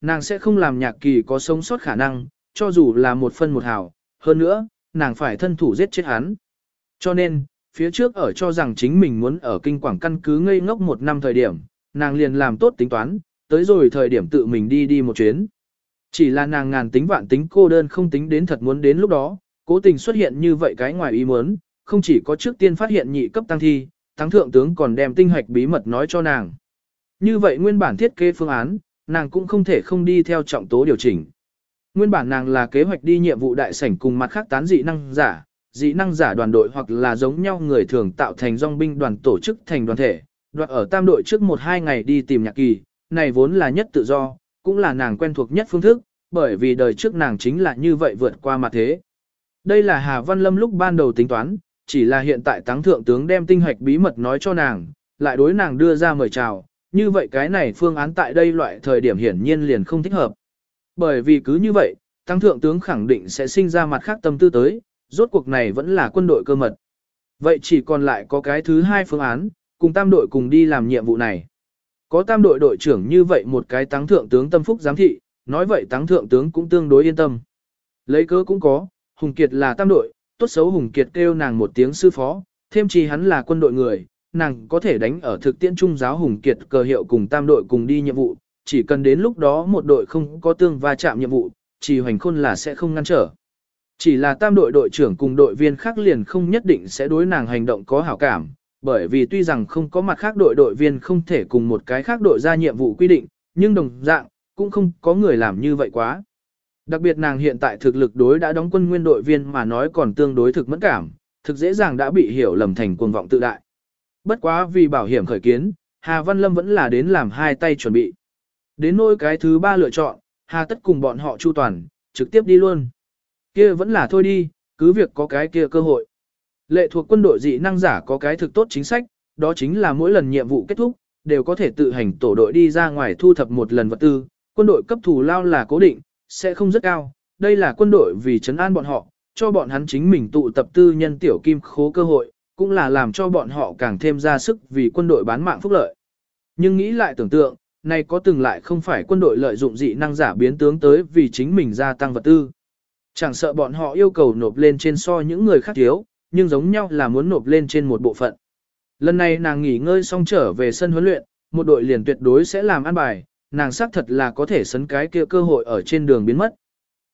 nàng sẽ không làm nhạc kỳ có sống sót khả năng, cho dù là một phân một hào, hơn nữa, nàng phải thân thủ giết chết hắn. Cho nên, phía trước ở cho rằng chính mình muốn ở kinh quảng căn cứ ngây ngốc một năm thời điểm, nàng liền làm tốt tính toán, tới rồi thời điểm tự mình đi đi một chuyến. Chỉ là nàng ngàn tính vạn tính cô đơn không tính đến thật muốn đến lúc đó, cố tình xuất hiện như vậy cái ngoài ý muốn, không chỉ có trước tiên phát hiện nhị cấp tăng thi, thắng thượng tướng còn đem tinh hoạch bí mật nói cho nàng. Như vậy nguyên bản thiết kế phương án, nàng cũng không thể không đi theo trọng tố điều chỉnh. Nguyên bản nàng là kế hoạch đi nhiệm vụ đại sảnh cùng mặt khác tán dị năng giả, dị năng giả đoàn đội hoặc là giống nhau người thường tạo thành dòng binh đoàn tổ chức thành đoàn thể, đoạn ở tam đội trước một hai ngày đi tìm nhạc kỳ, này vốn là nhất tự do, cũng là nàng quen thuộc nhất phương thức, bởi vì đời trước nàng chính là như vậy vượt qua mặt thế. Đây là Hà Văn Lâm lúc ban đầu tính toán, chỉ là hiện tại táng thượng tướng đem tinh hoạch bí mật nói cho nàng, lại đối nàng đưa ra mời chào, như vậy cái này phương án tại đây loại thời điểm hiển nhiên liền không thích hợp. Bởi vì cứ như vậy, tăng thượng tướng khẳng định sẽ sinh ra mặt khác tâm tư tới, rốt cuộc này vẫn là quân đội cơ mật. Vậy chỉ còn lại có cái thứ hai phương án, cùng tam đội cùng đi làm nhiệm vụ này. Có tam đội đội trưởng như vậy một cái tăng thượng tướng tâm phúc giám thị, nói vậy tăng thượng tướng cũng tương đối yên tâm. Lấy cớ cũng có, Hùng Kiệt là tam đội, tốt xấu Hùng Kiệt kêu nàng một tiếng sư phó, thêm chi hắn là quân đội người, nàng có thể đánh ở thực tiễn trung giáo Hùng Kiệt cờ hiệu cùng tam đội cùng đi nhiệm vụ, chỉ cần đến lúc đó một đội không có tương va chạm nhiệm vụ, chỉ hoành khôn là sẽ không ngăn trở. Chỉ là tam đội đội trưởng cùng đội viên khác liền không nhất định sẽ đối nàng hành động có hảo cảm, bởi vì tuy rằng không có mặt khác đội đội viên không thể cùng một cái khác đội ra nhiệm vụ quy định, nhưng đồng dạng, cũng không có người làm như vậy quá. Đặc biệt nàng hiện tại thực lực đối đã đóng quân nguyên đội viên mà nói còn tương đối thực mẫn cảm, thực dễ dàng đã bị hiểu lầm thành cuồng vọng tự đại. Bất quá vì bảo hiểm khởi kiến, Hà Văn Lâm vẫn là đến làm hai tay chuẩn bị. Đến nỗi cái thứ ba lựa chọn, Hà tất cùng bọn họ chu toàn, trực tiếp đi luôn. Kia vẫn là thôi đi, cứ việc có cái kia cơ hội. Lệ thuộc quân đội dị năng giả có cái thực tốt chính sách, đó chính là mỗi lần nhiệm vụ kết thúc, đều có thể tự hành tổ đội đi ra ngoài thu thập một lần vật tư, quân đội cấp thủ lao là cố định, sẽ không rất cao, đây là quân đội vì chấn an bọn họ, cho bọn hắn chính mình tụ tập tư nhân tiểu kim khố cơ hội, cũng là làm cho bọn họ càng thêm ra sức vì quân đội bán mạng phúc lợi. Nhưng nghĩ lại tưởng tượng, này có từng lại không phải quân đội lợi dụng dị năng giả biến tướng tới vì chính mình gia tăng vật tư. Chẳng sợ bọn họ yêu cầu nộp lên trên so những người khác thiếu, nhưng giống nhau là muốn nộp lên trên một bộ phận. Lần này nàng nghỉ ngơi xong trở về sân huấn luyện, một đội liền tuyệt đối sẽ làm ăn bài, nàng xác thật là có thể sấn cái kia cơ hội ở trên đường biến mất.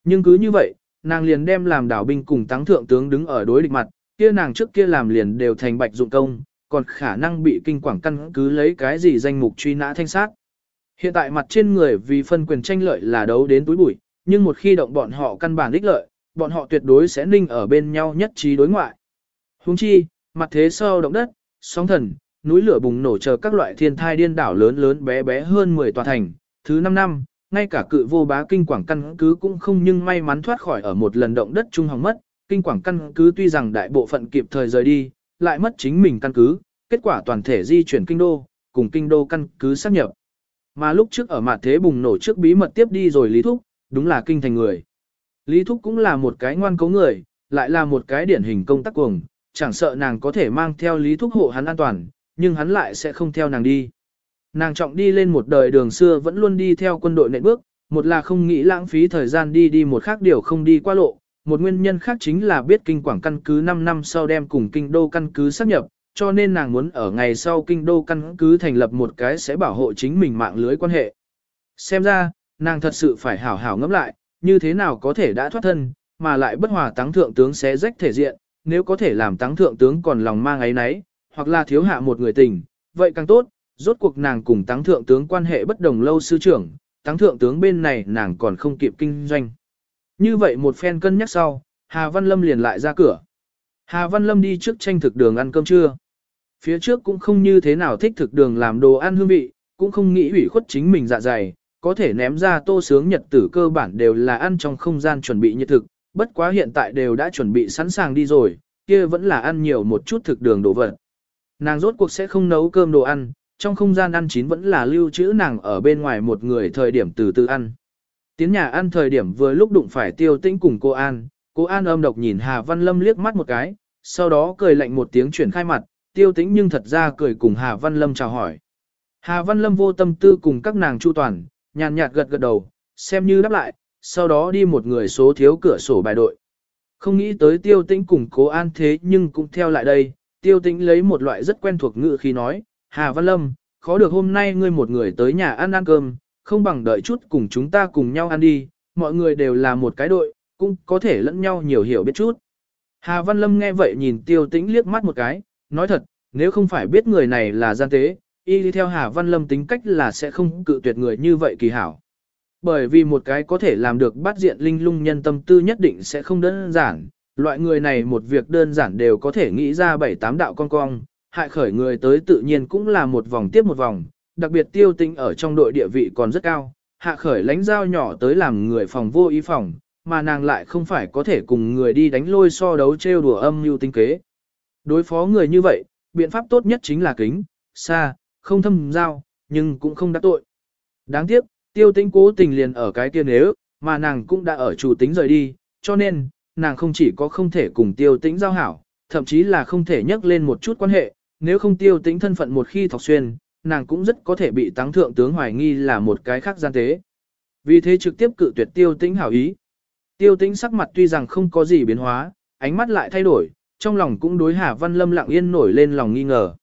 Nhưng cứ như vậy, nàng liền đem làm đảo binh cùng tăng thượng tướng đứng ở đối địch mặt, kia nàng trước kia làm liền đều thành bạch dụng công, còn khả năng bị kinh quảng căn cứ lấy cái gì danh mục truy nã thanh sát. Hiện tại mặt trên người vì phân quyền tranh lợi là đấu đến túi bụi, nhưng một khi động bọn họ căn bản ích lợi, bọn họ tuyệt đối sẽ ninh ở bên nhau nhất trí đối ngoại. Huống chi, mặt thế sau động đất, sóng thần, núi lửa bùng nổ chờ các loại thiên thai điên đảo lớn lớn bé bé hơn 10 tòa thành. Thứ 5 năm, ngay cả cự vô bá kinh quảng căn cứ cũng không nhưng may mắn thoát khỏi ở một lần động đất trung hỏng mất. Kinh quảng căn cứ tuy rằng đại bộ phận kịp thời rời đi, lại mất chính mình căn cứ, kết quả toàn thể di chuyển kinh đô, cùng kinh đô căn cứ xác nhập. Mà lúc trước ở mặt thế bùng nổ trước bí mật tiếp đi rồi Lý Thúc, đúng là kinh thành người. Lý Thúc cũng là một cái ngoan cố người, lại là một cái điển hình công tác cuồng, chẳng sợ nàng có thể mang theo Lý Thúc hộ hắn an toàn, nhưng hắn lại sẽ không theo nàng đi. Nàng trọng đi lên một đời đường xưa vẫn luôn đi theo quân đội nệm bước, một là không nghĩ lãng phí thời gian đi đi một khác điều không đi qua lộ, một nguyên nhân khác chính là biết kinh quảng căn cứ 5 năm sau đem cùng kinh đô căn cứ xác nhập, cho nên nàng muốn ở ngày sau kinh đô căn cứ thành lập một cái sẽ bảo hộ chính mình mạng lưới quan hệ. Xem ra, nàng thật sự phải hảo hảo ngẫm lại, như thế nào có thể đã thoát thân, mà lại bất hòa táng thượng tướng sẽ rách thể diện, nếu có thể làm táng thượng tướng còn lòng mang ấy nấy, hoặc là thiếu hạ một người tình, vậy càng tốt, rốt cuộc nàng cùng táng thượng tướng quan hệ bất đồng lâu sư trưởng, táng thượng tướng bên này nàng còn không kịp kinh doanh. Như vậy một phen cân nhắc sau, Hà Văn Lâm liền lại ra cửa. Hà Văn Lâm đi trước tranh thực đường ăn cơm trưa. Phía trước cũng không như thế nào thích thực đường làm đồ ăn hương vị, cũng không nghĩ ủy khuất chính mình dạ dày, có thể ném ra tô sướng nhật tử cơ bản đều là ăn trong không gian chuẩn bị nhiệt thực, bất quá hiện tại đều đã chuẩn bị sẵn sàng đi rồi, kia vẫn là ăn nhiều một chút thực đường đồ vật. Nàng rốt cuộc sẽ không nấu cơm đồ ăn, trong không gian ăn chín vẫn là lưu trữ nàng ở bên ngoài một người thời điểm từ từ ăn. Tiến nhà ăn thời điểm vừa lúc đụng phải tiêu tĩnh cùng cô An, cô An âm độc nhìn Hà Văn Lâm liếc mắt một cái, sau đó cười lạnh một tiếng chuyển khai mặt, tiêu tĩnh nhưng thật ra cười cùng Hà Văn Lâm chào hỏi. Hà Văn Lâm vô tâm tư cùng các nàng chu toàn, nhàn nhạt gật gật đầu, xem như đáp lại, sau đó đi một người số thiếu cửa sổ bài đội. Không nghĩ tới tiêu tĩnh cùng cố an thế nhưng cũng theo lại đây, tiêu tĩnh lấy một loại rất quen thuộc ngữ khi nói, Hà Văn Lâm, khó được hôm nay ngươi một người tới nhà ăn ăn cơm, không bằng đợi chút cùng chúng ta cùng nhau ăn đi, mọi người đều là một cái đội, cũng có thể lẫn nhau nhiều hiểu biết chút. Hà Văn Lâm nghe vậy nhìn tiêu tĩnh liếc mắt một cái, nói thật, nếu không phải biết người này là gian tế, y đi theo Hà Văn Lâm tính cách là sẽ không cự tuyệt người như vậy kỳ hảo. Bởi vì một cái có thể làm được bắt diện linh lung nhân tâm tư nhất định sẽ không đơn giản, loại người này một việc đơn giản đều có thể nghĩ ra bảy tám đạo con cong, hại khởi người tới tự nhiên cũng là một vòng tiếp một vòng, đặc biệt tiêu tinh ở trong đội địa vị còn rất cao, hạ khởi lánh dao nhỏ tới làm người phòng vô ý phòng, mà nàng lại không phải có thể cùng người đi đánh lôi so đấu trêu đùa âm mưu tinh kế. Đối phó người như vậy, biện pháp tốt nhất chính là kính, xa, không thâm giao, nhưng cũng không đắc tội. Đáng tiếc, tiêu tinh cố tình liền ở cái tiên nếu, mà nàng cũng đã ở chủ tính rời đi, cho nên, nàng không chỉ có không thể cùng tiêu tĩnh giao hảo, thậm chí là không thể nhắc lên một chút quan hệ, nếu không tiêu tĩnh thân phận một khi thọc xuyên, nàng cũng rất có thể bị tăng thượng tướng hoài nghi là một cái khác gian tế. Vì thế trực tiếp cự tuyệt tiêu tĩnh hảo ý. Tiêu tĩnh sắc mặt tuy rằng không có gì biến hóa, ánh mắt lại thay đổi, trong lòng cũng đối Hà Văn Lâm lặng yên nổi lên lòng nghi ngờ.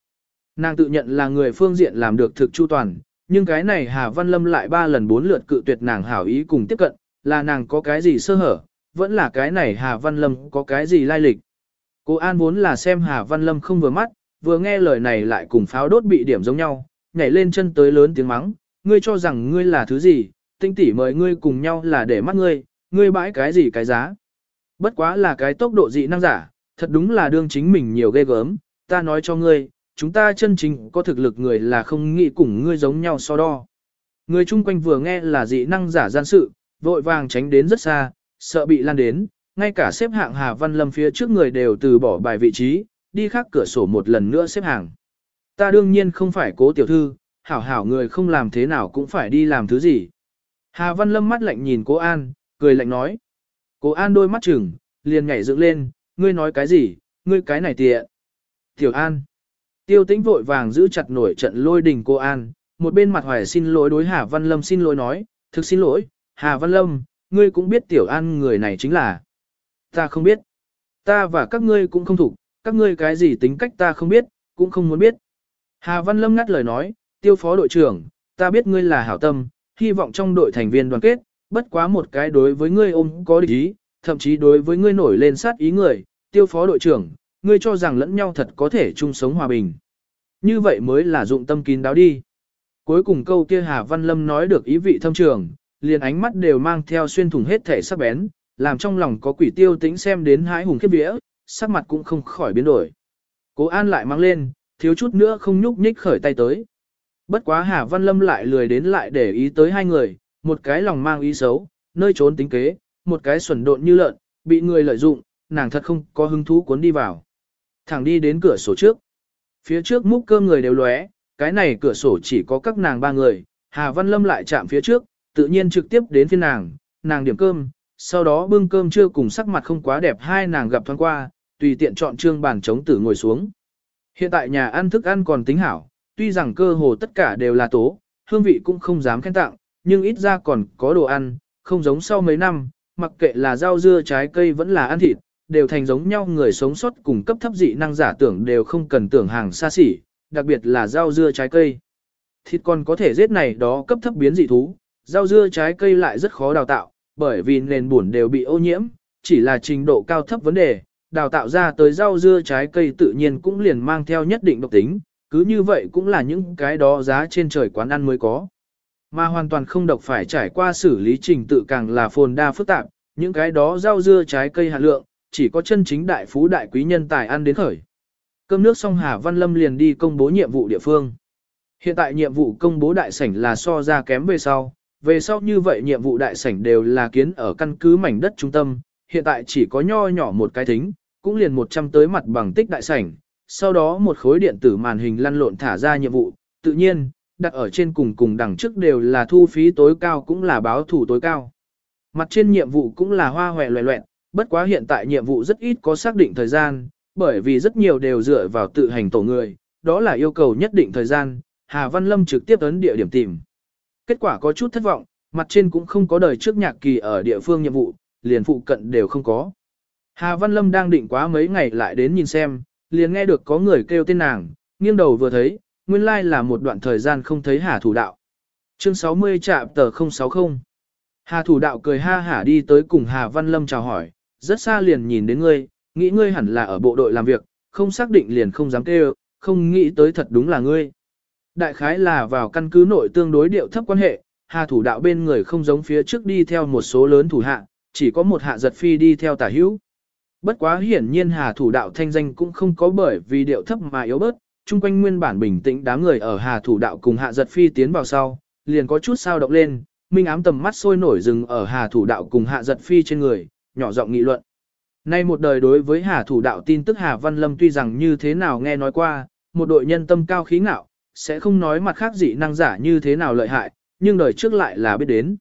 Nàng tự nhận là người phương diện làm được thực chu toàn, nhưng cái này Hà Văn Lâm lại ba lần bốn lượt cự tuyệt nàng hảo ý cùng tiếp cận, là nàng có cái gì sơ hở, vẫn là cái này Hà Văn Lâm có cái gì lai lịch. Cô An vốn là xem Hà Văn Lâm không vừa mắt, vừa nghe lời này lại cùng pháo đốt bị điểm giống nhau, nhảy lên chân tới lớn tiếng mắng, ngươi cho rằng ngươi là thứ gì, tinh tỷ mời ngươi cùng nhau là để mắt ngươi, ngươi bãi cái gì cái giá. Bất quá là cái tốc độ dị năng giả, thật đúng là đương chính mình nhiều ghê gớm, ta nói cho ngươi, chúng ta chân chính có thực lực người là không nghĩ cùng ngươi giống nhau so đo. Người chung quanh vừa nghe là dị năng giả gian sự, vội vàng tránh đến rất xa, sợ bị lan đến, ngay cả xếp hạng Hà Văn Lâm phía trước người đều từ bỏ bài vị trí, đi khác cửa sổ một lần nữa xếp hàng. Ta đương nhiên không phải cố tiểu thư, hảo hảo người không làm thế nào cũng phải đi làm thứ gì. Hà Văn Lâm mắt lạnh nhìn cố An, cười lạnh nói. Cố An đôi mắt chừng, liền nhảy dựng lên, ngươi nói cái gì, ngươi cái này tiện. Tiểu An. Tiêu tĩnh vội vàng giữ chặt nổi trận lôi đình cô An, một bên mặt hoài xin lỗi đối Hà Văn Lâm xin lỗi nói, thực xin lỗi, Hà Văn Lâm, ngươi cũng biết Tiểu An người này chính là. Ta không biết. Ta và các ngươi cũng không thủ, các ngươi cái gì tính cách ta không biết, cũng không muốn biết. Hà Văn Lâm ngắt lời nói, tiêu phó đội trưởng, ta biết ngươi là hảo tâm, hy vọng trong đội thành viên đoàn kết, bất quá một cái đối với ngươi ôm có địch ý, thậm chí đối với ngươi nổi lên sát ý người, tiêu phó đội trưởng, ngươi cho rằng lẫn nhau thật có thể chung sống hòa bình. Như vậy mới là dụng tâm kín đáo đi. Cuối cùng câu kia Hà Văn Lâm nói được ý vị thâm trường, liền ánh mắt đều mang theo xuyên thủng hết thể sắc bén, làm trong lòng có quỷ tiêu tính xem đến hái hùng khiếp vía, sắc mặt cũng không khỏi biến đổi. Cố An lại mang lên, thiếu chút nữa không nhúc nhích khởi tay tới. Bất quá Hà Văn Lâm lại lười đến lại để ý tới hai người, một cái lòng mang ý xấu, nơi trốn tính kế, một cái xuẩn độn như lợn, bị người lợi dụng, nàng thật không có hứng thú cuốn đi vào. Thẳng đi đến cửa sổ trước. Phía trước múc cơm người đều lóe, cái này cửa sổ chỉ có các nàng ba người, Hà Văn Lâm lại chạm phía trước, tự nhiên trực tiếp đến phía nàng, nàng điểm cơm, sau đó bưng cơm chưa cùng sắc mặt không quá đẹp hai nàng gặp thoáng qua, tùy tiện chọn trương bàn trống tử ngồi xuống. Hiện tại nhà ăn thức ăn còn tính hảo, tuy rằng cơ hồ tất cả đều là tố, hương vị cũng không dám khen tặng, nhưng ít ra còn có đồ ăn, không giống sau mấy năm, mặc kệ là rau dưa trái cây vẫn là ăn thịt, đều thành giống nhau người sống sót cùng cấp thấp dị năng giả tưởng đều không cần tưởng hàng xa xỉ, đặc biệt là rau dưa trái cây. Thịt còn có thể giết này đó cấp thấp biến dị thú, rau dưa trái cây lại rất khó đào tạo, bởi vì nền bùn đều bị ô nhiễm, chỉ là trình độ cao thấp vấn đề, đào tạo ra tới rau dưa trái cây tự nhiên cũng liền mang theo nhất định độc tính, cứ như vậy cũng là những cái đó giá trên trời quán ăn mới có. Mà hoàn toàn không độc phải trải qua xử lý trình tự càng là phồn đa phức tạp, những cái đó rau dưa trái cây hạt lượng, chỉ có chân chính đại phú đại quý nhân tài ăn đến khởi. Cơm nước xong Hà Văn Lâm liền đi công bố nhiệm vụ địa phương. Hiện tại nhiệm vụ công bố đại sảnh là so ra kém về sau, về sau như vậy nhiệm vụ đại sảnh đều là kiến ở căn cứ mảnh đất trung tâm, hiện tại chỉ có nho nhỏ một cái thính, cũng liền 100 tới mặt bằng tích đại sảnh, sau đó một khối điện tử màn hình lăn lộn thả ra nhiệm vụ, tự nhiên, đặt ở trên cùng cùng đằng trước đều là thu phí tối cao cũng là báo thủ tối cao. Mặt trên nhiệm vụ cũng là hoa hòe loẹ loẹn, bất quá hiện tại nhiệm vụ rất ít có xác định thời gian, bởi vì rất nhiều đều dựa vào tự hành tổ người, đó là yêu cầu nhất định thời gian, Hà Văn Lâm trực tiếp ấn địa điểm tìm. Kết quả có chút thất vọng, mặt trên cũng không có đời trước nhạc kỳ ở địa phương nhiệm vụ, liền phụ cận đều không có. Hà Văn Lâm đang định quá mấy ngày lại đến nhìn xem, liền nghe được có người kêu tên nàng, nghiêng đầu vừa thấy, nguyên lai là một đoạn thời gian không thấy Hà Thủ Đạo. Chương 60 trạm tờ 060 Hà Thủ Đạo cười ha hả đi tới cùng Hà Văn Lâm chào hỏi, rất xa liền nhìn đến ngươi, nghĩ ngươi hẳn là ở bộ đội làm việc, không xác định liền không dám kêu, không nghĩ tới thật đúng là ngươi. Đại khái là vào căn cứ nội tương đối điệu thấp quan hệ, Hà Thủ Đạo bên người không giống phía trước đi theo một số lớn thủ hạ, chỉ có một hạ giật phi đi theo tả hữu. Bất quá hiển nhiên Hà Thủ Đạo thanh danh cũng không có bởi vì điệu thấp mà yếu bớt, chung quanh nguyên bản bình tĩnh đám người ở Hà Thủ Đạo cùng hạ giật phi tiến vào sau, liền có chút sao động lên, minh ám tầm mắt sôi nổi rừng ở Hà Thủ Đạo cùng hạ giật phi trên người, nhỏ giọng nghị luận. Nay một đời đối với Hà Thủ Đạo tin tức Hà Văn Lâm tuy rằng như thế nào nghe nói qua, một đội nhân tâm cao khí ngạo, sẽ không nói mặt khác dị năng giả như thế nào lợi hại, nhưng đời trước lại là biết đến.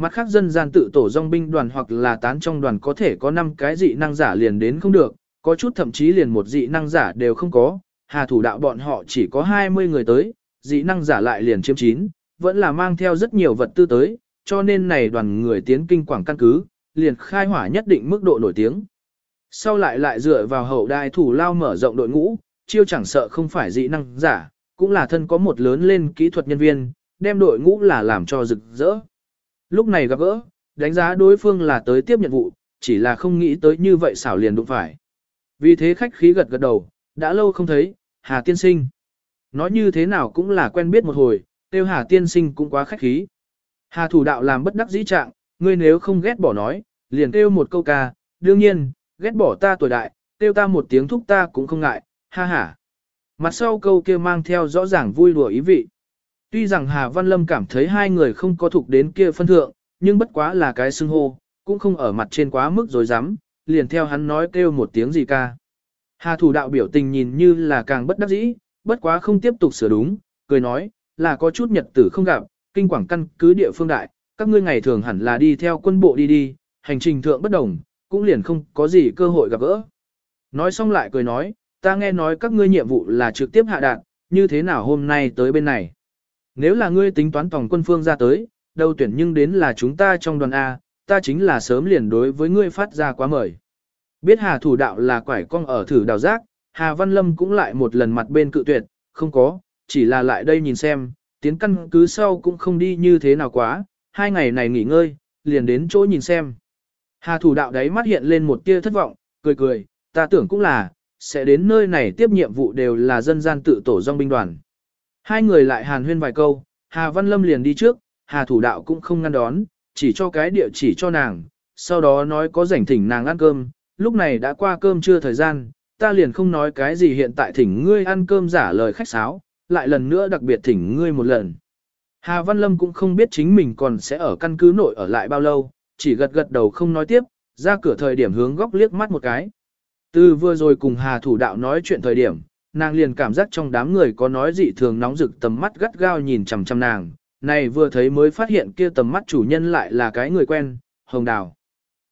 Mặt khác dân gian tự tổ dòng binh đoàn hoặc là tán trong đoàn có thể có 5 cái dị năng giả liền đến không được, có chút thậm chí liền một dị năng giả đều không có, hà thủ đạo bọn họ chỉ có 20 người tới, dị năng giả lại liền chiếm 9, vẫn là mang theo rất nhiều vật tư tới, cho nên này đoàn người tiến kinh quảng căn cứ, liền khai hỏa nhất định mức độ nổi tiếng. Sau lại lại dựa vào hậu đài thủ lao mở rộng đội ngũ, chiêu chẳng sợ không phải dị năng giả, cũng là thân có một lớn lên kỹ thuật nhân viên, đem đội ngũ là làm cho rực rỡ. Lúc này gặp gỡ, đánh giá đối phương là tới tiếp nhận vụ, chỉ là không nghĩ tới như vậy xảo liền đụng phải. Vì thế khách khí gật gật đầu, đã lâu không thấy, Hà Tiên Sinh. Nói như thế nào cũng là quen biết một hồi, tiêu Hà Tiên Sinh cũng quá khách khí. Hà thủ đạo làm bất đắc dĩ trạng, ngươi nếu không ghét bỏ nói, liền kêu một câu ca, đương nhiên, ghét bỏ ta tuổi đại, kêu ta một tiếng thúc ta cũng không ngại, ha ha. Mặt sau câu kia mang theo rõ ràng vui đùa ý vị. Tuy rằng Hà Văn Lâm cảm thấy hai người không có thuộc đến kia phân thượng, nhưng bất quá là cái xưng hô, cũng không ở mặt trên quá mức rồi dám, liền theo hắn nói kêu một tiếng gì ca. Hà thủ đạo biểu tình nhìn như là càng bất đắc dĩ, bất quá không tiếp tục sửa đúng, cười nói, là có chút nhật tử không gặp, kinh quảng căn cứ địa phương đại, các ngươi ngày thường hẳn là đi theo quân bộ đi đi, hành trình thượng bất đồng, cũng liền không có gì cơ hội gặp gỡ. Nói xong lại cười nói, ta nghe nói các ngươi nhiệm vụ là trực tiếp hạ đạn, như thế nào hôm nay tới bên này. Nếu là ngươi tính toán tổng quân phương ra tới, đầu tuyển nhưng đến là chúng ta trong đoàn A, ta chính là sớm liền đối với ngươi phát ra quá mời. Biết Hà thủ đạo là quải cong ở thử đào giác, Hà Văn Lâm cũng lại một lần mặt bên cự tuyệt, không có, chỉ là lại đây nhìn xem, tiến căn cứ sau cũng không đi như thế nào quá, hai ngày này nghỉ ngơi, liền đến chỗ nhìn xem. Hà thủ đạo đấy mắt hiện lên một tia thất vọng, cười cười, ta tưởng cũng là, sẽ đến nơi này tiếp nhiệm vụ đều là dân gian tự tổ dòng binh đoàn. Hai người lại hàn huyên vài câu, Hà Văn Lâm liền đi trước, Hà thủ đạo cũng không ngăn đón, chỉ cho cái địa chỉ cho nàng, sau đó nói có rảnh thỉnh nàng ăn cơm, lúc này đã qua cơm trưa thời gian, ta liền không nói cái gì hiện tại thỉnh ngươi ăn cơm giả lời khách sáo, lại lần nữa đặc biệt thỉnh ngươi một lần. Hà Văn Lâm cũng không biết chính mình còn sẽ ở căn cứ nội ở lại bao lâu, chỉ gật gật đầu không nói tiếp, ra cửa thời điểm hướng góc liếc mắt một cái. Từ vừa rồi cùng Hà thủ đạo nói chuyện thời điểm, nàng liền cảm giác trong đám người có nói dị thường nóng rực tầm mắt gắt gao nhìn chằm chằm nàng, này vừa thấy mới phát hiện kia tầm mắt chủ nhân lại là cái người quen, Hồng Đào.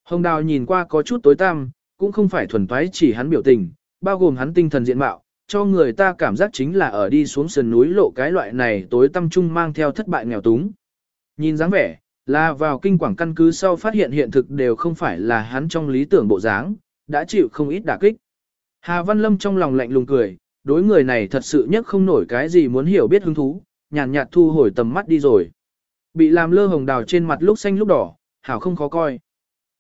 Hồng Đào nhìn qua có chút tối tăm, cũng không phải thuần toái chỉ hắn biểu tình, bao gồm hắn tinh thần diện mạo, cho người ta cảm giác chính là ở đi xuống sườn núi lộ cái loại này tối tăm trung mang theo thất bại nghèo túng. Nhìn dáng vẻ, là vào kinh quảng căn cứ sau phát hiện hiện thực đều không phải là hắn trong lý tưởng bộ dáng, đã chịu không ít đả kích. Hà Văn Lâm trong lòng lạnh lùng cười, đối người này thật sự nhất không nổi cái gì muốn hiểu biết hứng thú, nhàn nhạt, thu hồi tầm mắt đi rồi. Bị làm lơ hồng đào trên mặt lúc xanh lúc đỏ, hảo không khó coi.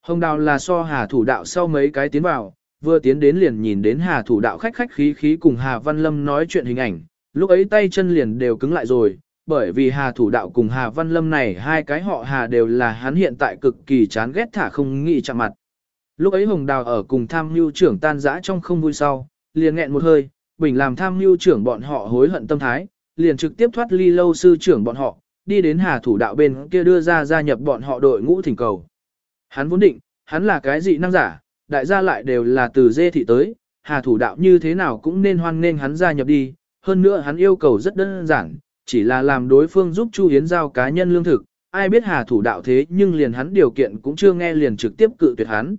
Hồng đào là so hà thủ đạo sau mấy cái tiến vào, vừa tiến đến liền nhìn đến hà thủ đạo khách khách khí khí cùng hà văn lâm nói chuyện hình ảnh, lúc ấy tay chân liền đều cứng lại rồi, bởi vì hà thủ đạo cùng hà văn lâm này hai cái họ hà đều là hắn hiện tại cực kỳ chán ghét thả không nghĩ chạm mặt. Lúc ấy hồng đào ở cùng tham mưu trưởng tan dã trong không vui sau, liền nghẹn một hơi, bình làm tham mưu trưởng bọn họ hối hận tâm thái, liền trực tiếp thoát ly lâu sư trưởng bọn họ, đi đến hà thủ đạo bên kia đưa ra gia nhập bọn họ đội ngũ thỉnh cầu. Hắn vốn định, hắn là cái gì năng giả, đại gia lại đều là từ dê thị tới, hà thủ đạo như thế nào cũng nên hoan nên hắn gia nhập đi, hơn nữa hắn yêu cầu rất đơn giản, chỉ là làm đối phương giúp Chu Hiến giao cá nhân lương thực, ai biết hà thủ đạo thế nhưng liền hắn điều kiện cũng chưa nghe liền trực tiếp cự tuyệt hắn.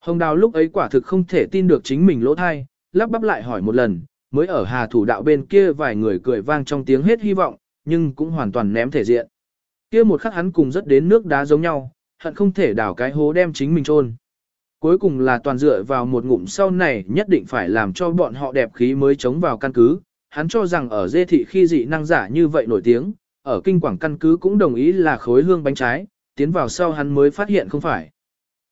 Hồng Đào lúc ấy quả thực không thể tin được chính mình lỗ thai, lắp bắp lại hỏi một lần, mới ở hà thủ đạo bên kia vài người cười vang trong tiếng hết hy vọng, nhưng cũng hoàn toàn ném thể diện. kia một khắc hắn cùng rất đến nước đá giống nhau, hận không thể đào cái hố đem chính mình chôn. Cuối cùng là toàn dựa vào một ngụm sau này nhất định phải làm cho bọn họ đẹp khí mới chống vào căn cứ. Hắn cho rằng ở dê thị khi dị năng giả như vậy nổi tiếng, ở kinh quảng căn cứ cũng đồng ý là khối hương bánh trái, tiến vào sau hắn mới phát hiện không phải.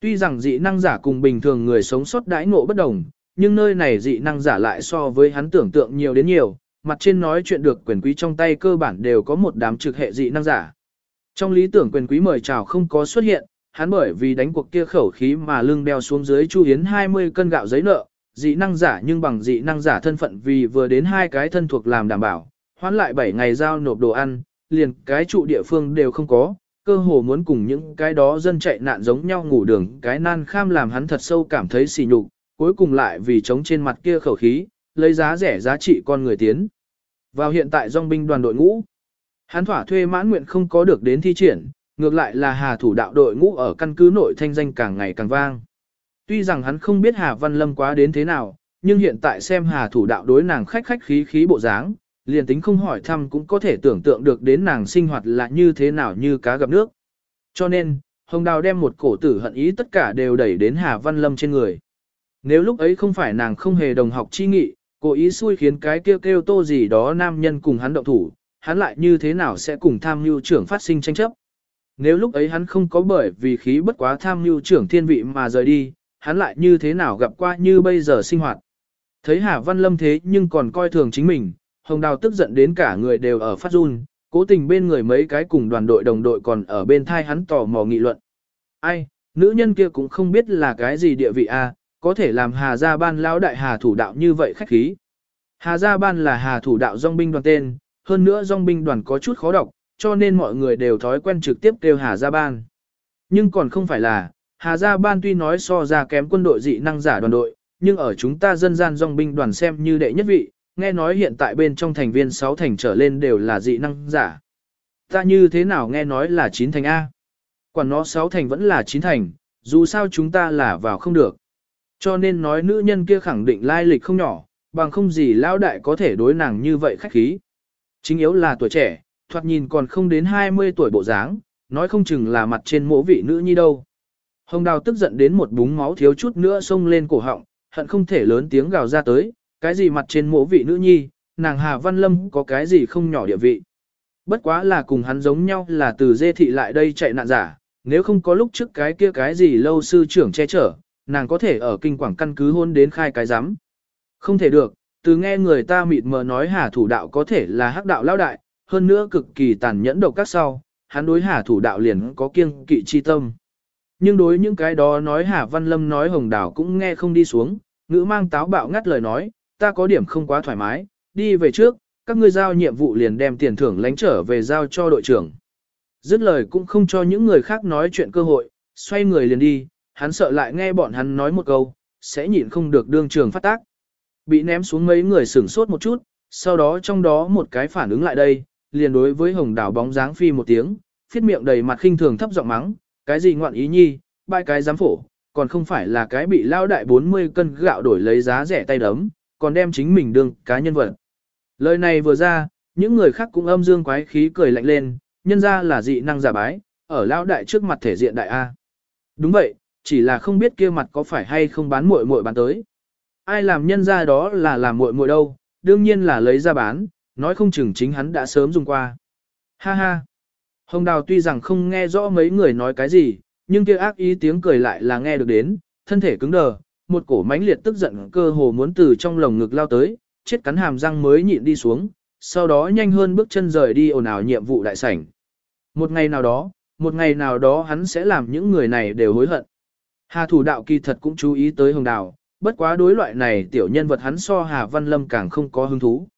Tuy rằng dị năng giả cùng bình thường người sống sót đãi ngộ bất đồng, nhưng nơi này dị năng giả lại so với hắn tưởng tượng nhiều đến nhiều, mặt trên nói chuyện được quyền quý trong tay cơ bản đều có một đám trực hệ dị năng giả. Trong lý tưởng quyền quý mời chào không có xuất hiện, hắn bởi vì đánh cuộc kia khẩu khí mà lưng đeo xuống dưới Chu Hiến 20 cân gạo giấy nợ, dị năng giả nhưng bằng dị năng giả thân phận vì vừa đến hai cái thân thuộc làm đảm bảo, hoán lại 7 ngày giao nộp đồ ăn, liền cái trụ địa phương đều không có, cơ hồ muốn cùng những cái đó dân chạy nạn giống nhau ngủ đường, cái nan kham làm hắn thật sâu cảm thấy xỉ nhục, cuối cùng lại vì chống trên mặt kia khẩu khí, lấy giá rẻ giá trị con người tiến. Vào hiện tại dòng binh đoàn đội ngũ, hắn thỏa thuê mãn nguyện không có được đến thi triển, ngược lại là Hà thủ đạo đội ngũ ở căn cứ nội thanh danh càng ngày càng vang. Tuy rằng hắn không biết Hà Văn Lâm quá đến thế nào, nhưng hiện tại xem Hà thủ đạo đối nàng khách khách khí khí bộ dáng, liền tính không hỏi thăm cũng có thể tưởng tượng được đến nàng sinh hoạt là như thế nào như cá gặp nước. Cho nên, Hồng Đào đem một cổ tử hận ý tất cả đều đẩy đến Hà Văn Lâm trên người. Nếu lúc ấy không phải nàng không hề đồng học chi nghị, cố ý xui khiến cái kêu kêu tô gì đó nam nhân cùng hắn động thủ, hắn lại như thế nào sẽ cùng tham mưu trưởng phát sinh tranh chấp. Nếu lúc ấy hắn không có bởi vì khí bất quá tham mưu trưởng thiên vị mà rời đi, hắn lại như thế nào gặp qua như bây giờ sinh hoạt. Thấy Hà Văn Lâm thế nhưng còn coi thường chính mình, Hồng Đào tức giận đến cả người đều ở phát run, cố tình bên người mấy cái cùng đoàn đội đồng đội còn ở bên thai hắn tò mò nghị luận. Ai, nữ nhân kia cũng không biết là cái gì địa vị a, có thể làm Hà Gia Ban lão đại Hà thủ đạo như vậy khách khí. Hà Gia Ban là Hà thủ đạo dòng binh đoàn tên, hơn nữa dòng binh đoàn có chút khó đọc, cho nên mọi người đều thói quen trực tiếp kêu Hà Gia Ban. Nhưng còn không phải là, Hà Gia Ban tuy nói so ra kém quân đội dị năng giả đoàn đội, nhưng ở chúng ta dân gian dòng binh đoàn xem như đệ nhất vị, nghe nói hiện tại bên trong thành viên 6 thành trở lên đều là dị năng giả. Ta như thế nào nghe nói là 9 thành A? Quản nó 6 thành vẫn là 9 thành, dù sao chúng ta là vào không được. Cho nên nói nữ nhân kia khẳng định lai lịch không nhỏ, bằng không gì lão đại có thể đối nàng như vậy khách khí. Chính yếu là tuổi trẻ, thoạt nhìn còn không đến 20 tuổi bộ dáng, nói không chừng là mặt trên mỗ vị nữ nhi đâu. Hồng đào tức giận đến một búng máu thiếu chút nữa xông lên cổ họng, hận không thể lớn tiếng gào ra tới, cái gì mặt trên mỗ vị nữ nhi, nàng Hà Văn Lâm có cái gì không nhỏ địa vị. Bất quá là cùng hắn giống nhau là từ dê thị lại đây chạy nạn giả, nếu không có lúc trước cái kia cái gì lâu sư trưởng che chở, nàng có thể ở kinh quảng căn cứ hôn đến khai cái giám. Không thể được, từ nghe người ta mịt mờ nói hà thủ đạo có thể là hắc đạo lao đại, hơn nữa cực kỳ tàn nhẫn độc các sau, hắn đối hà thủ đạo liền có kiêng kỵ chi tâm. Nhưng đối những cái đó nói hà văn lâm nói hồng đảo cũng nghe không đi xuống, ngữ mang táo bạo ngắt lời nói, ta có điểm không quá thoải mái, đi về trước, các ngươi giao nhiệm vụ liền đem tiền thưởng lánh trở về giao cho đội trưởng. Dứt lời cũng không cho những người khác nói chuyện cơ hội, xoay người liền đi, hắn sợ lại nghe bọn hắn nói một câu, sẽ nhịn không được đương trường phát tác. Bị ném xuống mấy người sửng sốt một chút, sau đó trong đó một cái phản ứng lại đây, liền đối với hồng đảo bóng dáng phi một tiếng, phiết miệng đầy mặt khinh thường thấp giọng mắng, cái gì ngoạn ý nhi, ba cái giám phổ, còn không phải là cái bị lao đại 40 cân gạo đổi lấy giá rẻ tay đấm, còn đem chính mình đương cá nhân vật. Lời này vừa ra, những người khác cũng âm dương quái khí cười lạnh lên, nhân ra là dị năng giả bái, ở lao đại trước mặt thể diện đại A. Đúng vậy, chỉ là không biết kia mặt có phải hay không bán muội muội bán tới. Ai làm nhân ra đó là làm muội muội đâu, đương nhiên là lấy ra bán, nói không chừng chính hắn đã sớm dùng qua. Ha ha. Hồng Đào tuy rằng không nghe rõ mấy người nói cái gì, nhưng kia ác ý tiếng cười lại là nghe được đến, thân thể cứng đờ, một cổ mãnh liệt tức giận cơ hồ muốn từ trong lồng ngực lao tới, chết cắn hàm răng mới nhịn đi xuống, sau đó nhanh hơn bước chân rời đi ồn ào nhiệm vụ đại sảnh. Một ngày nào đó, một ngày nào đó hắn sẽ làm những người này đều hối hận. Hà thủ đạo kỳ thật cũng chú ý tới hồng đào, bất quá đối loại này tiểu nhân vật hắn so Hà Văn Lâm càng không có hứng thú.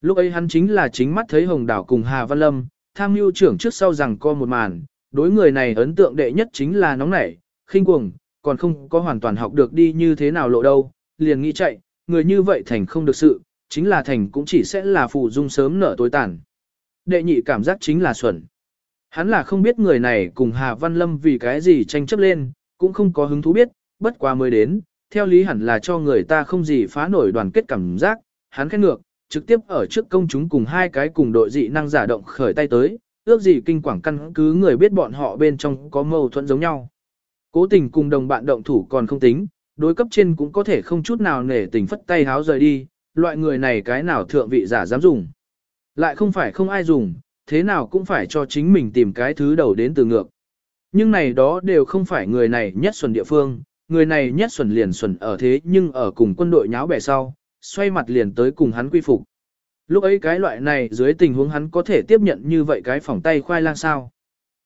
Lúc ấy hắn chính là chính mắt thấy hồng đào cùng Hà Văn Lâm, tham mưu trưởng trước sau rằng co một màn, đối người này ấn tượng đệ nhất chính là nóng nảy, khinh cuồng, còn không có hoàn toàn học được đi như thế nào lộ đâu, liền nghĩ chạy, người như vậy thành không được sự, chính là thành cũng chỉ sẽ là phụ dung sớm nở tối tàn. Đệ nhị cảm giác chính là xuẩn. Hắn là không biết người này cùng Hà Văn Lâm vì cái gì tranh chấp lên, cũng không có hứng thú biết, bất quá mới đến, theo lý hẳn là cho người ta không gì phá nổi đoàn kết cảm giác, hắn khét ngược, trực tiếp ở trước công chúng cùng hai cái cùng đội dị năng giả động khởi tay tới, ước gì kinh quảng căn cứ người biết bọn họ bên trong có mâu thuẫn giống nhau. Cố tình cùng đồng bạn động thủ còn không tính, đối cấp trên cũng có thể không chút nào nể tình phất tay háo rời đi, loại người này cái nào thượng vị giả dám dùng. Lại không phải không ai dùng, thế nào cũng phải cho chính mình tìm cái thứ đầu đến từ ngược. Nhưng này đó đều không phải người này nhất xuẩn địa phương, người này nhất xuẩn liền xuẩn ở thế nhưng ở cùng quân đội nháo bẻ sau, xoay mặt liền tới cùng hắn quy phục. Lúc ấy cái loại này dưới tình huống hắn có thể tiếp nhận như vậy cái phỏng tay khoai lang sao.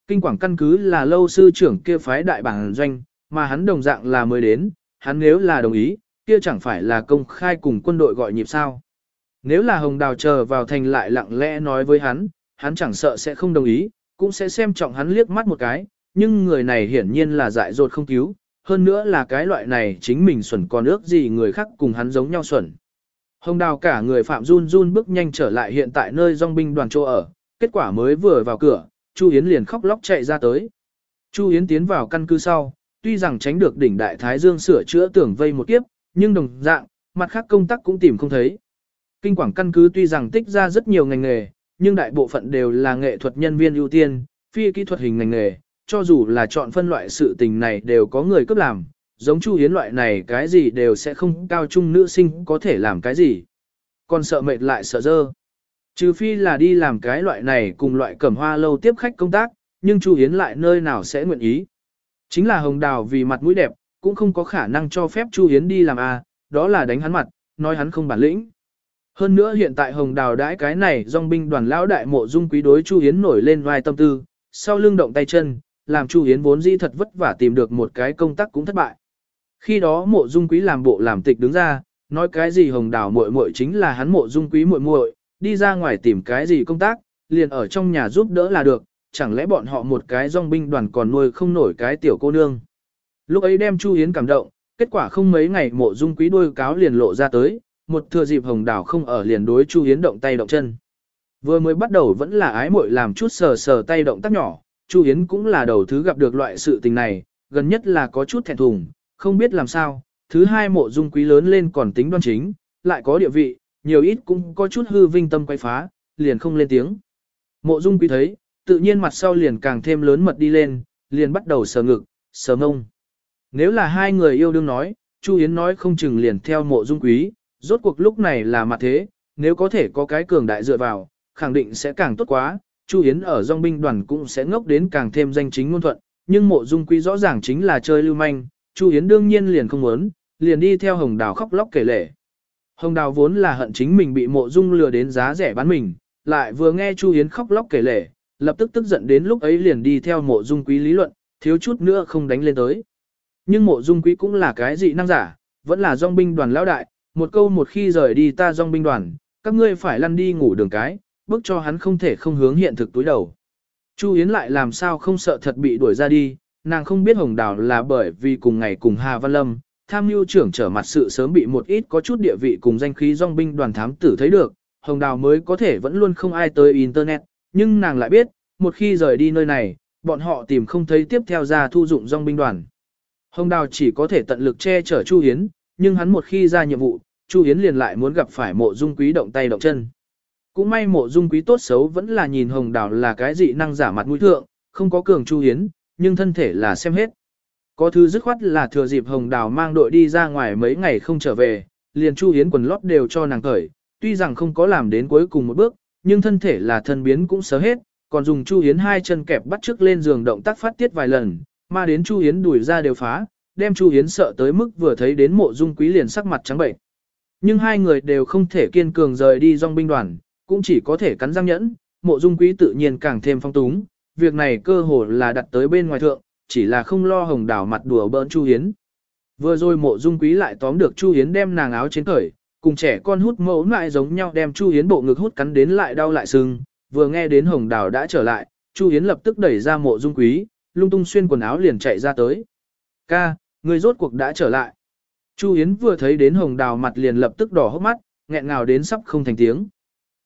Kinh quảng căn cứ là lâu sư trưởng kia phái đại bản doanh, mà hắn đồng dạng là mới đến, hắn nếu là đồng ý, kia chẳng phải là công khai cùng quân đội gọi nhịp sao. Nếu là Hồng Đào chờ vào thành lại lặng lẽ nói với hắn, hắn chẳng sợ sẽ không đồng ý, cũng sẽ xem trọng hắn liếc mắt một cái, nhưng người này hiển nhiên là dại dột không cứu, hơn nữa là cái loại này chính mình xuẩn còn ước gì người khác cùng hắn giống nhau xuẩn. Hồng Đào cả người Phạm run run bước nhanh trở lại hiện tại nơi dòng binh đoàn chỗ ở, kết quả mới vừa vào cửa, Chu Yến liền khóc lóc chạy ra tới. Chu Yến tiến vào căn cứ sau, tuy rằng tránh được đỉnh đại thái dương sửa chữa tưởng vây một kiếp, nhưng đồng dạng, mặt khác công tác cũng tìm không thấy. Kinh quảng căn cứ tuy rằng tích ra rất nhiều ngành nghề, nhưng đại bộ phận đều là nghệ thuật nhân viên ưu tiên, phi kỹ thuật hình ngành nghề, cho dù là chọn phân loại sự tình này đều có người cấp làm, giống Chu Hiến loại này cái gì đều sẽ không cao trung nữ sinh có thể làm cái gì. Còn sợ mệt lại sợ dơ. Trừ phi là đi làm cái loại này cùng loại cẩm hoa lâu tiếp khách công tác, nhưng Chu Hiến lại nơi nào sẽ nguyện ý. Chính là Hồng Đào vì mặt mũi đẹp, cũng không có khả năng cho phép Chu Hiến đi làm A, đó là đánh hắn mặt, nói hắn không bản lĩnh. Hơn nữa hiện tại Hồng Đào đãi cái này dòng binh đoàn lão đại mộ dung quý đối Chu Hiến nổi lên vai tâm tư, sau lưng động tay chân, làm Chu Hiến vốn dĩ thật vất vả tìm được một cái công tác cũng thất bại. Khi đó mộ dung quý làm bộ làm tịch đứng ra, nói cái gì Hồng Đào muội muội chính là hắn mộ dung quý muội muội, đi ra ngoài tìm cái gì công tác, liền ở trong nhà giúp đỡ là được, chẳng lẽ bọn họ một cái dòng binh đoàn còn nuôi không nổi cái tiểu cô nương. Lúc ấy đem Chu Hiến cảm động, kết quả không mấy ngày mộ dung quý đôi cáo liền lộ ra tới, một thừa dịp hồng đào không ở liền đối Chu Hiến động tay động chân. Vừa mới bắt đầu vẫn là ái muội làm chút sờ sờ tay động tác nhỏ, Chu Hiến cũng là đầu thứ gặp được loại sự tình này, gần nhất là có chút thẹn thùng, không biết làm sao, thứ hai mộ dung quý lớn lên còn tính đoan chính, lại có địa vị, nhiều ít cũng có chút hư vinh tâm quay phá, liền không lên tiếng. Mộ dung quý thấy, tự nhiên mặt sau liền càng thêm lớn mật đi lên, liền bắt đầu sờ ngực, sờ ngông. Nếu là hai người yêu đương nói, Chu Yến nói không chừng liền theo mộ dung quý, rốt cuộc lúc này là mặt thế, nếu có thể có cái cường đại dựa vào, khẳng định sẽ càng tốt quá, Chu Yến ở dòng binh đoàn cũng sẽ ngốc đến càng thêm danh chính ngôn thuận, nhưng mộ dung quý rõ ràng chính là chơi lưu manh, Chu Yến đương nhiên liền không muốn, liền đi theo Hồng Đào khóc lóc kể lể. Hồng Đào vốn là hận chính mình bị mộ dung lừa đến giá rẻ bán mình, lại vừa nghe Chu Yến khóc lóc kể lể, lập tức tức giận đến lúc ấy liền đi theo mộ dung quý lý luận, thiếu chút nữa không đánh lên tới. Nhưng mộ dung quý cũng là cái dị năng giả, vẫn là dòng binh đoàn lão đại, một câu một khi rời đi ta dòng binh đoàn, các ngươi phải lăn đi ngủ đường cái, bước cho hắn không thể không hướng hiện thực túi đầu. Chu Yến lại làm sao không sợ thật bị đuổi ra đi, nàng không biết Hồng Đào là bởi vì cùng ngày cùng Hà Văn Lâm, tham mưu trưởng trở mặt sự sớm bị một ít có chút địa vị cùng danh khí dòng binh đoàn thám tử thấy được, Hồng Đào mới có thể vẫn luôn không ai tới Internet, nhưng nàng lại biết, một khi rời đi nơi này, bọn họ tìm không thấy tiếp theo ra thu dụng dòng binh đoàn. Hồng Đào chỉ có thể tận lực che chở Chu Hiến, nhưng hắn một khi ra nhiệm vụ, Chu Hiến liền lại muốn gặp phải mộ dung quý động tay động chân. Cũng may mộ dung quý tốt xấu vẫn là nhìn Hồng Đào là cái dị năng giả mặt mũi thượng, không có cường Chu Hiến, nhưng thân thể là xem hết. Có thứ dứt khoát là thừa dịp Hồng Đào mang đội đi ra ngoài mấy ngày không trở về, liền Chu Hiến quần lót đều cho nàng cởi, tuy rằng không có làm đến cuối cùng một bước, nhưng thân thể là thân biến cũng sớ hết, còn dùng Chu Hiến hai chân kẹp bắt trước lên giường động tác phát tiết vài lần, mà đến Chu Hiến đuổi ra đều phá, đem Chu Hiến sợ tới mức vừa thấy đến mộ dung quý liền sắc mặt trắng bệnh. Nhưng hai người đều không thể kiên cường rời đi dòng binh đoàn, cũng chỉ có thể cắn răng nhẫn, mộ dung quý tự nhiên càng thêm phong túng, việc này cơ hồ là đặt tới bên ngoài thượng, chỉ là không lo hồng đảo mặt đùa bỡn Chu Hiến. Vừa rồi mộ dung quý lại tóm được Chu Hiến đem nàng áo trên cởi, cùng trẻ con hút mẫu lại giống nhau đem Chu Hiến bộ ngực hút cắn đến lại đau lại sưng, vừa nghe đến hồng đào đã trở lại, Chu Hiến lập tức đẩy ra mộ dung quý, lung tung xuyên quần áo liền chạy ra tới. Ca, người rốt cuộc đã trở lại. Chu Hiến vừa thấy đến hồng đào mặt liền lập tức đỏ hốc mắt, nghẹn ngào đến sắp không thành tiếng.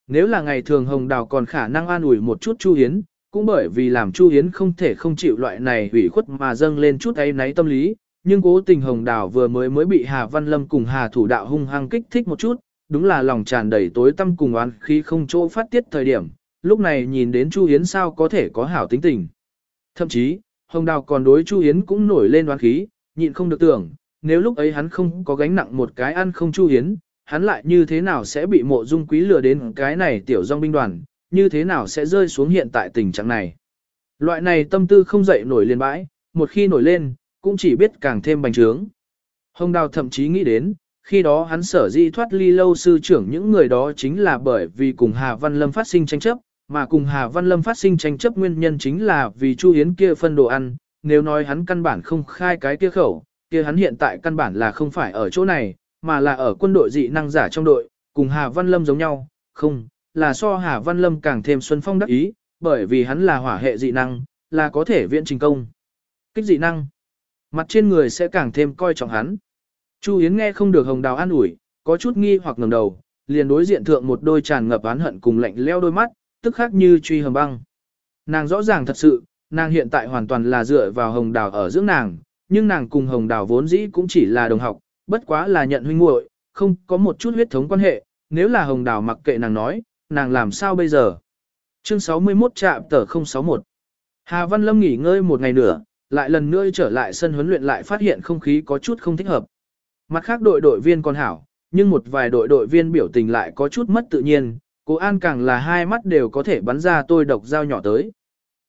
Nếu là ngày thường hồng đào còn khả năng an ủi một chút Chu Hiến, cũng bởi vì làm Chu Hiến không thể không chịu loại này hủy khuất mà dâng lên chút ấy náy tâm lý, nhưng cố tình hồng đào vừa mới mới bị Hà Văn Lâm cùng Hà Thủ Đạo hung hăng kích thích một chút, đúng là lòng tràn đầy tối tâm cùng oán khí không chỗ phát tiết thời điểm, lúc này nhìn đến Chu Hiến sao có thể có hảo tính tình. Thậm chí, Hồng Đào còn đối Chu Hiến cũng nổi lên oán khí, nhịn không được tưởng, nếu lúc ấy hắn không có gánh nặng một cái ăn không Chu Hiến, hắn lại như thế nào sẽ bị mộ dung quý lừa đến cái này tiểu dòng binh đoàn, như thế nào sẽ rơi xuống hiện tại tình trạng này. Loại này tâm tư không dậy nổi liền bãi, một khi nổi lên, cũng chỉ biết càng thêm bành trướng. Hồng Đào thậm chí nghĩ đến, khi đó hắn sở di thoát ly lâu sư trưởng những người đó chính là bởi vì cùng Hà Văn Lâm phát sinh tranh chấp, mà cùng Hà Văn Lâm phát sinh tranh chấp nguyên nhân chính là vì Chu Hiến kia phân đồ ăn, nếu nói hắn căn bản không khai cái kia khẩu, kia hắn hiện tại căn bản là không phải ở chỗ này, mà là ở quân đội dị năng giả trong đội, cùng Hà Văn Lâm giống nhau, không, là so Hà Văn Lâm càng thêm xuân phong đắc ý, bởi vì hắn là hỏa hệ dị năng, là có thể viện trình công. Kích dị năng, mặt trên người sẽ càng thêm coi trọng hắn. Chu Yến nghe không được Hồng Đào an ủi, có chút nghi hoặc ngẩng đầu, liền đối diện thượng một đôi tràn ngập oán hận cùng lạnh leo đôi mắt, tức khác như truy hầm băng. Nàng rõ ràng thật sự, nàng hiện tại hoàn toàn là dựa vào Hồng Đào ở dưỡng nàng, nhưng nàng cùng Hồng Đào vốn dĩ cũng chỉ là đồng học, bất quá là nhận huynh muội, không có một chút huyết thống quan hệ, nếu là Hồng Đào mặc kệ nàng nói, nàng làm sao bây giờ? Chương 61 trạm tờ 061 Hà Văn Lâm nghỉ ngơi một ngày nữa, lại lần nữa trở lại sân huấn luyện lại phát hiện không khí có chút không thích hợp. Mặt khác đội đội viên còn hảo, nhưng một vài đội đội viên biểu tình lại có chút mất tự nhiên, cố An càng là hai mắt đều có thể bắn ra tôi độc dao nhỏ tới.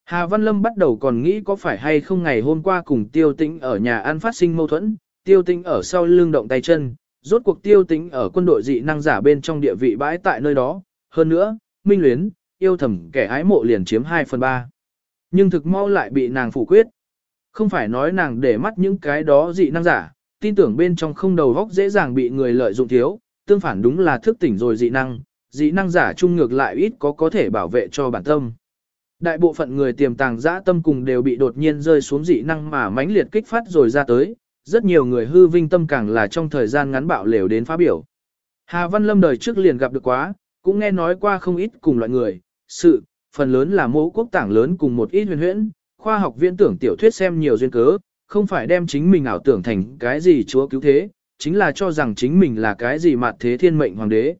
Hà Văn Lâm bắt đầu còn nghĩ có phải hay không ngày hôm qua cùng tiêu tĩnh ở nhà ăn phát sinh mâu thuẫn, tiêu Tinh ở sau lưng động tay chân, rốt cuộc tiêu Tinh ở quân đội dị năng giả bên trong địa vị bãi tại nơi đó, hơn nữa, minh luyến, yêu thầm kẻ ái mộ liền chiếm 2 phần 3. Nhưng thực mau lại bị nàng phủ quyết. Không phải nói nàng để mắt những cái đó dị năng giả, tin tưởng bên trong không đầu góc dễ dàng bị người lợi dụng thiếu, tương phản đúng là thức tỉnh rồi dị năng, dị năng giả chung ngược lại ít có có thể bảo vệ cho bản tâm. Đại bộ phận người tiềm tàng dã tâm cùng đều bị đột nhiên rơi xuống dị năng mà mãnh liệt kích phát rồi ra tới, rất nhiều người hư vinh tâm càng là trong thời gian ngắn bạo lều đến phá biểu. Hà Văn Lâm đời trước liền gặp được quá, cũng nghe nói qua không ít cùng loại người, sự, phần lớn là mẫu quốc tảng lớn cùng một ít huyền huyễn, khoa học viện tưởng tiểu thuyết xem nhiều duyên cớ, không phải đem chính mình ảo tưởng thành cái gì chúa cứu thế, chính là cho rằng chính mình là cái gì mạt thế thiên mệnh hoàng đế.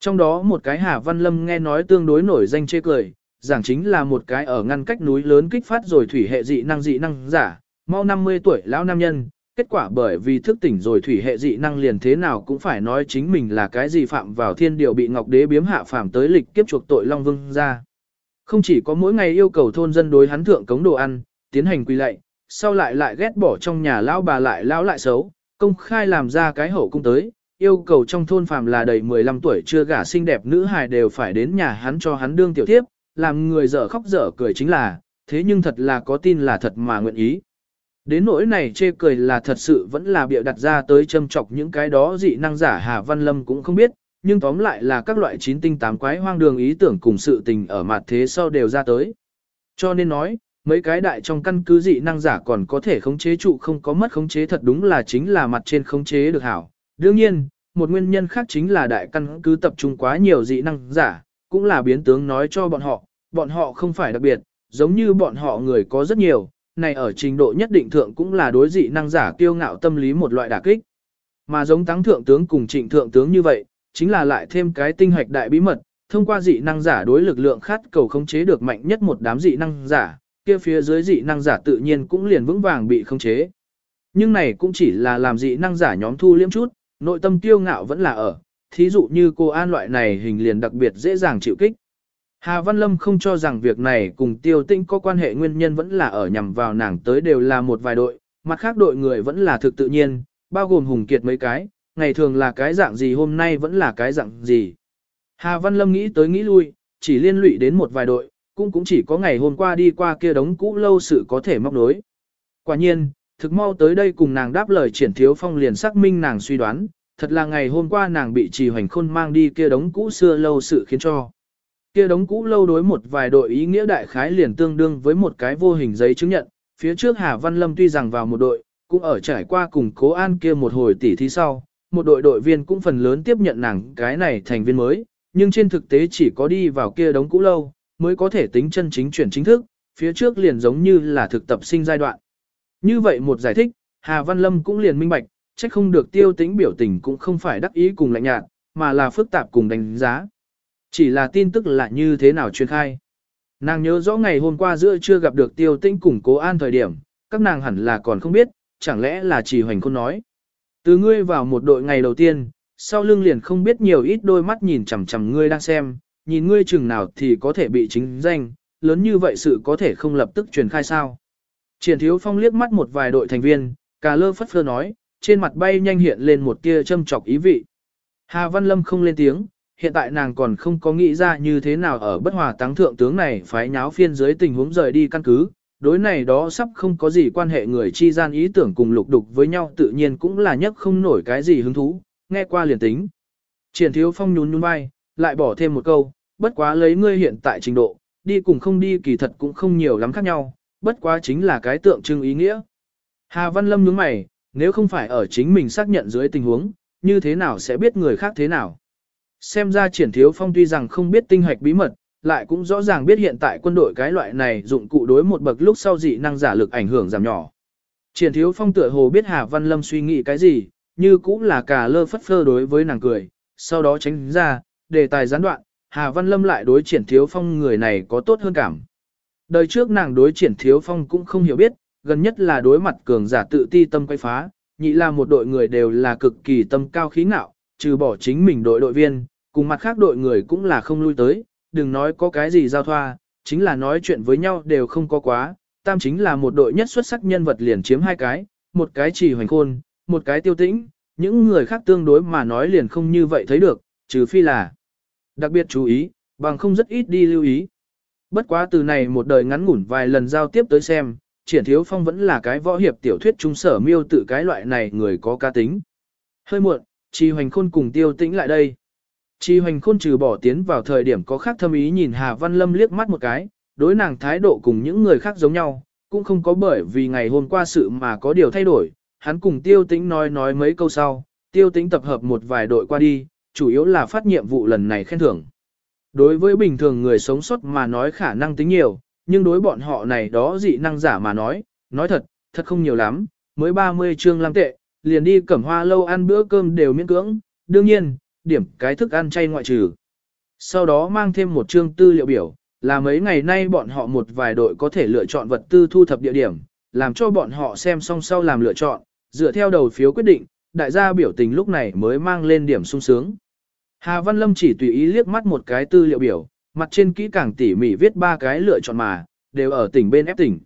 Trong đó một cái Hà Văn Lâm nghe nói tương đối nổi danh chê cười, giảng chính là một cái ở ngăn cách núi lớn kích phát rồi thủy hệ dị năng dị năng giả, mau 50 tuổi lão nam nhân, kết quả bởi vì thức tỉnh rồi thủy hệ dị năng liền thế nào cũng phải nói chính mình là cái gì phạm vào thiên điều bị Ngọc Đế biếm hạ phạm tới lịch kiếp chuộc tội Long Vương ra. Không chỉ có mỗi ngày yêu cầu thôn dân đối hắn thượng cống đồ ăn, tiến hành quy lệ, sau lại lại ghét bỏ trong nhà lão bà lại lão lại xấu, công khai làm ra cái hậu cung tới, yêu cầu trong thôn phàm là đầy 15 tuổi chưa gả xinh đẹp nữ hài đều phải đến nhà hắn cho hắn đương tiểu thiếp, làm người dở khóc dở cười chính là, thế nhưng thật là có tin là thật mà nguyện ý. Đến nỗi này chê cười là thật sự vẫn là bịa đặt ra tới châm chọc những cái đó dị năng giả Hà Văn Lâm cũng không biết, nhưng tóm lại là các loại chín tinh tám quái hoang đường ý tưởng cùng sự tình ở mặt thế sau đều ra tới. Cho nên nói, mấy cái đại trong căn cứ dị năng giả còn có thể khống chế trụ không có mất khống chế thật đúng là chính là mặt trên khống chế được hảo. Đương nhiên, một nguyên nhân khác chính là đại căn cứ tập trung quá nhiều dị năng giả, cũng là biến tướng nói cho bọn họ, bọn họ không phải đặc biệt, giống như bọn họ người có rất nhiều, này ở trình độ nhất định thượng cũng là đối dị năng giả kiêu ngạo tâm lý một loại đả kích. Mà giống tăng thượng tướng cùng trịnh thượng tướng như vậy, chính là lại thêm cái tinh hoạch đại bí mật, thông qua dị năng giả đối lực lượng khát cầu khống chế được mạnh nhất một đám dị năng giả, kia phía dưới dị năng giả tự nhiên cũng liền vững vàng bị khống chế. Nhưng này cũng chỉ là làm dị năng giả nhóm thu liếm chút, nội tâm kiêu ngạo vẫn là ở, thí dụ như cô An loại này hình liền đặc biệt dễ dàng chịu kích. Hà Văn Lâm không cho rằng việc này cùng tiêu tinh có quan hệ nguyên nhân vẫn là ở nhằm vào nàng tới đều là một vài đội, mặt khác đội người vẫn là thực tự nhiên, bao gồm hùng kiệt mấy cái, ngày thường là cái dạng gì hôm nay vẫn là cái dạng gì. Hà Văn Lâm nghĩ tới nghĩ lui, chỉ liên lụy đến một vài đội, cũng cũng chỉ có ngày hôm qua đi qua kia đống cũ lâu sự có thể móc nối. Quả nhiên, thực mau tới đây cùng nàng đáp lời triển thiếu phong liền xác minh nàng suy đoán, thật là ngày hôm qua nàng bị trì hoành khôn mang đi kia đống cũ xưa lâu sự khiến cho. Kia đống cũ lâu đối một vài đội ý nghĩa đại khái liền tương đương với một cái vô hình giấy chứng nhận, phía trước Hà Văn Lâm tuy rằng vào một đội, cũng ở trải qua cùng cố an kia một hồi tỉ thí sau, một đội đội viên cũng phần lớn tiếp nhận nàng cái này thành viên mới, nhưng trên thực tế chỉ có đi vào kia đống cũ lâu, mới có thể tính chân chính chuyển chính thức, phía trước liền giống như là thực tập sinh giai đoạn. Như vậy một giải thích, Hà Văn Lâm cũng liền minh bạch, trách không được tiêu tính biểu tình cũng không phải đắc ý cùng lạnh nhạt, mà là phức tạp cùng đánh giá. Chỉ là tin tức là như thế nào truyền khai. Nàng nhớ rõ ngày hôm qua giữa chưa gặp được tiêu tĩnh cùng cố an thời điểm, các nàng hẳn là còn không biết, chẳng lẽ là chỉ hoành khôn nói. Từ ngươi vào một đội ngày đầu tiên, sau lưng liền không biết nhiều ít đôi mắt nhìn chằm chằm ngươi đang xem, nhìn ngươi chừng nào thì có thể bị chính danh, lớn như vậy sự có thể không lập tức truyền khai sao. Triển thiếu phong liếc mắt một vài đội thành viên, cà lơ phất phơ nói, trên mặt bay nhanh hiện lên một tia châm chọc ý vị. Hà Văn Lâm không lên tiếng, hiện tại nàng còn không có nghĩ ra như thế nào ở bất hòa táng thượng tướng này phái nháo phiên dưới tình huống rời đi căn cứ. Đối này đó sắp không có gì quan hệ người chi gian ý tưởng cùng lục đục với nhau tự nhiên cũng là nhất không nổi cái gì hứng thú, nghe qua liền tính. Triển thiếu phong nhún nhún vai, lại bỏ thêm một câu, bất quá lấy ngươi hiện tại trình độ, đi cùng không đi kỳ thật cũng không nhiều lắm khác nhau, bất quá chính là cái tượng trưng ý nghĩa. Hà Văn Lâm nhướng mày, nếu không phải ở chính mình xác nhận dưới tình huống, như thế nào sẽ biết người khác thế nào. Xem ra triển thiếu phong tuy rằng không biết tinh hoạch bí mật, lại cũng rõ ràng biết hiện tại quân đội cái loại này dụng cụ đối một bậc lúc sau dị năng giả lực ảnh hưởng giảm nhỏ. Triển thiếu phong tựa hồ biết Hà Văn Lâm suy nghĩ cái gì, như cũng là cả lơ phất phơ đối với nàng cười, sau đó tránh ra, đề tài gián đoạn, Hà Văn Lâm lại đối triển thiếu phong người này có tốt hơn cảm. Đời trước nàng đối triển thiếu phong cũng không hiểu biết, gần nhất là đối mặt cường giả tự ti tâm quay phá, nhị là một đội người đều là cực kỳ tâm cao khí ngạo, trừ bỏ chính mình đội đội viên, cùng mặt khác đội người cũng là không lui tới, đừng nói có cái gì giao thoa, chính là nói chuyện với nhau đều không có quá, tam chính là một đội nhất xuất sắc nhân vật liền chiếm hai cái, một cái chỉ hoành khôn, một cái tiêu tĩnh, những người khác tương đối mà nói liền không như vậy thấy được, trừ phi là đặc biệt chú ý, bằng không rất ít đi lưu ý. Bất quá từ này một đời ngắn ngủn vài lần giao tiếp tới xem, triển thiếu phong vẫn là cái võ hiệp tiểu thuyết trung sở miêu tự cái loại này người có ca tính. Hơi muộn, trì hoành khôn cùng tiêu tĩnh lại đây. Chi hoành khôn trừ bỏ tiến vào thời điểm có khác thâm ý nhìn Hà Văn Lâm liếc mắt một cái, đối nàng thái độ cùng những người khác giống nhau, cũng không có bởi vì ngày hôm qua sự mà có điều thay đổi. Hắn cùng tiêu tĩnh nói nói mấy câu sau, tiêu tĩnh tập hợp một vài đội qua đi, chủ yếu là phát nhiệm vụ lần này khen thưởng. Đối với bình thường người sống sót mà nói khả năng tính nhiều, nhưng đối bọn họ này đó dị năng giả mà nói, nói thật, thật không nhiều lắm, mới 30 chương lam tệ, liền đi cẩm hoa lâu ăn bữa cơm đều miễn cưỡng, đương nhiên, điểm cái thức ăn chay ngoại trừ. Sau đó mang thêm một chương tư liệu biểu, là mấy ngày nay bọn họ một vài đội có thể lựa chọn vật tư thu thập địa điểm, làm cho bọn họ xem xong sau làm lựa chọn, dựa theo đầu phiếu quyết định, đại gia biểu tình lúc này mới mang lên điểm sung sướng. Hà Văn Lâm chỉ tùy ý liếc mắt một cái tư liệu biểu, mặt trên kỹ càng tỉ mỉ viết ba cái lựa chọn mà, đều ở tỉnh bên ép tỉnh.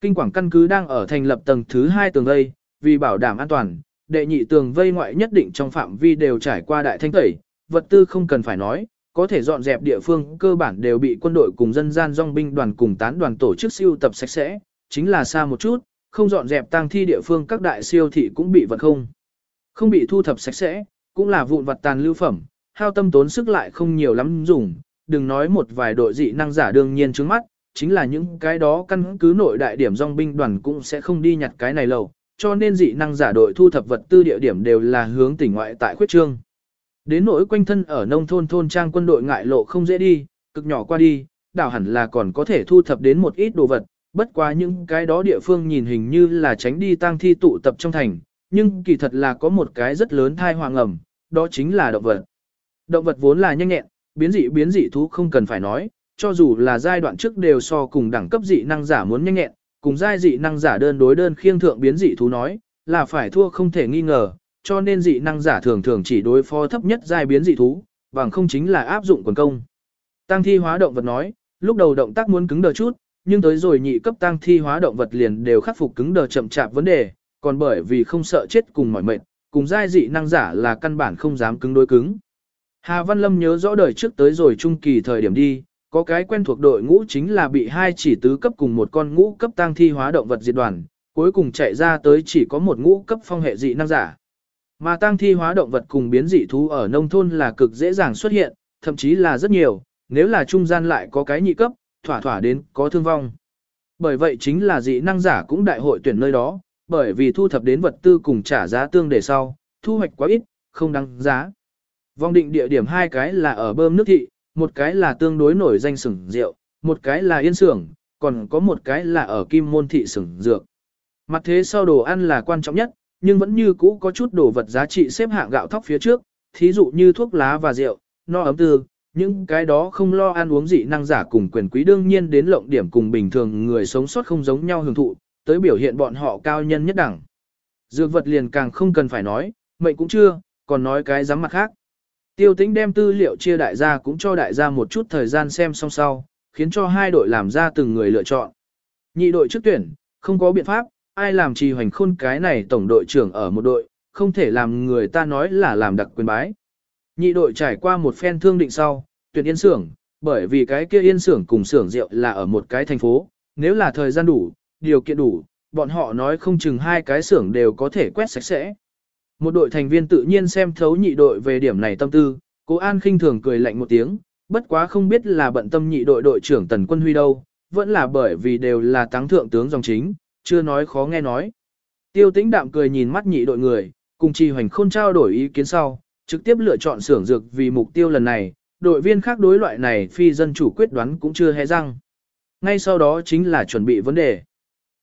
Kinh quảng căn cứ đang ở thành lập tầng thứ hai tường đây, vì bảo đảm an toàn, đệ nhị tường vây ngoại nhất định trong phạm vi đều trải qua đại thanh tẩy, vật tư không cần phải nói, có thể dọn dẹp địa phương cơ bản đều bị quân đội cùng dân gian dòng binh đoàn cùng tán đoàn tổ chức siêu tập sạch sẽ, chính là xa một chút, không dọn dẹp tang thi địa phương các đại siêu thị cũng bị vật không. Không bị thu thập sạch sẽ, cũng là vụn vật tàn lưu phẩm, hao tâm tốn sức lại không nhiều lắm dùng, đừng nói một vài đội dị năng giả đương nhiên trước mắt, chính là những cái đó căn cứ nội đại điểm dòng binh đoàn cũng sẽ không đi nhặt cái này lâu, cho nên dị năng giả đội thu thập vật tư địa điểm đều là hướng tỉnh ngoại tại khuyết trương. Đến nỗi quanh thân ở nông thôn thôn trang quân đội ngại lộ không dễ đi, cực nhỏ qua đi, đảo hẳn là còn có thể thu thập đến một ít đồ vật, bất quá những cái đó địa phương nhìn hình như là tránh đi tang thi tụ tập trong thành, nhưng kỳ thật là có một cái rất lớn thai hoàng ẩm, đó chính là động vật. Động vật vốn là nhanh nhẹn, biến dị biến dị thú không cần phải nói, cho dù là giai đoạn trước đều so cùng đẳng cấp dị năng giả muốn nhanh nhẹn, cùng giai dị năng giả đơn đối đơn khiêng thượng biến dị thú nói, là phải thua không thể nghi ngờ, cho nên dị năng giả thường thường chỉ đối phó thấp nhất giai biến dị thú, bằng không chính là áp dụng quần công. Tăng thi hóa động vật nói, lúc đầu động tác muốn cứng đờ chút, nhưng tới rồi nhị cấp tăng thi hóa động vật liền đều khắc phục cứng đờ chậm chạp vấn đề, còn bởi vì không sợ chết cùng mỏi mệt, cùng giai dị năng giả là căn bản không dám cứng đối cứng. Hà Văn Lâm nhớ rõ đời trước tới rồi trung kỳ thời điểm đi, có cái quen thuộc đội ngũ chính là bị hai chỉ tứ cấp cùng một con ngũ cấp tăng thi hóa động vật diệt đoàn, cuối cùng chạy ra tới chỉ có một ngũ cấp phong hệ dị năng giả. Mà tăng thi hóa động vật cùng biến dị thú ở nông thôn là cực dễ dàng xuất hiện, thậm chí là rất nhiều, nếu là trung gian lại có cái nhị cấp, thỏa thỏa đến có thương vong. Bởi vậy chính là dị năng giả cũng đại hội tuyển nơi đó, bởi vì thu thập đến vật tư cùng trả giá tương để sau, thu hoạch quá ít, không đáng giá. vong định địa điểm hai cái là ở bơm nước thị, một cái là tương đối nổi danh sửng rượu, một cái là yên sưởng, còn có một cái là ở kim môn thị sửng dược. Mặt thế sau đồ ăn là quan trọng nhất, nhưng vẫn như cũ có chút đồ vật giá trị xếp hạng gạo thóc phía trước, thí dụ như thuốc lá và rượu, no ấm tư, những cái đó không lo ăn uống dị năng giả cùng quyền quý đương nhiên đến lộng điểm cùng bình thường người sống sót không giống nhau hưởng thụ, tới biểu hiện bọn họ cao nhân nhất đẳng. Dược vật liền càng không cần phải nói, mệnh cũng chưa, còn nói cái dám mặt khác. Tiêu tính đem tư liệu chia đại gia cũng cho đại gia một chút thời gian xem xong sau, khiến cho hai đội làm ra từng người lựa chọn. Nhị đội trước tuyển, không có biện pháp, ai làm trì hoành khôn cái này tổng đội trưởng ở một đội, không thể làm người ta nói là làm đặc quyền bái. Nhị đội trải qua một phen thương định sau, tuyển yên xưởng, bởi vì cái kia yên xưởng cùng xưởng rượu là ở một cái thành phố, nếu là thời gian đủ, điều kiện đủ, bọn họ nói không chừng hai cái xưởng đều có thể quét sạch sẽ. Một đội thành viên tự nhiên xem thấu nhị đội về điểm này tâm tư, cố An khinh thường cười lạnh một tiếng, bất quá không biết là bận tâm nhị đội đội trưởng Tần Quân Huy đâu, vẫn là bởi vì đều là táng thượng tướng dòng chính, chưa nói khó nghe nói. Tiêu tĩnh đạm cười nhìn mắt nhị đội người, cùng trì hoành khôn trao đổi ý kiến sau, trực tiếp lựa chọn xưởng dược vì mục tiêu lần này, đội viên khác đối loại này phi dân chủ quyết đoán cũng chưa hé răng. Ngay sau đó chính là chuẩn bị vấn đề.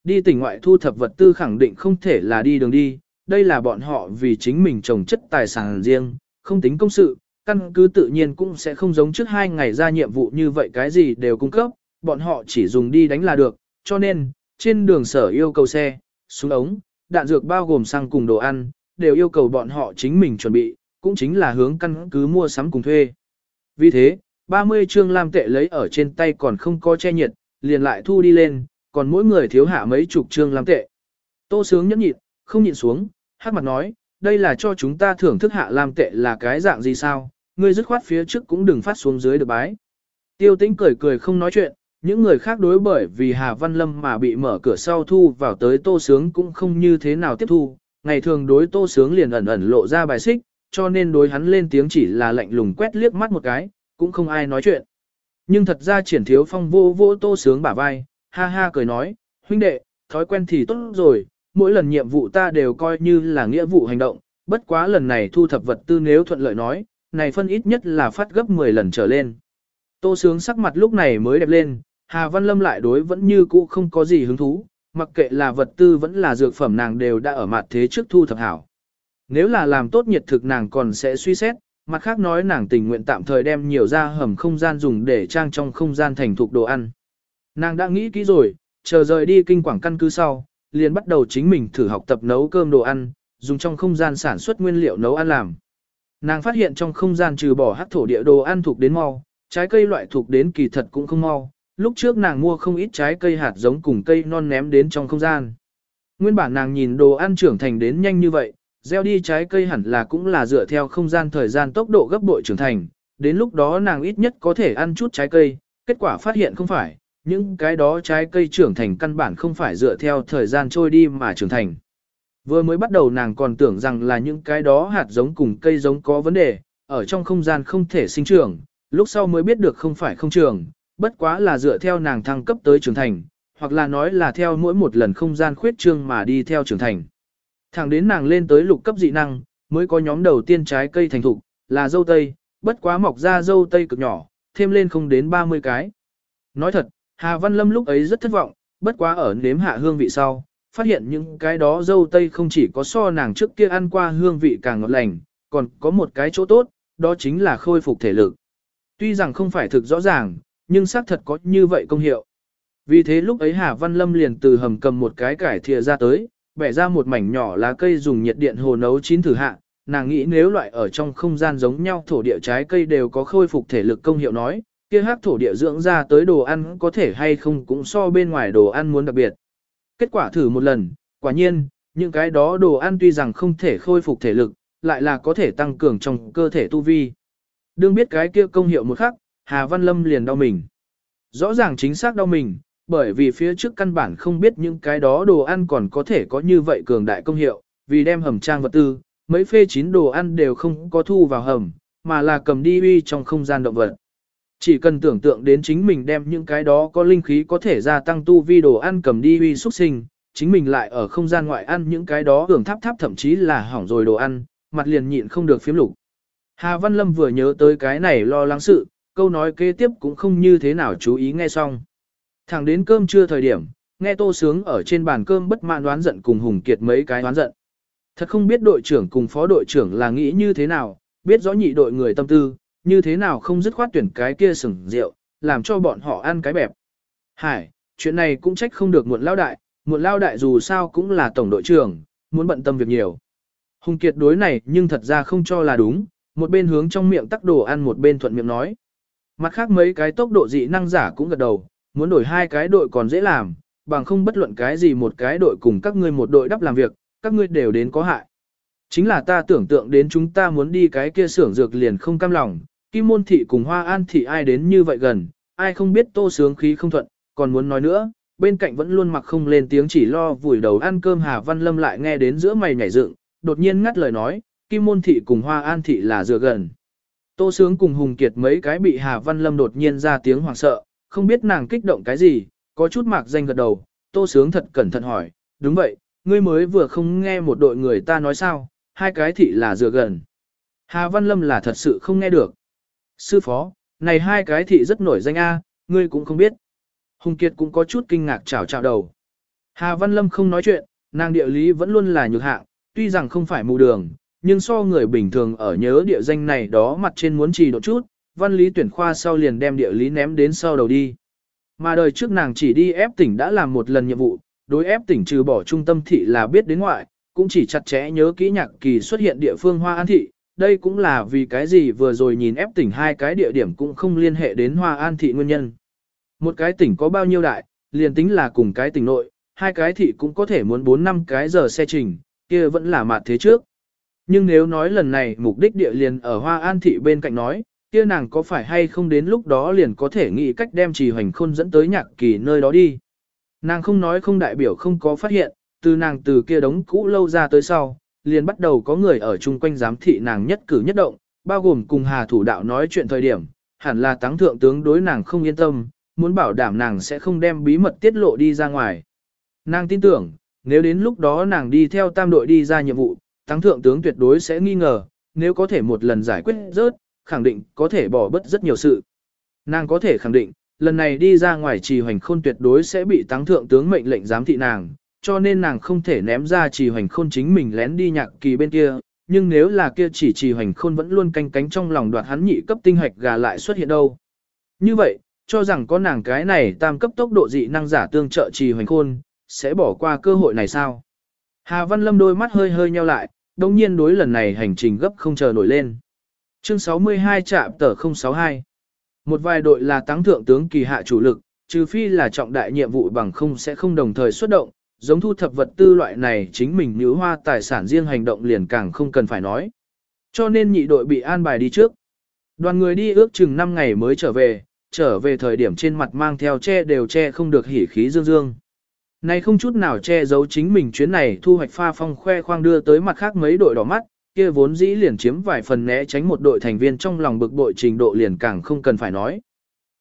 Đi tỉnh ngoại thu thập vật tư khẳng định không thể là đi đường đi, đây là bọn họ vì chính mình trồng chất tài sản riêng, không tính công sự, căn cứ tự nhiên cũng sẽ không giống trước hai ngày ra nhiệm vụ như vậy cái gì đều cung cấp, bọn họ chỉ dùng đi đánh là được, cho nên, trên đường sở yêu cầu xe, súng ống, đạn dược bao gồm xăng cùng đồ ăn, đều yêu cầu bọn họ chính mình chuẩn bị, cũng chính là hướng căn cứ mua sắm cùng thuê. Vì thế, 30 chương lam tệ lấy ở trên tay còn không có che nhiệt, liền lại thu đi lên, còn mỗi người thiếu hạ mấy chục chương lam tệ. Tô sướng nhẫn nhịn, không nhịn xuống, hát mặt nói, đây là cho chúng ta thưởng thức hạ lam tệ là cái dạng gì sao, ngươi dứt khoát phía trước cũng đừng phát xuống dưới được bái. Tiêu tĩnh cười cười không nói chuyện, những người khác đối bởi vì Hà Văn Lâm mà bị mở cửa sau thu vào tới tô sướng cũng không như thế nào tiếp thu, ngày thường đối tô sướng liền ẩn ẩn lộ ra bài xích, cho nên đối hắn lên tiếng chỉ là lạnh lùng quét liếc mắt một cái, cũng không ai nói chuyện. Nhưng thật ra triển thiếu phong vô vô tô sướng bả vai, ha ha cười nói, huynh đệ, thói quen thì tốt rồi, mỗi lần nhiệm vụ ta đều coi như là nghĩa vụ hành động, bất quá lần này thu thập vật tư nếu thuận lợi nói, này phân ít nhất là phát gấp 10 lần trở lên. Tô sướng sắc mặt lúc này mới đẹp lên, Hà Văn Lâm lại đối vẫn như cũ không có gì hứng thú, mặc kệ là vật tư vẫn là dược phẩm nàng đều đã ở mặt thế trước thu thập hảo. Nếu là làm tốt nhiệt thực nàng còn sẽ suy xét, mặt khác nói nàng tình nguyện tạm thời đem nhiều ra hầm không gian dùng để trang trong không gian thành thục đồ ăn. Nàng đã nghĩ kỹ rồi, chờ rời đi kinh quảng căn cứ sau, liền bắt đầu chính mình thử học tập nấu cơm đồ ăn, dùng trong không gian sản xuất nguyên liệu nấu ăn làm. Nàng phát hiện trong không gian trừ bỏ hắc thổ địa đồ ăn thuộc đến mau, trái cây loại thuộc đến kỳ thật cũng không mau. Lúc trước nàng mua không ít trái cây hạt giống cùng cây non ném đến trong không gian. Nguyên bản nàng nhìn đồ ăn trưởng thành đến nhanh như vậy, gieo đi trái cây hẳn là cũng là dựa theo không gian thời gian tốc độ gấp bội trưởng thành, đến lúc đó nàng ít nhất có thể ăn chút trái cây, kết quả phát hiện không phải, những cái đó trái cây trưởng thành căn bản không phải dựa theo thời gian trôi đi mà trưởng thành. Vừa mới bắt đầu nàng còn tưởng rằng là những cái đó hạt giống cùng cây giống có vấn đề, ở trong không gian không thể sinh trưởng, lúc sau mới biết được không phải không trưởng bất quá là dựa theo nàng thăng cấp tới trưởng thành, hoặc là nói là theo mỗi một lần không gian khuyết trương mà đi theo trưởng thành. Thẳng đến nàng lên tới lục cấp dị năng, mới có nhóm đầu tiên trái cây thành thục, là dâu tây, bất quá mọc ra dâu tây cực nhỏ, thêm lên không đến 30 cái. Nói thật, Hà Văn Lâm lúc ấy rất thất vọng, bất quá ở nếm hạ hương vị sau, phát hiện những cái đó dâu tây không chỉ có so nàng trước kia ăn qua hương vị càng ngọt lành, còn có một cái chỗ tốt, đó chính là khôi phục thể lực. Tuy rằng không phải thực rõ ràng, nhưng xác thật có như vậy công hiệu. Vì thế lúc ấy Hà Văn Lâm liền từ hầm cầm một cái cải thìa ra tới, bẻ ra một mảnh nhỏ lá cây dùng nhiệt điện hồ nấu chín thử hạ, nàng nghĩ nếu loại ở trong không gian giống nhau thổ địa trái cây đều có khôi phục thể lực công hiệu nói, kia hắc thổ địa dưỡng ra tới đồ ăn có thể hay không cũng so bên ngoài đồ ăn muốn đặc biệt. Kết quả thử một lần, quả nhiên, những cái đó đồ ăn tuy rằng không thể khôi phục thể lực, lại là có thể tăng cường trong cơ thể tu vi. Đương biết cái kia công hiệu một khắc, Hà Văn Lâm liền đau mình. Rõ ràng chính xác đau mình, bởi vì phía trước căn bản không biết những cái đó đồ ăn còn có thể có như vậy cường đại công hiệu, vì đem hầm trang vật tư, mấy phê chín đồ ăn đều không có thu vào hầm, mà là cầm đi uy trong không gian động vật. Chỉ cần tưởng tượng đến chính mình đem những cái đó có linh khí có thể gia tăng tu vi đồ ăn cầm đi uy xuất sinh, chính mình lại ở không gian ngoại ăn những cái đó hưởng tháp tháp thậm chí là hỏng rồi đồ ăn, mặt liền nhịn không được phiếm lục. Hà Văn Lâm vừa nhớ tới cái này lo lắng sự, câu nói kế tiếp cũng không như thế nào chú ý nghe xong. Thẳng đến cơm trưa thời điểm, nghe Tô Sướng ở trên bàn cơm bất mãn đoán giận cùng Hùng Kiệt mấy cái đoán giận. Thật không biết đội trưởng cùng phó đội trưởng là nghĩ như thế nào, biết rõ nhị đội người tâm tư, như thế nào không dứt khoát tuyển cái kia sừng rượu, làm cho bọn họ ăn cái bẹp. Hải, chuyện này cũng trách không được muộn lao đại, muộn lao đại dù sao cũng là tổng đội trưởng, muốn bận tâm việc nhiều. Hùng Kiệt đối này nhưng thật ra không cho là đúng, một bên hướng trong miệng tắc đồ ăn một bên thuận miệng nói. Mặt khác mấy cái tốc độ dị năng giả cũng gật đầu, muốn đổi hai cái đội còn dễ làm, bằng không bất luận cái gì một cái đội cùng các ngươi một đội đắp làm việc, các ngươi đều đến có hại. Chính là ta tưởng tượng đến chúng ta muốn đi cái kia xưởng dược liền không cam lòng, Kim Môn Thị cùng Hoa An Thị ai đến như vậy gần, ai không biết tô sướng khí không thuận, còn muốn nói nữa, bên cạnh vẫn luôn mặc không lên tiếng chỉ lo vùi đầu ăn cơm Hà Văn Lâm lại nghe đến giữa mày nhảy dựng, đột nhiên ngắt lời nói, Kim Môn Thị cùng Hoa An Thị là dựa gần. Tô Sướng cùng Hùng Kiệt mấy cái bị Hà Văn Lâm đột nhiên ra tiếng hoảng sợ, không biết nàng kích động cái gì, có chút mạc danh gật đầu, Tô Sướng thật cẩn thận hỏi, đúng vậy, ngươi mới vừa không nghe một đội người ta nói sao, hai cái thị là dựa gần. Hà Văn Lâm là thật sự không nghe được. Sư phó, này hai cái thị rất nổi danh A, ngươi cũng không biết. Hùng Kiệt cũng có chút kinh ngạc chào chào đầu. Hà Văn Lâm không nói chuyện, nàng địa lý vẫn luôn là nhược hạng, tuy rằng không phải mù đường, nhưng so người bình thường ở nhớ địa danh này đó mặt trên muốn trì độ chút, văn lý tuyển khoa sau liền đem địa lý ném đến sau đầu đi. Mà đời trước nàng chỉ đi ép tỉnh đã làm một lần nhiệm vụ, đối ép tỉnh trừ bỏ trung tâm thị là biết đến ngoại, cũng chỉ chặt chẽ nhớ kỹ nhạc kỳ xuất hiện địa phương Hoa An Thị, đây cũng là vì cái gì vừa rồi nhìn ép tỉnh hai cái địa điểm cũng không liên hệ đến Hoa An Thị nguyên nhân. Một cái tỉnh có bao nhiêu đại, liền tính là cùng cái tỉnh nội, hai cái thị cũng có thể muốn 4 năm cái giờ xe trình, kia vẫn là mặt thế trước. Nhưng nếu nói lần này mục đích địa liền ở Hoa An Thị bên cạnh nói, kia nàng có phải hay không đến lúc đó liền có thể nghĩ cách đem trì hoành khôn dẫn tới nhạc kỳ nơi đó đi. Nàng không nói không đại biểu không có phát hiện, từ nàng từ kia đống cũ lâu ra tới sau, liền bắt đầu có người ở chung quanh giám thị nàng nhất cử nhất động, bao gồm cùng Hà thủ đạo nói chuyện thời điểm, hẳn là tăng thượng tướng đối nàng không yên tâm, muốn bảo đảm nàng sẽ không đem bí mật tiết lộ đi ra ngoài. Nàng tin tưởng, nếu đến lúc đó nàng đi theo tam đội đi ra nhiệm vụ, tăng thượng tướng tuyệt đối sẽ nghi ngờ, nếu có thể một lần giải quyết rớt, khẳng định có thể bỏ bất rất nhiều sự. Nàng có thể khẳng định, lần này đi ra ngoài trì hoành khôn tuyệt đối sẽ bị tăng thượng tướng mệnh lệnh giám thị nàng, cho nên nàng không thể ném ra trì hoành khôn chính mình lén đi nhạc kỳ bên kia, nhưng nếu là kia chỉ trì hoành khôn vẫn luôn canh cánh trong lòng đoạt hắn nhị cấp tinh hoạch gà lại xuất hiện đâu. Như vậy, cho rằng có nàng cái này tam cấp tốc độ dị năng giả tương trợ trì hoành khôn, sẽ bỏ qua cơ hội này sao? Hà Văn Lâm đôi mắt hơi hơi nheo lại, đồng nhiên đối lần này hành trình gấp không chờ nổi lên. Chương 62 trạm tờ 062 Một vài đội là tăng thượng tướng kỳ hạ chủ lực, trừ phi là trọng đại nhiệm vụ bằng không sẽ không đồng thời xuất động, giống thu thập vật tư loại này chính mình nữ hoa tài sản riêng hành động liền càng không cần phải nói. Cho nên nhị đội bị an bài đi trước. Đoàn người đi ước chừng 5 ngày mới trở về, trở về thời điểm trên mặt mang theo che đều che không được hỉ khí dương dương. Này không chút nào che giấu chính mình chuyến này thu hoạch pha phong khoe khoang đưa tới mặt khác mấy đội đỏ mắt, kia vốn dĩ liền chiếm vài phần né tránh một đội thành viên trong lòng bực bội trình độ liền càng không cần phải nói.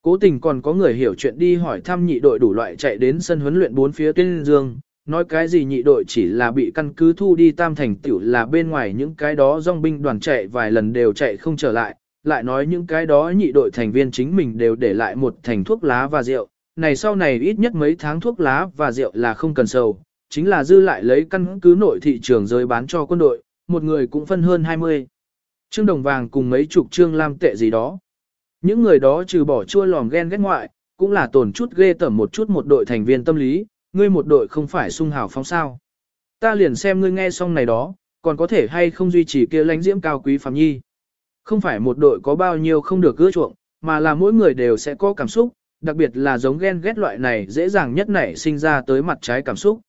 Cố tình còn có người hiểu chuyện đi hỏi thăm nhị đội đủ loại chạy đến sân huấn luyện bốn phía tuyên dương, nói cái gì nhị đội chỉ là bị căn cứ thu đi tam thành tiểu là bên ngoài những cái đó dòng binh đoàn chạy vài lần đều chạy không trở lại, lại nói những cái đó nhị đội thành viên chính mình đều để lại một thành thuốc lá và rượu, này sau này ít nhất mấy tháng thuốc lá và rượu là không cần sầu, chính là dư lại lấy căn cứ nội thị trường rơi bán cho quân đội, một người cũng phân hơn 20. Trương đồng vàng cùng mấy chục trương lam tệ gì đó. Những người đó trừ bỏ chua lòm ghen ghét ngoại, cũng là tổn chút ghê tởm một chút một đội thành viên tâm lý, ngươi một đội không phải sung hào phóng sao. Ta liền xem ngươi nghe xong này đó, còn có thể hay không duy trì kia lãnh diễm cao quý phạm nhi. Không phải một đội có bao nhiêu không được gỡ chuộng, mà là mỗi người đều sẽ có cảm xúc, đặc biệt là giống ghen ghét loại này dễ dàng nhất nảy sinh ra tới mặt trái cảm xúc.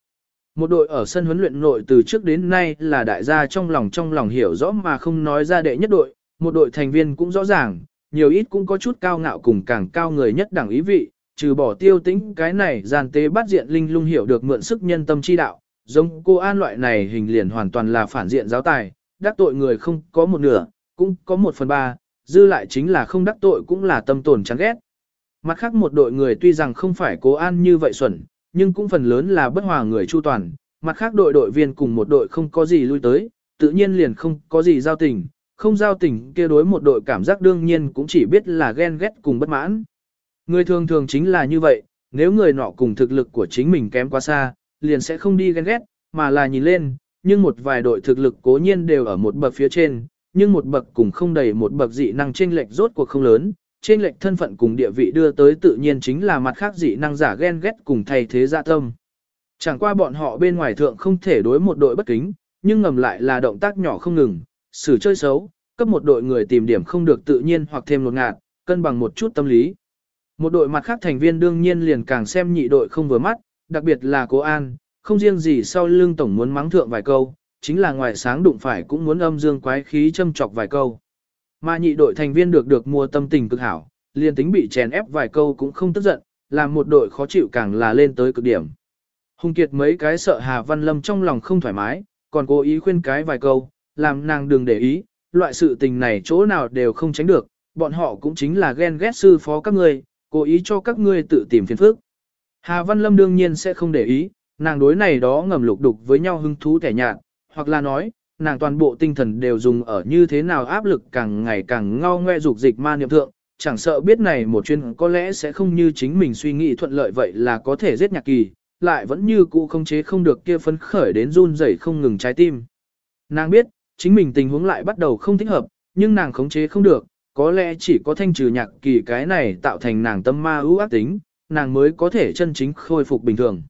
Một đội ở sân huấn luyện nội từ trước đến nay là đại gia trong lòng trong lòng hiểu rõ mà không nói ra đệ nhất đội, một đội thành viên cũng rõ ràng, nhiều ít cũng có chút cao ngạo cùng càng cao người nhất đẳng ý vị, trừ bỏ tiêu tĩnh cái này gian tế bắt diện linh lung hiểu được mượn sức nhân tâm chi đạo, giống cô an loại này hình liền hoàn toàn là phản diện giáo tài, đắc tội người không có một nửa, cũng có một phần ba, dư lại chính là không đắc tội cũng là tâm tồn chán ghét. Mặt khác một đội người tuy rằng không phải cố an như vậy xuẩn, nhưng cũng phần lớn là bất hòa người chu toàn, mặt khác đội đội viên cùng một đội không có gì lui tới, tự nhiên liền không có gì giao tình, không giao tình kia đối một đội cảm giác đương nhiên cũng chỉ biết là ghen ghét cùng bất mãn. Người thường thường chính là như vậy, nếu người nọ cùng thực lực của chính mình kém quá xa, liền sẽ không đi ghen ghét, mà là nhìn lên, nhưng một vài đội thực lực cố nhiên đều ở một bậc phía trên, nhưng một bậc cùng không đầy một bậc dị năng trên lệch rốt cuộc không lớn, Trên lệch thân phận cùng địa vị đưa tới tự nhiên chính là mặt khác dị năng giả ghen ghét cùng thay thế dạ tâm. Chẳng qua bọn họ bên ngoài thượng không thể đối một đội bất kính, nhưng ngầm lại là động tác nhỏ không ngừng, xử chơi xấu, cấp một đội người tìm điểm không được tự nhiên hoặc thêm một ngạt, cân bằng một chút tâm lý. Một đội mặt khác thành viên đương nhiên liền càng xem nhị đội không vừa mắt, đặc biệt là cố An, không riêng gì sau lưng tổng muốn mắng thượng vài câu, chính là ngoài sáng đụng phải cũng muốn âm dương quái khí châm chọc vài câu. Mà nhị đội thành viên được được mua tâm tình cực hảo, liền tính bị chèn ép vài câu cũng không tức giận, làm một đội khó chịu càng là lên tới cực điểm. Hùng Kiệt mấy cái sợ Hà Văn Lâm trong lòng không thoải mái, còn cố ý khuyên cái vài câu, làm nàng đừng để ý, loại sự tình này chỗ nào đều không tránh được, bọn họ cũng chính là ghen ghét sư phó các người cố ý cho các ngươi tự tìm phiền phức. Hà Văn Lâm đương nhiên sẽ không để ý, nàng đối này đó ngầm lục đục với nhau hứng thú kẻ nhạt, hoặc là nói, nàng toàn bộ tinh thần đều dùng ở như thế nào áp lực càng ngày càng ngao ngoe dục dịch ma niệm thượng, chẳng sợ biết này một chuyên có lẽ sẽ không như chính mình suy nghĩ thuận lợi vậy là có thể giết nhạc kỳ, lại vẫn như cũ không chế không được kia phấn khởi đến run rẩy không ngừng trái tim. Nàng biết, chính mình tình huống lại bắt đầu không thích hợp, nhưng nàng khống chế không được, có lẽ chỉ có thanh trừ nhạc kỳ cái này tạo thành nàng tâm ma ưu ác tính, nàng mới có thể chân chính khôi phục bình thường.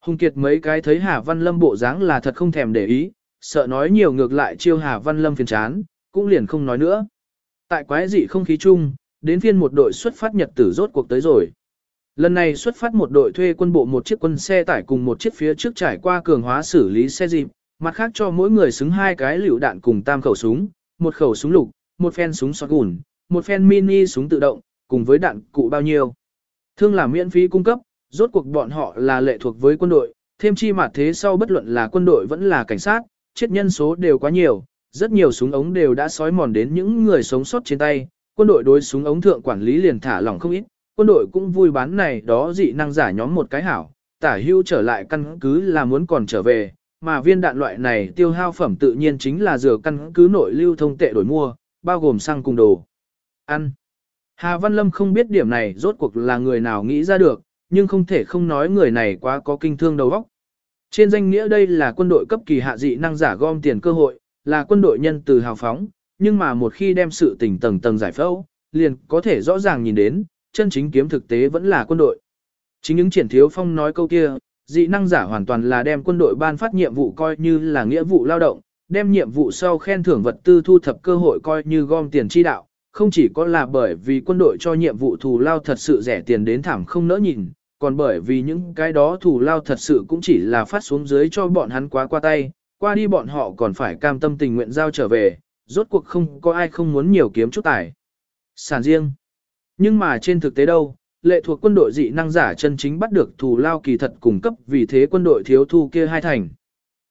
Hùng Kiệt mấy cái thấy Hà Văn Lâm bộ dáng là thật không thèm để ý, sợ nói nhiều ngược lại chiêu Hà Văn Lâm phiền chán, cũng liền không nói nữa. Tại quái dị không khí chung, đến phiên một đội xuất phát nhật tử rốt cuộc tới rồi. Lần này xuất phát một đội thuê quân bộ một chiếc quân xe tải cùng một chiếc phía trước trải qua cường hóa xử lý xe dịp, mặt khác cho mỗi người xứng hai cái lựu đạn cùng tam khẩu súng, một khẩu súng lục, một phen súng sọt gùn, một phen mini súng tự động, cùng với đạn cụ bao nhiêu. Thương là miễn phí cung cấp, rốt cuộc bọn họ là lệ thuộc với quân đội, thêm chi mặt thế sau bất luận là quân đội vẫn là cảnh sát, chết nhân số đều quá nhiều, rất nhiều súng ống đều đã sói mòn đến những người sống sót trên tay, quân đội đối súng ống thượng quản lý liền thả lỏng không ít, quân đội cũng vui bán này đó dị năng giả nhóm một cái hảo, tả hưu trở lại căn cứ là muốn còn trở về, mà viên đạn loại này tiêu hao phẩm tự nhiên chính là dừa căn cứ nội lưu thông tệ đổi mua, bao gồm xăng cùng đồ. Ăn. Hà Văn Lâm không biết điểm này rốt cuộc là người nào nghĩ ra được, nhưng không thể không nói người này quá có kinh thương đầu óc. Trên danh nghĩa đây là quân đội cấp kỳ hạ dị năng giả gom tiền cơ hội, là quân đội nhân từ hào phóng, nhưng mà một khi đem sự tình tầng tầng giải phẫu, liền có thể rõ ràng nhìn đến, chân chính kiếm thực tế vẫn là quân đội. Chính những triển thiếu phong nói câu kia, dị năng giả hoàn toàn là đem quân đội ban phát nhiệm vụ coi như là nghĩa vụ lao động, đem nhiệm vụ sau khen thưởng vật tư thu thập cơ hội coi như gom tiền chi đạo, không chỉ có là bởi vì quân đội cho nhiệm vụ thù lao thật sự rẻ tiền đến thảm không nỡ nhìn, còn bởi vì những cái đó thù lao thật sự cũng chỉ là phát xuống dưới cho bọn hắn quá qua tay, qua đi bọn họ còn phải cam tâm tình nguyện giao trở về, rốt cuộc không có ai không muốn nhiều kiếm chút tài. Sản riêng. Nhưng mà trên thực tế đâu, lệ thuộc quân đội dị năng giả chân chính bắt được thù lao kỳ thật cung cấp vì thế quân đội thiếu thu kia hai thành.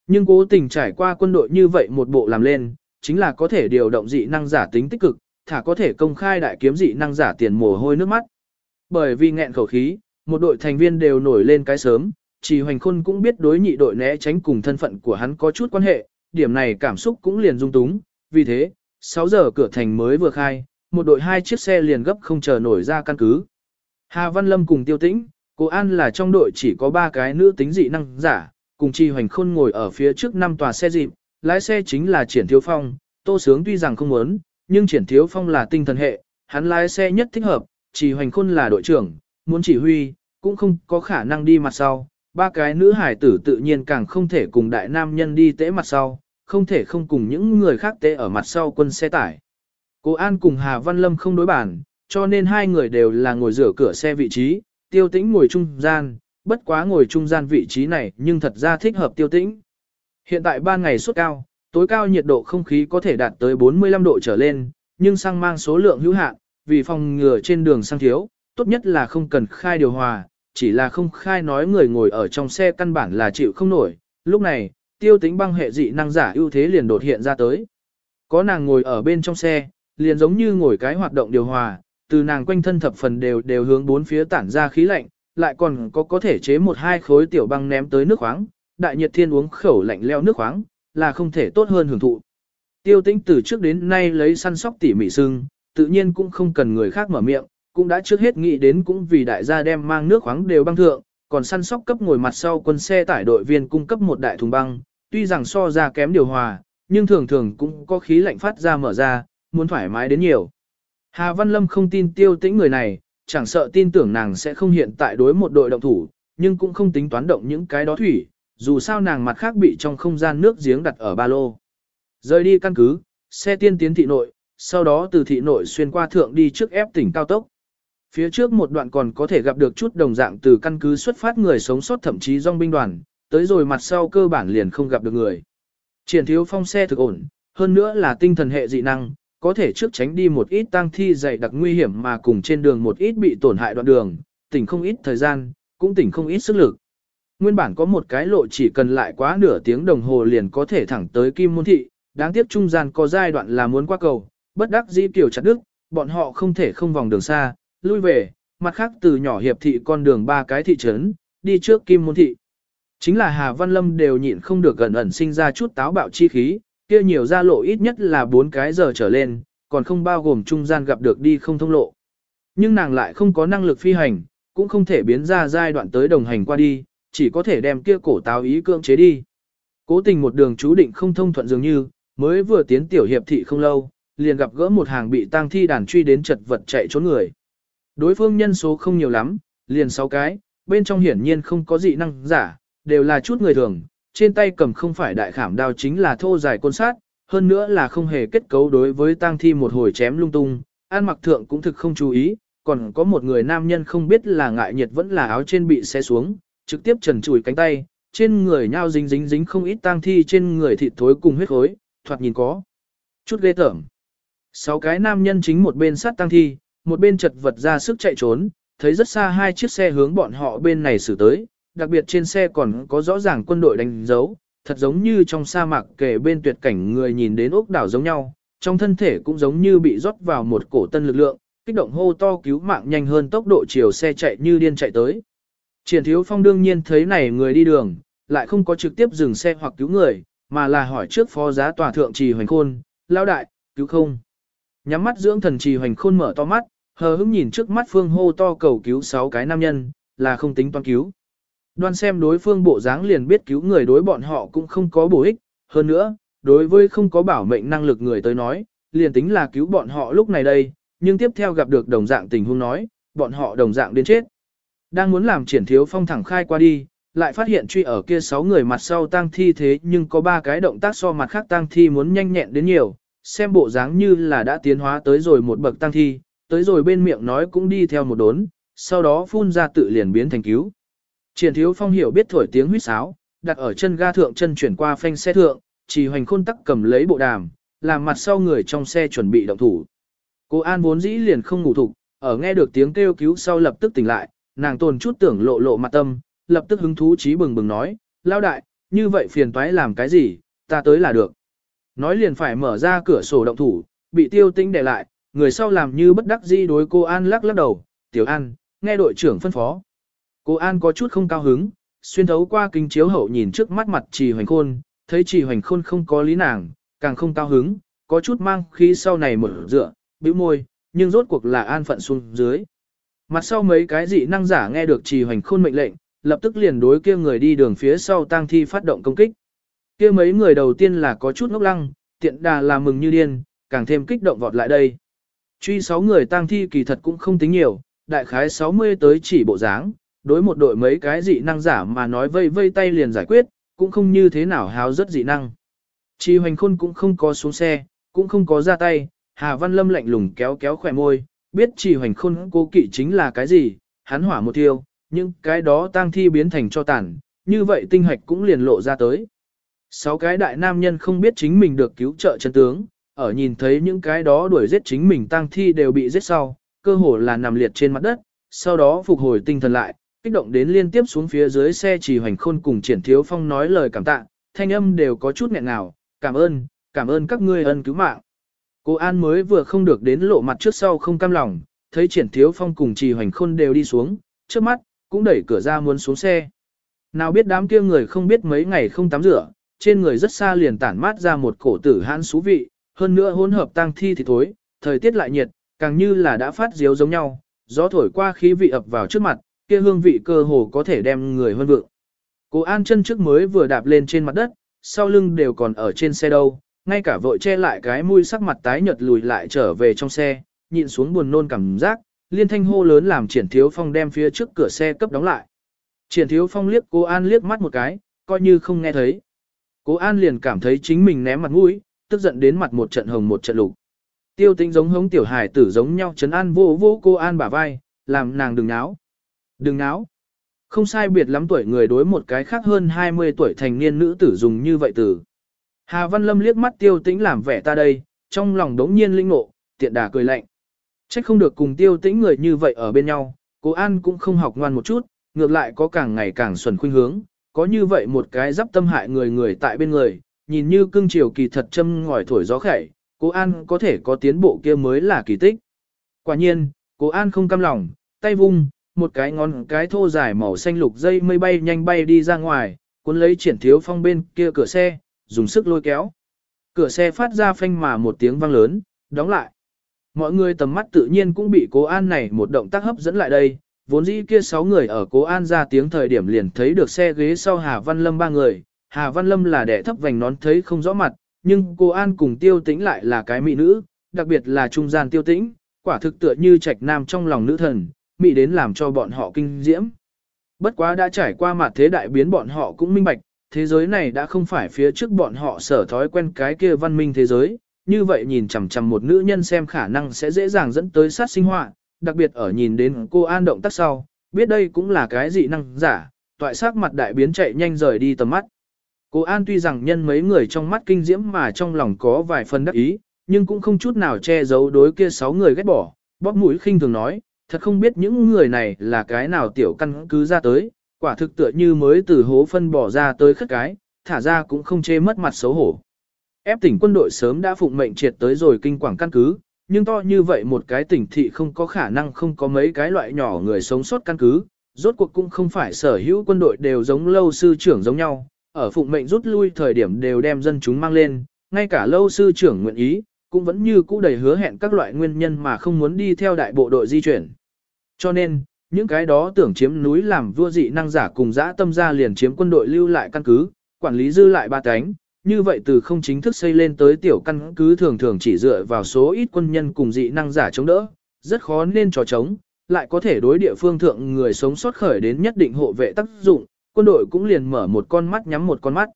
Nhưng cố tình trải qua quân đội như vậy một bộ làm lên, chính là có thể điều động dị năng giả tính tích cực, thả có thể công khai đại kiếm dị năng giả tiền mồ hôi nước mắt. Bởi vì nghẹn khẩu khí, một đội thành viên đều nổi lên cái sớm, chỉ hoành khôn cũng biết đối nhị đội né tránh cùng thân phận của hắn có chút quan hệ, điểm này cảm xúc cũng liền dung túng, vì thế, 6 giờ cửa thành mới vừa khai, một đội hai chiếc xe liền gấp không chờ nổi ra căn cứ. Hà Văn Lâm cùng Tiêu Tĩnh, cô An là trong đội chỉ có ba cái nữ tính dị năng giả, cùng Chi Hoành Khôn ngồi ở phía trước năm tòa xe dịp, lái xe chính là Triển Thiếu Phong, Tô Sướng tuy rằng không muốn, nhưng Triển Thiếu Phong là tinh thần hệ, hắn lái xe nhất thích hợp, Chi Hoành Khôn là đội trưởng, muốn chỉ huy, cũng không có khả năng đi mặt sau, ba cái nữ hải tử tự nhiên càng không thể cùng đại nam nhân đi tễ mặt sau, không thể không cùng những người khác tễ ở mặt sau quân xe tải. Cô An cùng Hà Văn Lâm không đối bản, cho nên hai người đều là ngồi rửa cửa xe vị trí, tiêu tĩnh ngồi trung gian, bất quá ngồi trung gian vị trí này nhưng thật ra thích hợp tiêu tĩnh. Hiện tại ban ngày suốt cao, tối cao nhiệt độ không khí có thể đạt tới 45 độ trở lên, nhưng xăng mang số lượng hữu hạn, vì phòng ngừa trên đường xăng thiếu, tốt nhất là không cần khai điều hòa, chỉ là không khai nói người ngồi ở trong xe căn bản là chịu không nổi. Lúc này, tiêu tính băng hệ dị năng giả ưu thế liền đột hiện ra tới. Có nàng ngồi ở bên trong xe, liền giống như ngồi cái hoạt động điều hòa, từ nàng quanh thân thập phần đều đều hướng bốn phía tản ra khí lạnh, lại còn có có thể chế một hai khối tiểu băng ném tới nước khoáng, đại nhiệt thiên uống khẩu lạnh leo nước khoáng, là không thể tốt hơn hưởng thụ. Tiêu tĩnh từ trước đến nay lấy săn sóc tỉ mỉ sưng, tự nhiên cũng không cần người khác mở miệng, cũng đã trước hết nghĩ đến cũng vì đại gia đem mang nước khoáng đều băng thượng, còn săn sóc cấp ngồi mặt sau quân xe tải đội viên cung cấp một đại thùng băng, tuy rằng so ra kém điều hòa, nhưng thường thường cũng có khí lạnh phát ra mở ra, muốn thoải mái đến nhiều. Hà Văn Lâm không tin tiêu tĩnh người này, chẳng sợ tin tưởng nàng sẽ không hiện tại đối một đội động thủ, nhưng cũng không tính toán động những cái đó thủy, dù sao nàng mặt khác bị trong không gian nước giếng đặt ở ba lô. Rời đi căn cứ, xe tiên tiến thị nội, sau đó từ thị nội xuyên qua thượng đi trước ép tỉnh cao tốc. Phía trước một đoạn còn có thể gặp được chút đồng dạng từ căn cứ xuất phát người sống sót thậm chí dòng binh đoàn, tới rồi mặt sau cơ bản liền không gặp được người. Triển thiếu phong xe thực ổn, hơn nữa là tinh thần hệ dị năng, có thể trước tránh đi một ít tang thi dày đặc nguy hiểm mà cùng trên đường một ít bị tổn hại đoạn đường, tỉnh không ít thời gian, cũng tỉnh không ít sức lực. Nguyên bản có một cái lộ chỉ cần lại quá nửa tiếng đồng hồ liền có thể thẳng tới Kim Môn Thị, đáng tiếc trung gian có giai đoạn là muốn qua cầu, bất đắc dĩ kiểu chặt đức, bọn họ không thể không vòng đường xa, lui về, mặt khác từ nhỏ hiệp thị con đường ba cái thị trấn, đi trước Kim Môn Thị. Chính là Hà Văn Lâm đều nhịn không được gần ẩn sinh ra chút táo bạo chi khí, kia nhiều ra lộ ít nhất là 4 cái giờ trở lên, còn không bao gồm trung gian gặp được đi không thông lộ. Nhưng nàng lại không có năng lực phi hành, cũng không thể biến ra giai đoạn tới đồng hành qua đi, chỉ có thể đem kia cổ táo ý cưỡng chế đi. Cố tình một đường chú định không thông thuận dường như, mới vừa tiến tiểu hiệp thị không lâu, liền gặp gỡ một hàng bị tang thi đàn truy đến chật vật chạy trốn người. Đối phương nhân số không nhiều lắm, liền 6 cái, bên trong hiển nhiên không có dị năng giả, đều là chút người thường, trên tay cầm không phải đại khảm đao chính là thô dài côn sát, hơn nữa là không hề kết cấu đối với tang thi một hồi chém lung tung, an mặc thượng cũng thực không chú ý, còn có một người nam nhân không biết là ngại nhiệt vẫn là áo trên bị xé xuống, trực tiếp trần chùi cánh tay, trên người nhao dính dính dính không ít tang thi trên người thịt thối cùng huyết khối, thoạt nhìn có chút ghê tởm. Sáu cái nam nhân chính một bên sát tang thi, một bên chật vật ra sức chạy trốn, thấy rất xa hai chiếc xe hướng bọn họ bên này xử tới, đặc biệt trên xe còn có rõ ràng quân đội đánh dấu, thật giống như trong sa mạc kề bên tuyệt cảnh người nhìn đến ốc đảo giống nhau, trong thân thể cũng giống như bị rót vào một cổ tân lực lượng, kích động hô to cứu mạng nhanh hơn tốc độ chiều xe chạy như điên chạy tới. Triển Thiếu Phong đương nhiên thấy này người đi đường, lại không có trực tiếp dừng xe hoặc cứu người, mà là hỏi trước phó giá tòa thượng trì hoành khôn, lao đại, cứu không. Nhắm mắt dưỡng thần trì hoành khôn mở to mắt, hờ hững nhìn trước mắt phương hô to cầu cứu sáu cái nam nhân, là không tính toán cứu. Đoan xem đối phương bộ dáng liền biết cứu người đối bọn họ cũng không có bổ ích, hơn nữa, đối với không có bảo mệnh năng lực người tới nói, liền tính là cứu bọn họ lúc này đây, nhưng tiếp theo gặp được đồng dạng tình huống nói, bọn họ đồng dạng đến chết. Đang muốn làm triển thiếu phong thẳng khai qua đi, lại phát hiện truy ở kia sáu người mặt sau tang thi thế nhưng có ba cái động tác so mặt khác tang thi muốn nhanh nhẹn đến nhiều, xem bộ dáng như là đã tiến hóa tới rồi một bậc tang thi, tới rồi bên miệng nói cũng đi theo một đốn, sau đó phun ra tự liền biến thành cứu. Triển thiếu phong hiểu biết thổi tiếng huýt sáo, đặt ở chân ga thượng chân chuyển qua phanh xe thượng, chỉ hoành khôn tắc cầm lấy bộ đàm, làm mặt sau người trong xe chuẩn bị động thủ. Cô An vốn dĩ liền không ngủ thục, ở nghe được tiếng kêu cứu sau lập tức tỉnh lại, nàng tồn chút tưởng lộ lộ mặt tâm, lập tức hứng thú trí bừng bừng nói, lao đại, như vậy phiền toái làm cái gì, ta tới là được. Nói liền phải mở ra cửa sổ động thủ, bị tiêu tinh để lại, người sau làm như bất đắc dĩ đối cô An lắc lắc đầu, tiểu An, nghe đội trưởng phân phó. Cô An có chút không cao hứng, xuyên thấu qua kính chiếu hậu nhìn trước mắt mặt trì hoành khôn, thấy trì hoành khôn không có lý nàng, càng không cao hứng, có chút mang khí sau này mở dựa, bĩu môi, nhưng rốt cuộc là an phận xuống dưới. Mặt sau mấy cái dị năng giả nghe được trì hoành khôn mệnh lệnh, lập tức liền đối kia người đi đường phía sau tang thi phát động công kích. Kia mấy người đầu tiên là có chút ngốc lăng, tiện đà là mừng như điên, càng thêm kích động vọt lại đây. Truy sáu người tang thi kỳ thật cũng không tính nhiều, đại khái 60 tới chỉ bộ dáng, đối một đội mấy cái dị năng giả mà nói vây vây tay liền giải quyết, cũng không như thế nào háo rất dị năng. Chi hoành khôn cũng không có xuống xe, cũng không có ra tay, Hà Văn Lâm lạnh lùng kéo kéo khỏe môi, biết chi hoành khôn cố kỵ chính là cái gì, hắn hỏa một tiêu, nhưng cái đó tang thi biến thành cho tàn, như vậy tinh hạch cũng liền lộ ra tới. Sáu cái đại nam nhân không biết chính mình được cứu trợ chân tướng, ở nhìn thấy những cái đó đuổi giết chính mình tang thi đều bị giết sau, cơ hồ là nằm liệt trên mặt đất, sau đó phục hồi tinh thần lại, kích động đến liên tiếp xuống phía dưới xe chỉ hoành khôn cùng triển thiếu phong nói lời cảm tạ, thanh âm đều có chút nghẹn ngào, cảm ơn, cảm ơn các ngươi ân cứu mạng. Cô An mới vừa không được đến lộ mặt trước sau không cam lòng, thấy triển thiếu phong cùng trì hoành khôn đều đi xuống, trước mắt, cũng đẩy cửa ra muốn xuống xe. Nào biết đám kia người không biết mấy ngày không tắm rửa, trên người rất xa liền tản mát ra một cổ tử hãn xú vị, hơn nữa hỗn hợp tang thi thì thối, thời tiết lại nhiệt, càng như là đã phát diếu giống nhau, gió thổi qua khí vị ập vào trước mặt, kia hương vị cơ hồ có thể đem người hơn vượng. Cố An chân trước mới vừa đạp lên trên mặt đất, sau lưng đều còn ở trên xe đâu, ngay cả vội che lại cái mũi sắc mặt tái nhợt lùi lại trở về trong xe, nhịn xuống buồn nôn cảm giác, liên thanh hô lớn làm triển thiếu phong đem phía trước cửa xe cấp đóng lại. Triển thiếu phong liếc cô An liếc mắt một cái, coi như không nghe thấy. Cố An liền cảm thấy chính mình ném mặt mũi, tức giận đến mặt một trận hồng một trận lục. Tiêu tĩnh giống hống tiểu hải tử giống nhau chấn an vô vô cô An bả vai, làm nàng đừng náo. Đừng náo. Không sai biệt lắm tuổi người đối một cái khác hơn 20 tuổi thành niên nữ tử dùng như vậy từ Hà Văn Lâm liếc mắt tiêu tĩnh làm vẻ ta đây, trong lòng đống nhiên linh ngộ, tiện đà cười lạnh. Trách không được cùng tiêu tĩnh người như vậy ở bên nhau, cô An cũng không học ngoan một chút, ngược lại có càng ngày càng xuẩn khuynh hướng, có như vậy một cái giáp tâm hại người người tại bên người, nhìn như cưng chiều kỳ thật châm ngòi thổi gió khẩy, cô An có thể có tiến bộ kia mới là kỳ tích. Quả nhiên, cô An không cam lòng, tay vung, một cái ngón cái thô dài màu xanh lục dây mây bay nhanh bay đi ra ngoài, cuốn lấy triển thiếu phong bên kia cửa xe, dùng sức lôi kéo. Cửa xe phát ra phanh mà một tiếng vang lớn, đóng lại. Mọi người tầm mắt tự nhiên cũng bị cố an này một động tác hấp dẫn lại đây, vốn dĩ kia sáu người ở cố an ra tiếng thời điểm liền thấy được xe ghế sau Hà Văn Lâm ba người, Hà Văn Lâm là đẻ thấp vành nón thấy không rõ mặt, nhưng cô An cùng tiêu tĩnh lại là cái mỹ nữ, đặc biệt là trung gian tiêu tĩnh, quả thực tựa như trạch nam trong lòng nữ thần, mị đến làm cho bọn họ kinh diễm. Bất quá đã trải qua mặt thế đại biến bọn họ cũng minh bạch, thế giới này đã không phải phía trước bọn họ sở thói quen cái kia văn minh thế giới, như vậy nhìn chằm chằm một nữ nhân xem khả năng sẽ dễ dàng dẫn tới sát sinh họa, đặc biệt ở nhìn đến cô An động tác sau, biết đây cũng là cái dị năng giả, toại sắc mặt đại biến chạy nhanh rời đi tầm mắt. Cô An tuy rằng nhân mấy người trong mắt kinh diễm mà trong lòng có vài phần đắc ý, nhưng cũng không chút nào che giấu đối kia sáu người ghét bỏ, bóp mũi khinh thường nói, thật không biết những người này là cái nào tiểu căn cứ ra tới, quả thực tựa như mới từ hố phân bỏ ra tới khất cái, thả ra cũng không chê mất mặt xấu hổ. Ép tỉnh quân đội sớm đã phụng mệnh triệt tới rồi kinh quảng căn cứ, nhưng to như vậy một cái tỉnh thị không có khả năng không có mấy cái loại nhỏ người sống sót căn cứ, rốt cuộc cũng không phải sở hữu quân đội đều giống lâu sư trưởng giống nhau, ở phụng mệnh rút lui thời điểm đều đem dân chúng mang lên, ngay cả lâu sư trưởng nguyện ý, cũng vẫn như cũ đầy hứa hẹn các loại nguyên nhân mà không muốn đi theo đại bộ đội di chuyển. Cho nên, những cái đó tưởng chiếm núi làm vua dị năng giả cùng dã tâm gia liền chiếm quân đội lưu lại căn cứ, quản lý dư lại ba cánh, như vậy từ không chính thức xây lên tới tiểu căn cứ thường thường chỉ dựa vào số ít quân nhân cùng dị năng giả chống đỡ, rất khó nên trò chống, lại có thể đối địa phương thượng người sống sót khởi đến nhất định hộ vệ tác dụng, quân đội cũng liền mở một con mắt nhắm một con mắt.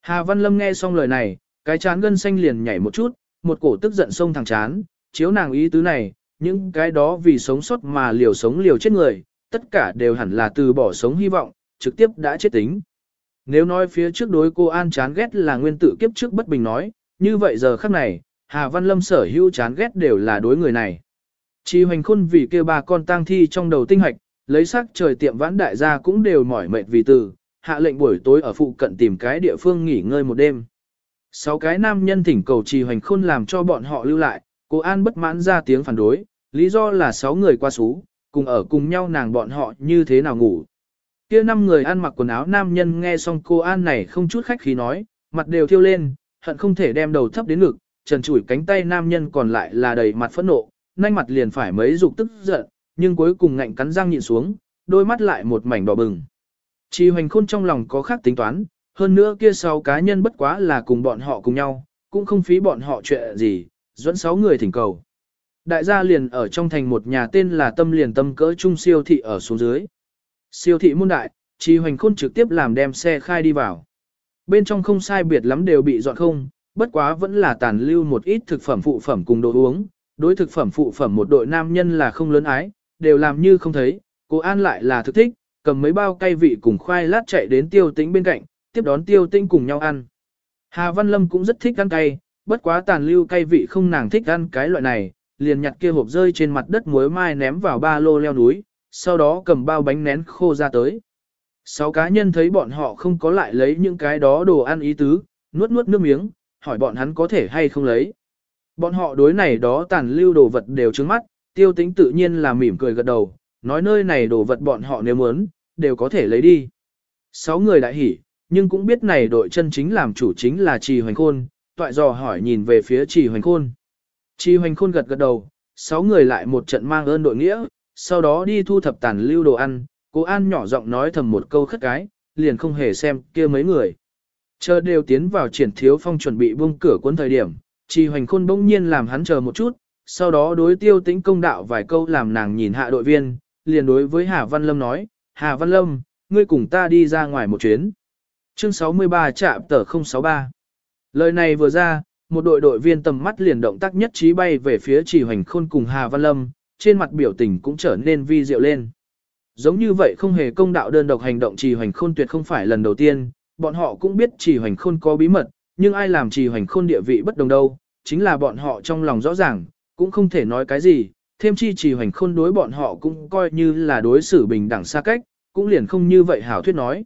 Hà Văn Lâm nghe xong lời này, cái chán gân xanh liền nhảy một chút, một cổ tức giận sông thẳng chán, chiếu nàng ý tứ này, những cái đó vì sống sót mà liều sống liều chết người, tất cả đều hẳn là từ bỏ sống hy vọng, trực tiếp đã chết tính. Nếu nói phía trước đối cô An chán ghét là nguyên tử kiếp trước bất bình nói, như vậy giờ khắc này, Hà Văn Lâm sở hữu chán ghét đều là đối người này. Chi hoành khôn vì kêu bà con tang thi trong đầu tinh hạch, lấy sắc trời tiệm vãn đại gia cũng đều mỏi mệt vì từ, hạ lệnh buổi tối ở phụ cận tìm cái địa phương nghỉ ngơi một đêm. Sáu cái nam nhân thỉnh cầu trì hoành khôn làm cho bọn họ lưu lại, cô An bất mãn ra tiếng phản đối, lý do là sáu người qua xú, cùng ở cùng nhau nàng bọn họ như thế nào ngủ. Kia năm người ăn mặc quần áo nam nhân nghe xong cô An này không chút khách khí nói, mặt đều thiêu lên, hận không thể đem đầu thấp đến ngực, trần chủi cánh tay nam nhân còn lại là đầy mặt phẫn nộ, nhanh mặt liền phải mấy dục tức giận, nhưng cuối cùng ngạnh cắn răng nhịn xuống, đôi mắt lại một mảnh đỏ bừng. Trì hoành khôn trong lòng có khác tính toán, hơn nữa kia sáu cá nhân bất quá là cùng bọn họ cùng nhau, cũng không phí bọn họ chuyện gì, dẫn sáu người thỉnh cầu. Đại gia liền ở trong thành một nhà tên là tâm liền tâm cỡ trung siêu thị ở xuống dưới. Siêu thị môn đại, Trì hoành khôn trực tiếp làm đem xe khai đi vào. Bên trong không sai biệt lắm đều bị dọn không, bất quá vẫn là tàn lưu một ít thực phẩm phụ phẩm cùng đồ uống. Đối thực phẩm phụ phẩm một đội nam nhân là không lớn ái, đều làm như không thấy, cô An lại là thực thích, cầm mấy bao cay vị cùng khoai lát chạy đến tiêu tĩnh bên cạnh, tiếp đón tiêu tinh cùng nhau ăn. Hà Văn Lâm cũng rất thích ăn cay, bất quá tàn lưu cay vị không nàng thích ăn cái loại này, liền nhặt kia hộp rơi trên mặt đất muối mai ném vào ba lô leo núi, sau đó cầm bao bánh nén khô ra tới. Sáu cá nhân thấy bọn họ không có lại lấy những cái đó đồ ăn ý tứ, nuốt nuốt nước miếng, hỏi bọn hắn có thể hay không lấy. Bọn họ đối này đó tàn lưu đồ vật đều trứng mắt, tiêu tính tự nhiên là mỉm cười gật đầu, nói nơi này đồ vật bọn họ nếu muốn, đều có thể lấy đi. Sáu người đại hỉ, nhưng cũng biết này đội chân chính làm chủ chính là Trì Hoành Khôn, toại dò hỏi nhìn về phía Trì Hoành Khôn. Trì Hoành Khôn gật gật đầu, sáu người lại một trận mang ơn đội nghĩa, sau đó đi thu thập tàn lưu đồ ăn, cô An nhỏ giọng nói thầm một câu khất cái, liền không hề xem kia mấy người. Chờ đều tiến vào triển thiếu phong chuẩn bị buông cửa cuốn thời điểm, trì hoành khôn bỗng nhiên làm hắn chờ một chút, sau đó đối tiêu tĩnh công đạo vài câu làm nàng nhìn hạ đội viên, liền đối với Hà Văn Lâm nói, Hà Văn Lâm, ngươi cùng ta đi ra ngoài một chuyến. Chương 63 trạm tờ 063 Lời này vừa ra, một đội đội viên tầm mắt liền động tác nhất trí bay về phía chỉ hoành khôn cùng Hà Văn Lâm, trên mặt biểu tình cũng trở nên vi diệu lên. Giống như vậy không hề công đạo đơn độc hành động trì hoành khôn tuyệt không phải lần đầu tiên, bọn họ cũng biết trì hoành khôn có bí mật, nhưng ai làm trì hoành khôn địa vị bất đồng đâu, chính là bọn họ trong lòng rõ ràng, cũng không thể nói cái gì, thêm chi trì hoành khôn đối bọn họ cũng coi như là đối xử bình đẳng xa cách, cũng liền không như vậy hảo thuyết nói.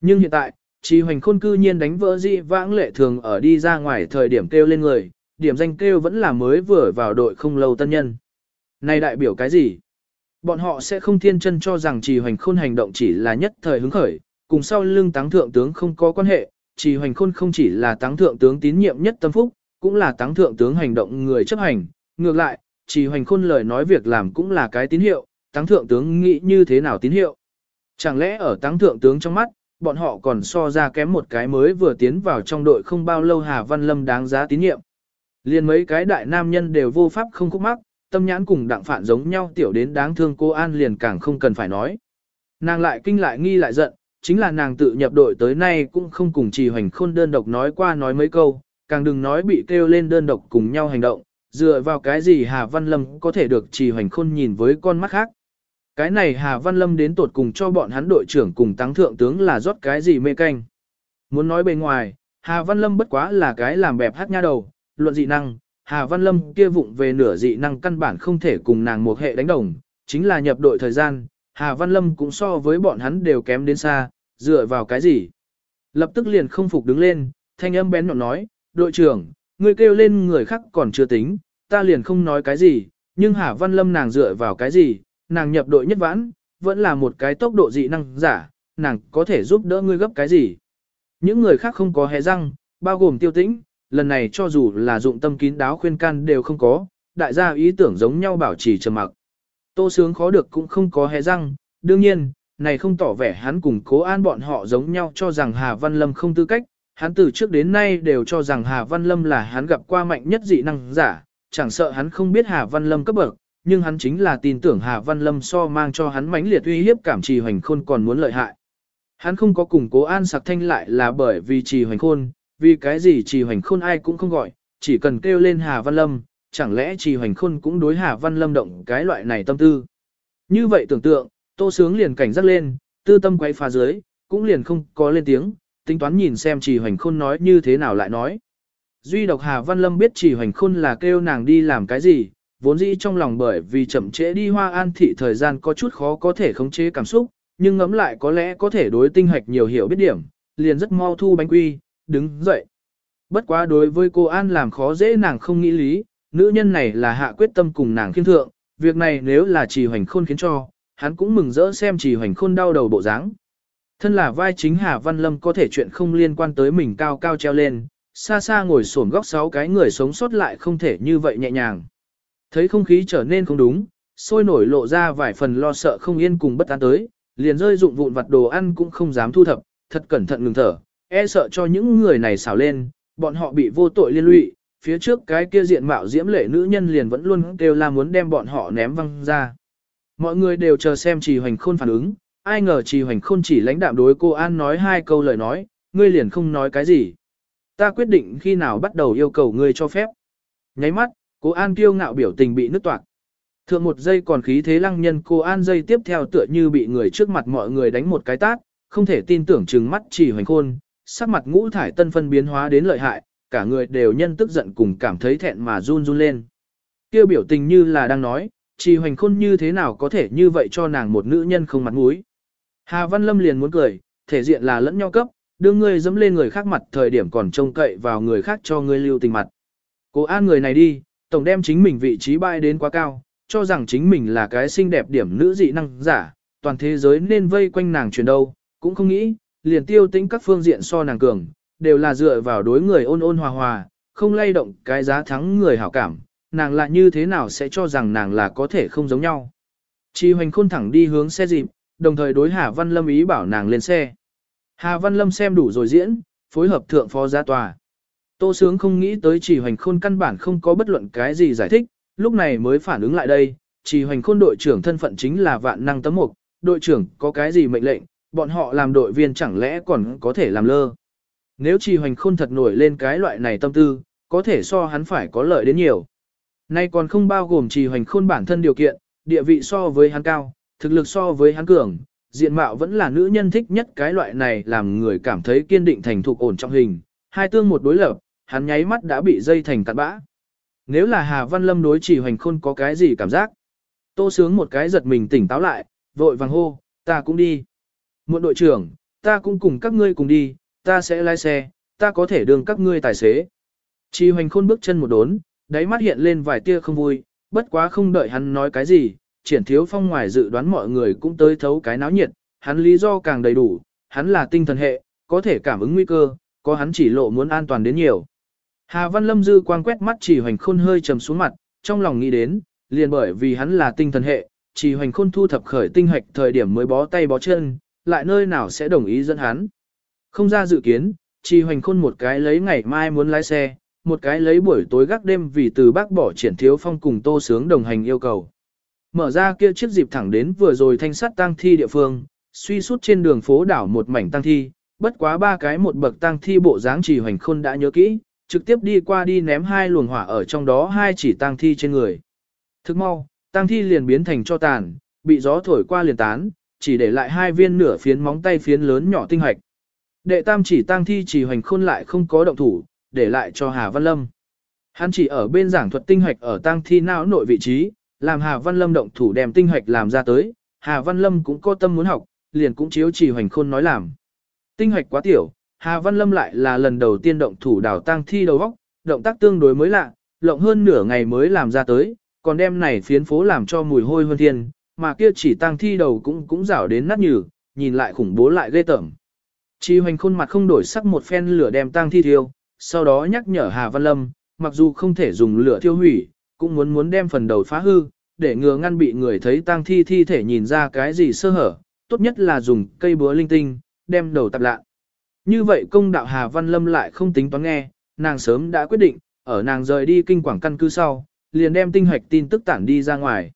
Nhưng hiện tại, trì hoành khôn cư nhiên đánh vỡ dị vãng lệ thường ở đi ra ngoài thời điểm kêu lên người, điểm danh kêu vẫn là mới vừa vào đội không lâu tân nhân. Này đại biểu cái gì? Bọn họ sẽ không thiên chân cho rằng trì hoành khôn hành động chỉ là nhất thời hứng khởi, cùng sau lưng táng thượng tướng không có quan hệ, trì hoành khôn không chỉ là táng thượng tướng tín nhiệm nhất tâm phúc, cũng là táng thượng tướng hành động người chấp hành. Ngược lại, trì hoành khôn lời nói việc làm cũng là cái tín hiệu, táng thượng tướng nghĩ như thế nào tín hiệu. Chẳng lẽ ở táng thượng tướng trong mắt, bọn họ còn so ra kém một cái mới vừa tiến vào trong đội không bao lâu Hà Văn Lâm đáng giá tín nhiệm. Liên mấy cái đại nam nhân đều vô pháp không khúc mắc, tâm nhãn cùng đặng phản giống nhau tiểu đến đáng thương cô An liền càng không cần phải nói. Nàng lại kinh lại nghi lại giận, chính là nàng tự nhập đội tới nay cũng không cùng trì hoành khôn đơn độc nói qua nói mấy câu, càng đừng nói bị kêu lên đơn độc cùng nhau hành động, dựa vào cái gì Hà Văn Lâm có thể được trì hoành khôn nhìn với con mắt khác. Cái này Hà Văn Lâm đến tột cùng cho bọn hắn đội trưởng cùng tăng thượng tướng là rót cái gì mê canh. Muốn nói bề ngoài, Hà Văn Lâm bất quá là cái làm bẹp hát nha đầu, luận dị năng, Hà Văn Lâm kia vụng về nửa dị năng căn bản không thể cùng nàng một hệ đánh đồng, chính là nhập đội thời gian, Hà Văn Lâm cũng so với bọn hắn đều kém đến xa, dựa vào cái gì. Lập tức liền không phục đứng lên, thanh âm bén nhọn nói, đội trưởng, người kêu lên người khác còn chưa tính, ta liền không nói cái gì, nhưng Hà Văn Lâm nàng dựa vào cái gì, nàng nhập đội nhất vãn, vẫn là một cái tốc độ dị năng giả, nàng có thể giúp đỡ ngươi gấp cái gì. Những người khác không có hé răng, bao gồm tiêu tĩnh, lần này cho dù là dụng tâm kín đáo khuyên can đều không có, đại gia ý tưởng giống nhau bảo trì trầm mặc. Tô sướng khó được cũng không có hé răng, đương nhiên, này không tỏ vẻ hắn cùng cố an bọn họ giống nhau cho rằng Hà Văn Lâm không tư cách, hắn từ trước đến nay đều cho rằng Hà Văn Lâm là hắn gặp qua mạnh nhất dị năng giả, chẳng sợ hắn không biết Hà Văn Lâm cấp bậc, nhưng hắn chính là tin tưởng Hà Văn Lâm so mang cho hắn mãnh liệt uy hiếp cảm trì hoành khôn còn muốn lợi hại. Hắn không có củng cố an sạc thanh lại là bởi vì trì hoành khôn, vì cái gì trì hoành khôn ai cũng không gọi, chỉ cần kêu lên Hà Văn Lâm, chẳng lẽ trì hoành khôn cũng đối Hà Văn Lâm động cái loại này tâm tư. Như vậy tưởng tượng, tô sướng liền cảnh giác lên, tư tâm quay phá dưới, cũng liền không có lên tiếng, tính toán nhìn xem trì hoành khôn nói như thế nào lại nói. Duy độc Hà Văn Lâm biết trì hoành khôn là kêu nàng đi làm cái gì, vốn dĩ trong lòng bởi vì chậm trễ đi hoa an thị thời gian có chút khó có thể khống chế cảm xúc, nhưng ngẫm lại có lẽ có thể đối tinh hạch nhiều hiểu biết điểm, liền rất mau thu bánh quy, đứng dậy. Bất quá đối với cô An làm khó dễ nàng không nghĩ lý, nữ nhân này là hạ quyết tâm cùng nàng khiên thượng, việc này nếu là trì hoành khôn khiến cho, hắn cũng mừng rỡ xem trì hoành khôn đau đầu bộ dáng. Thân là vai chính Hà Văn Lâm có thể chuyện không liên quan tới mình cao cao treo lên, xa xa ngồi xổm góc sáu cái người sống sót lại không thể như vậy nhẹ nhàng. Thấy không khí trở nên không đúng, sôi nổi lộ ra vài phần lo sợ không yên cùng bất an tới, liền rơi dụng vụn vặt đồ ăn cũng không dám thu thập, thật cẩn thận ngừng thở, e sợ cho những người này xảo lên, bọn họ bị vô tội liên lụy, phía trước cái kia diện mạo diễm lệ nữ nhân liền vẫn luôn kêu la muốn đem bọn họ ném văng ra. Mọi người đều chờ xem trì hoành khôn phản ứng, ai ngờ trì hoành khôn chỉ lãnh đạm đối cô An nói hai câu lời nói, ngươi liền không nói cái gì. Ta quyết định khi nào bắt đầu yêu cầu ngươi cho phép. Nháy mắt, cô An kiêu ngạo biểu tình bị nứt toạc. Thượng một giây còn khí thế lăng nhân cô An dây tiếp theo tựa như bị người trước mặt mọi người đánh một cái tát, không thể tin tưởng chừng mắt chỉ hoành khôn, sắc mặt ngũ thải tân phân biến hóa đến lợi hại, cả người đều nhân tức giận cùng cảm thấy thẹn mà run run lên. Kêu biểu tình như là đang nói, chỉ hoành khôn như thế nào có thể như vậy cho nàng một nữ nhân không mặt mũi. Hà Văn Lâm liền muốn cười, thể diện là lẫn nhau cấp, đưa ngươi dẫm lên người khác mặt thời điểm còn trông cậy vào người khác cho ngươi lưu tình mặt. Cố an người này đi, tổng đem chính mình vị trí bay đến quá cao, cho rằng chính mình là cái xinh đẹp điểm nữ dị năng giả, toàn thế giới nên vây quanh nàng chuyển đâu, cũng không nghĩ, liền tiêu tĩnh các phương diện so nàng cường, đều là dựa vào đối người ôn ôn hòa hòa, không lay động cái giá thắng người hảo cảm, nàng lại như thế nào sẽ cho rằng nàng là có thể không giống nhau. Chi hoành khôn thẳng đi hướng xe dịp, đồng thời đối Hà Văn Lâm ý bảo nàng lên xe. Hà Văn Lâm xem đủ rồi diễn, phối hợp thượng phó gia tòa. Tô Sướng không nghĩ tới chỉ hoành khôn căn bản không có bất luận cái gì giải thích, lúc này mới phản ứng lại đây, chỉ hoành khôn đội trưởng thân phận chính là vạn năng tấm mục, đội trưởng có cái gì mệnh lệnh, bọn họ làm đội viên chẳng lẽ còn có thể làm lơ. Nếu chỉ hoành khôn thật nổi lên cái loại này tâm tư, có thể so hắn phải có lợi đến nhiều. Nay còn không bao gồm trì hoành khôn bản thân điều kiện, địa vị so với hắn cao, thực lực so với hắn cường, diện mạo vẫn là nữ nhân thích nhất cái loại này làm người cảm thấy kiên định thành thục ổn trong hình, hai tương một đối lập, hắn nháy mắt đã bị dây thành cặn bã. Nếu là Hà Văn Lâm đối chỉ hoành khôn có cái gì cảm giác, tô sướng một cái giật mình tỉnh táo lại, vội vàng hô, ta cũng đi. Muộn đội trưởng, ta cũng cùng các ngươi cùng đi, ta sẽ lái xe, ta có thể đường các ngươi tài xế. Chỉ hoành khôn bước chân một đốn, đáy mắt hiện lên vài tia không vui, bất quá không đợi hắn nói cái gì, triển thiếu phong ngoài dự đoán mọi người cũng tới thấu cái náo nhiệt, hắn lý do càng đầy đủ, hắn là tinh thần hệ, có thể cảm ứng nguy cơ, có hắn chỉ lộ muốn an toàn đến nhiều. Hà Văn Lâm dư quang quét mắt chỉ hoành khôn hơi trầm xuống mặt, trong lòng nghĩ đến, liền bởi vì hắn là tinh thần hệ, chỉ hoành khôn thu thập khởi tinh hoạch thời điểm mới bó tay bó chân, lại nơi nào sẽ đồng ý dẫn hắn. Không ra dự kiến, chỉ hoành khôn một cái lấy ngày mai muốn lái xe, một cái lấy buổi tối gác đêm vì từ bác bỏ triển thiếu phong cùng tô sướng đồng hành yêu cầu. Mở ra kia chiếc dịp thẳng đến vừa rồi thanh sắt tang thi địa phương, suy sút trên đường phố đảo một mảnh tang thi, bất quá ba cái một bậc tang thi bộ dáng chỉ hoành khôn đã nhớ kỹ, trực tiếp đi qua đi ném hai luồng hỏa ở trong đó hai chỉ tang thi trên người. Thức mau, tang thi liền biến thành cho tàn, bị gió thổi qua liền tán, chỉ để lại hai viên nửa phiến móng tay phiến lớn nhỏ tinh hạch Đệ tam chỉ tang thi chỉ hoành khôn lại không có động thủ, để lại cho Hà Văn Lâm. Hắn chỉ ở bên giảng thuật tinh hạch ở tang thi não nội vị trí, làm Hà Văn Lâm động thủ đem tinh hạch làm ra tới, Hà Văn Lâm cũng có tâm muốn học, liền cũng chiếu chỉ hoành khôn nói làm. Tinh hạch quá tiểu, Hà Văn Lâm lại là lần đầu tiên động thủ đào tang thi đầu vóc, động tác tương đối mới lạ, lộng hơn nửa ngày mới làm ra tới, còn đem này phiến phố làm cho mùi hôi hơn thiên, mà kia chỉ tang thi đầu cũng cũng rảo đến nát nhừ, nhìn lại khủng bố lại ghê tởm. Chi hoành khuôn mặt không đổi sắc một phen lửa đem tang thi thiêu, sau đó nhắc nhở Hà Văn Lâm, mặc dù không thể dùng lửa thiêu hủy, cũng muốn muốn đem phần đầu phá hư, để ngừa ngăn bị người thấy tang thi thi thể nhìn ra cái gì sơ hở, tốt nhất là dùng cây búa linh tinh, đem đầu tập lạ. Như vậy công đạo Hà Văn Lâm lại không tính toán nghe, nàng sớm đã quyết định, ở nàng rời đi kinh quảng căn cứ sau, liền đem tinh hoạch tin tức tản đi ra ngoài.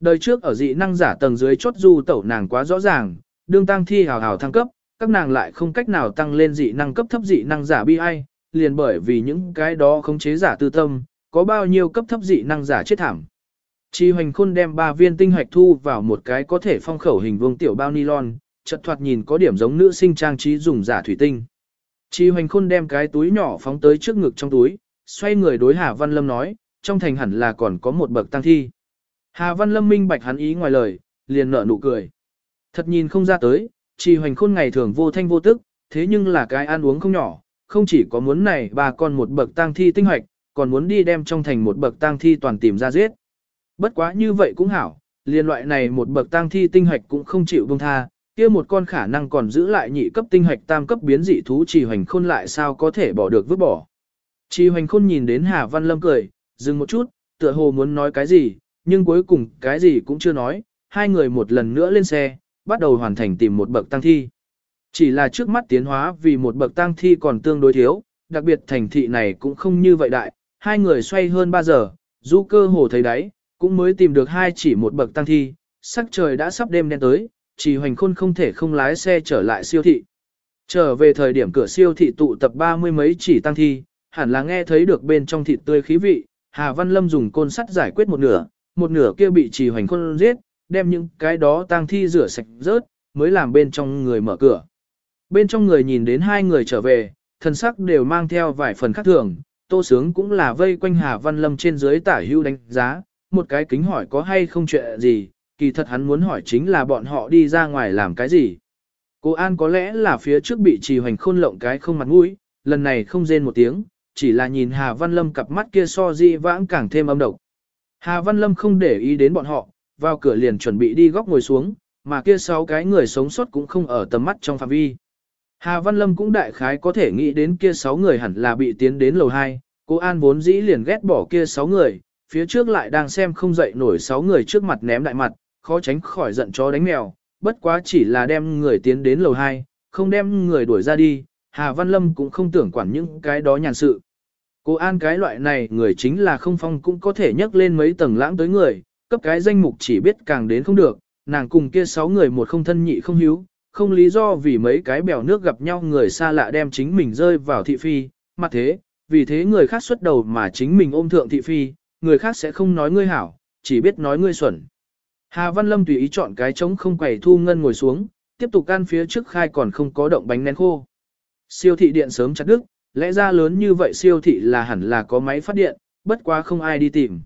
Đời trước ở dị năng giả tầng dưới chốt du tẩu nàng quá rõ ràng, đương tăng thi hào hào thăng cấp, các nàng lại không cách nào tăng lên dị năng cấp thấp dị năng giả bi ai, liền bởi vì những cái đó không chế giả tư tâm, có bao nhiêu cấp thấp dị năng giả chết thảm. Chi hoành khôn đem ba viên tinh hoạch thu vào một cái có thể phong khẩu hình vuông tiểu bao nylon, chật thoạt nhìn có điểm giống nữ sinh trang trí dùng giả thủy tinh. Chi hoành khôn đem cái túi nhỏ phóng tới trước ngực trong túi, xoay người đối Hà Văn Lâm nói, trong thành hẳn là còn có một bậc tăng thi. Hà Văn Lâm minh bạch hắn ý ngoài lời, liền nở nụ cười. Thật nhìn không ra tới, chi hoành khôn ngày thường vô thanh vô tức, thế nhưng là cái ăn uống không nhỏ, không chỉ có muốn này bà con một bậc tang thi tinh hoạch, còn muốn đi đem trong thành một bậc tang thi toàn tìm ra giết. Bất quá như vậy cũng hảo, liên loại này một bậc tang thi tinh hoạch cũng không chịu buông tha, kia một con khả năng còn giữ lại nhị cấp tinh hoạch tam cấp biến dị thú chỉ hoành khôn lại sao có thể bỏ được vứt bỏ. Chỉ hoành khôn nhìn đến Hà Văn Lâm cười, dừng một chút, tựa hồ muốn nói cái gì, nhưng cuối cùng cái gì cũng chưa nói, hai người một lần nữa lên xe, bắt đầu hoàn thành tìm một bậc tăng thi. Chỉ là trước mắt tiến hóa vì một bậc tăng thi còn tương đối thiếu, đặc biệt thành thị này cũng không như vậy đại, hai người xoay hơn 3 giờ, du cơ hồ thấy đấy, cũng mới tìm được hai chỉ một bậc tăng thi, sắc trời đã sắp đêm đen tới, chỉ hoành khôn không thể không lái xe trở lại siêu thị. Trở về thời điểm cửa siêu thị tụ tập ba mươi mấy chỉ tăng thi, hẳn là nghe thấy được bên trong thịt tươi khí vị, Hà Văn Lâm dùng côn sắt giải quyết một nửa, một nửa kia bị chỉ hoành khôn giết, đem những cái đó tăng thi rửa sạch rớt, mới làm bên trong người mở cửa. Bên trong người nhìn đến hai người trở về, thần sắc đều mang theo vài phần khác thường, tô sướng cũng là vây quanh Hà Văn Lâm trên dưới tả hưu đánh giá, một cái kính hỏi có hay không chuyện gì, kỳ thật hắn muốn hỏi chính là bọn họ đi ra ngoài làm cái gì. Cô An có lẽ là phía trước bị trì hoành khôn lộng cái không mặt mũi, lần này không rên một tiếng, chỉ là nhìn Hà Văn Lâm cặp mắt kia so di vãng càng thêm âm độc. Hà Văn Lâm không để ý đến bọn họ, vào cửa liền chuẩn bị đi góc ngồi xuống, mà kia sáu cái người sống sót cũng không ở tầm mắt trong phạm vi. Hà Văn Lâm cũng đại khái có thể nghĩ đến kia sáu người hẳn là bị tiến đến lầu 2, cô An vốn dĩ liền ghét bỏ kia sáu người, phía trước lại đang xem không dậy nổi sáu người trước mặt ném đại mặt, khó tránh khỏi giận chó đánh mèo, bất quá chỉ là đem người tiến đến lầu 2, không đem người đuổi ra đi, Hà Văn Lâm cũng không tưởng quản những cái đó nhàn sự. Cô An cái loại này người chính là không phong cũng có thể nhấc lên mấy tầng lãng tới người, cấp cái danh mục chỉ biết càng đến không được, nàng cùng kia sáu người một không thân nhị không hiếu, không lý do vì mấy cái bèo nước gặp nhau người xa lạ đem chính mình rơi vào thị phi, mặt thế, vì thế người khác xuất đầu mà chính mình ôm thượng thị phi, người khác sẽ không nói ngươi hảo, chỉ biết nói ngươi xuẩn. Hà Văn Lâm tùy ý chọn cái trống không quẩy thu ngân ngồi xuống, tiếp tục ăn phía trước khai còn không có động bánh nén khô. Siêu thị điện sớm chặt đứt, lẽ ra lớn như vậy siêu thị là hẳn là có máy phát điện, bất quá không ai đi tìm.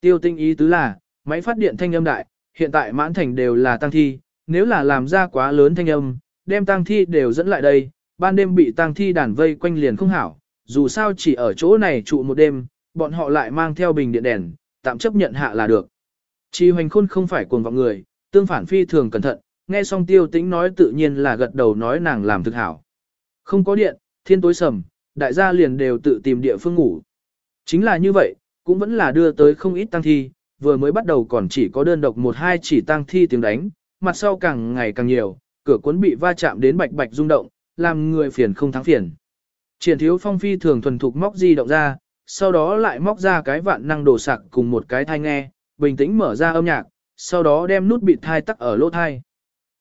Tiêu tinh ý tứ là, máy phát điện thanh âm đại, hiện tại mãn thành đều là tăng thi, nếu là làm ra quá lớn thanh âm, đem tăng thi đều dẫn lại đây, ban đêm bị tăng thi đàn vây quanh liền không hảo, dù sao chỉ ở chỗ này trụ một đêm, bọn họ lại mang theo bình điện đèn, tạm chấp nhận hạ là được. Chi hoành khôn không phải cuồng vọng người, tương phản phi thường cẩn thận, nghe xong tiêu tĩnh nói tự nhiên là gật đầu nói nàng làm thực hảo. Không có điện, thiên tối sầm, đại gia liền đều tự tìm địa phương ngủ. Chính là như vậy, cũng vẫn là đưa tới không ít tăng thi, vừa mới bắt đầu còn chỉ có đơn độc một hai chỉ tăng thi tiếng đánh, mặt sau càng ngày càng nhiều, cửa cuốn bị va chạm đến bạch bạch rung động, làm người phiền không thắng phiền. Triển thiếu phong phi thường thuần thục móc di động ra, sau đó lại móc ra cái vạn năng đồ sạc cùng một cái thai nghe, bình tĩnh mở ra âm nhạc, sau đó đem nút bịt thai tắc ở lỗ thai.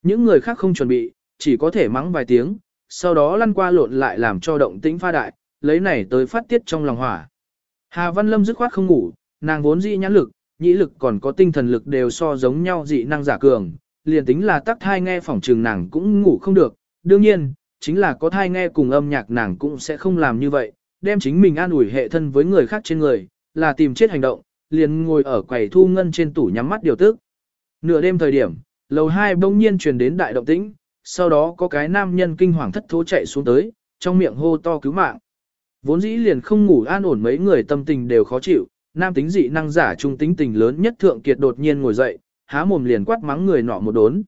Những người khác không chuẩn bị, chỉ có thể mắng vài tiếng, sau đó lăn qua lộn lại làm cho động tĩnh pha đại, lấy này tới phát tiết trong lòng hỏa. Hà Văn Lâm dứt khoát không ngủ, nàng vốn dị nhãn lực, nhĩ lực còn có tinh thần lực đều so giống nhau dị năng giả cường, liền tính là tắc thai nghe phỏng trường nàng cũng ngủ không được, đương nhiên, chính là có thai nghe cùng âm nhạc nàng cũng sẽ không làm như vậy, đem chính mình an ủi hệ thân với người khác trên người, là tìm chết hành động, liền ngồi ở quầy thu ngân trên tủ nhắm mắt điều tức. Nửa đêm thời điểm, lầu hai bỗng nhiên truyền đến đại động tĩnh, sau đó có cái nam nhân kinh hoàng thất thố chạy xuống tới, trong miệng hô to cứu mạng. Vốn dĩ liền không ngủ an ổn mấy người tâm tình đều khó chịu, nam tính dị năng giả trung tính tình lớn nhất thượng kiệt đột nhiên ngồi dậy, há mồm liền quát mắng người nọ một đốn.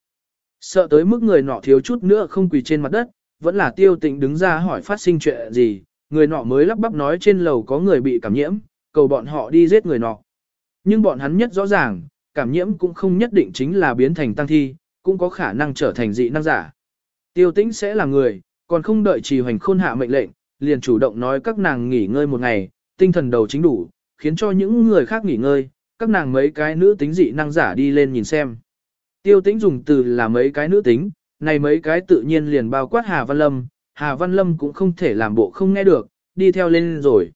Sợ tới mức người nọ thiếu chút nữa không quỳ trên mặt đất, vẫn là tiêu tịnh đứng ra hỏi phát sinh chuyện gì, người nọ mới lắp bắp nói trên lầu có người bị cảm nhiễm, cầu bọn họ đi giết người nọ. Nhưng bọn hắn nhất rõ ràng, cảm nhiễm cũng không nhất định chính là biến thành tăng thi, cũng có khả năng trở thành dị năng giả. Tiêu tĩnh sẽ là người, còn không đợi trì hoành khôn hạ mệnh lệnh, liền chủ động nói các nàng nghỉ ngơi một ngày, tinh thần đầu chính đủ, khiến cho những người khác nghỉ ngơi, các nàng mấy cái nữ tính dị năng giả đi lên nhìn xem. Tiêu tĩnh dùng từ là mấy cái nữ tính, này mấy cái tự nhiên liền bao quát Hà Văn Lâm, Hà Văn Lâm cũng không thể làm bộ không nghe được, đi theo lên rồi.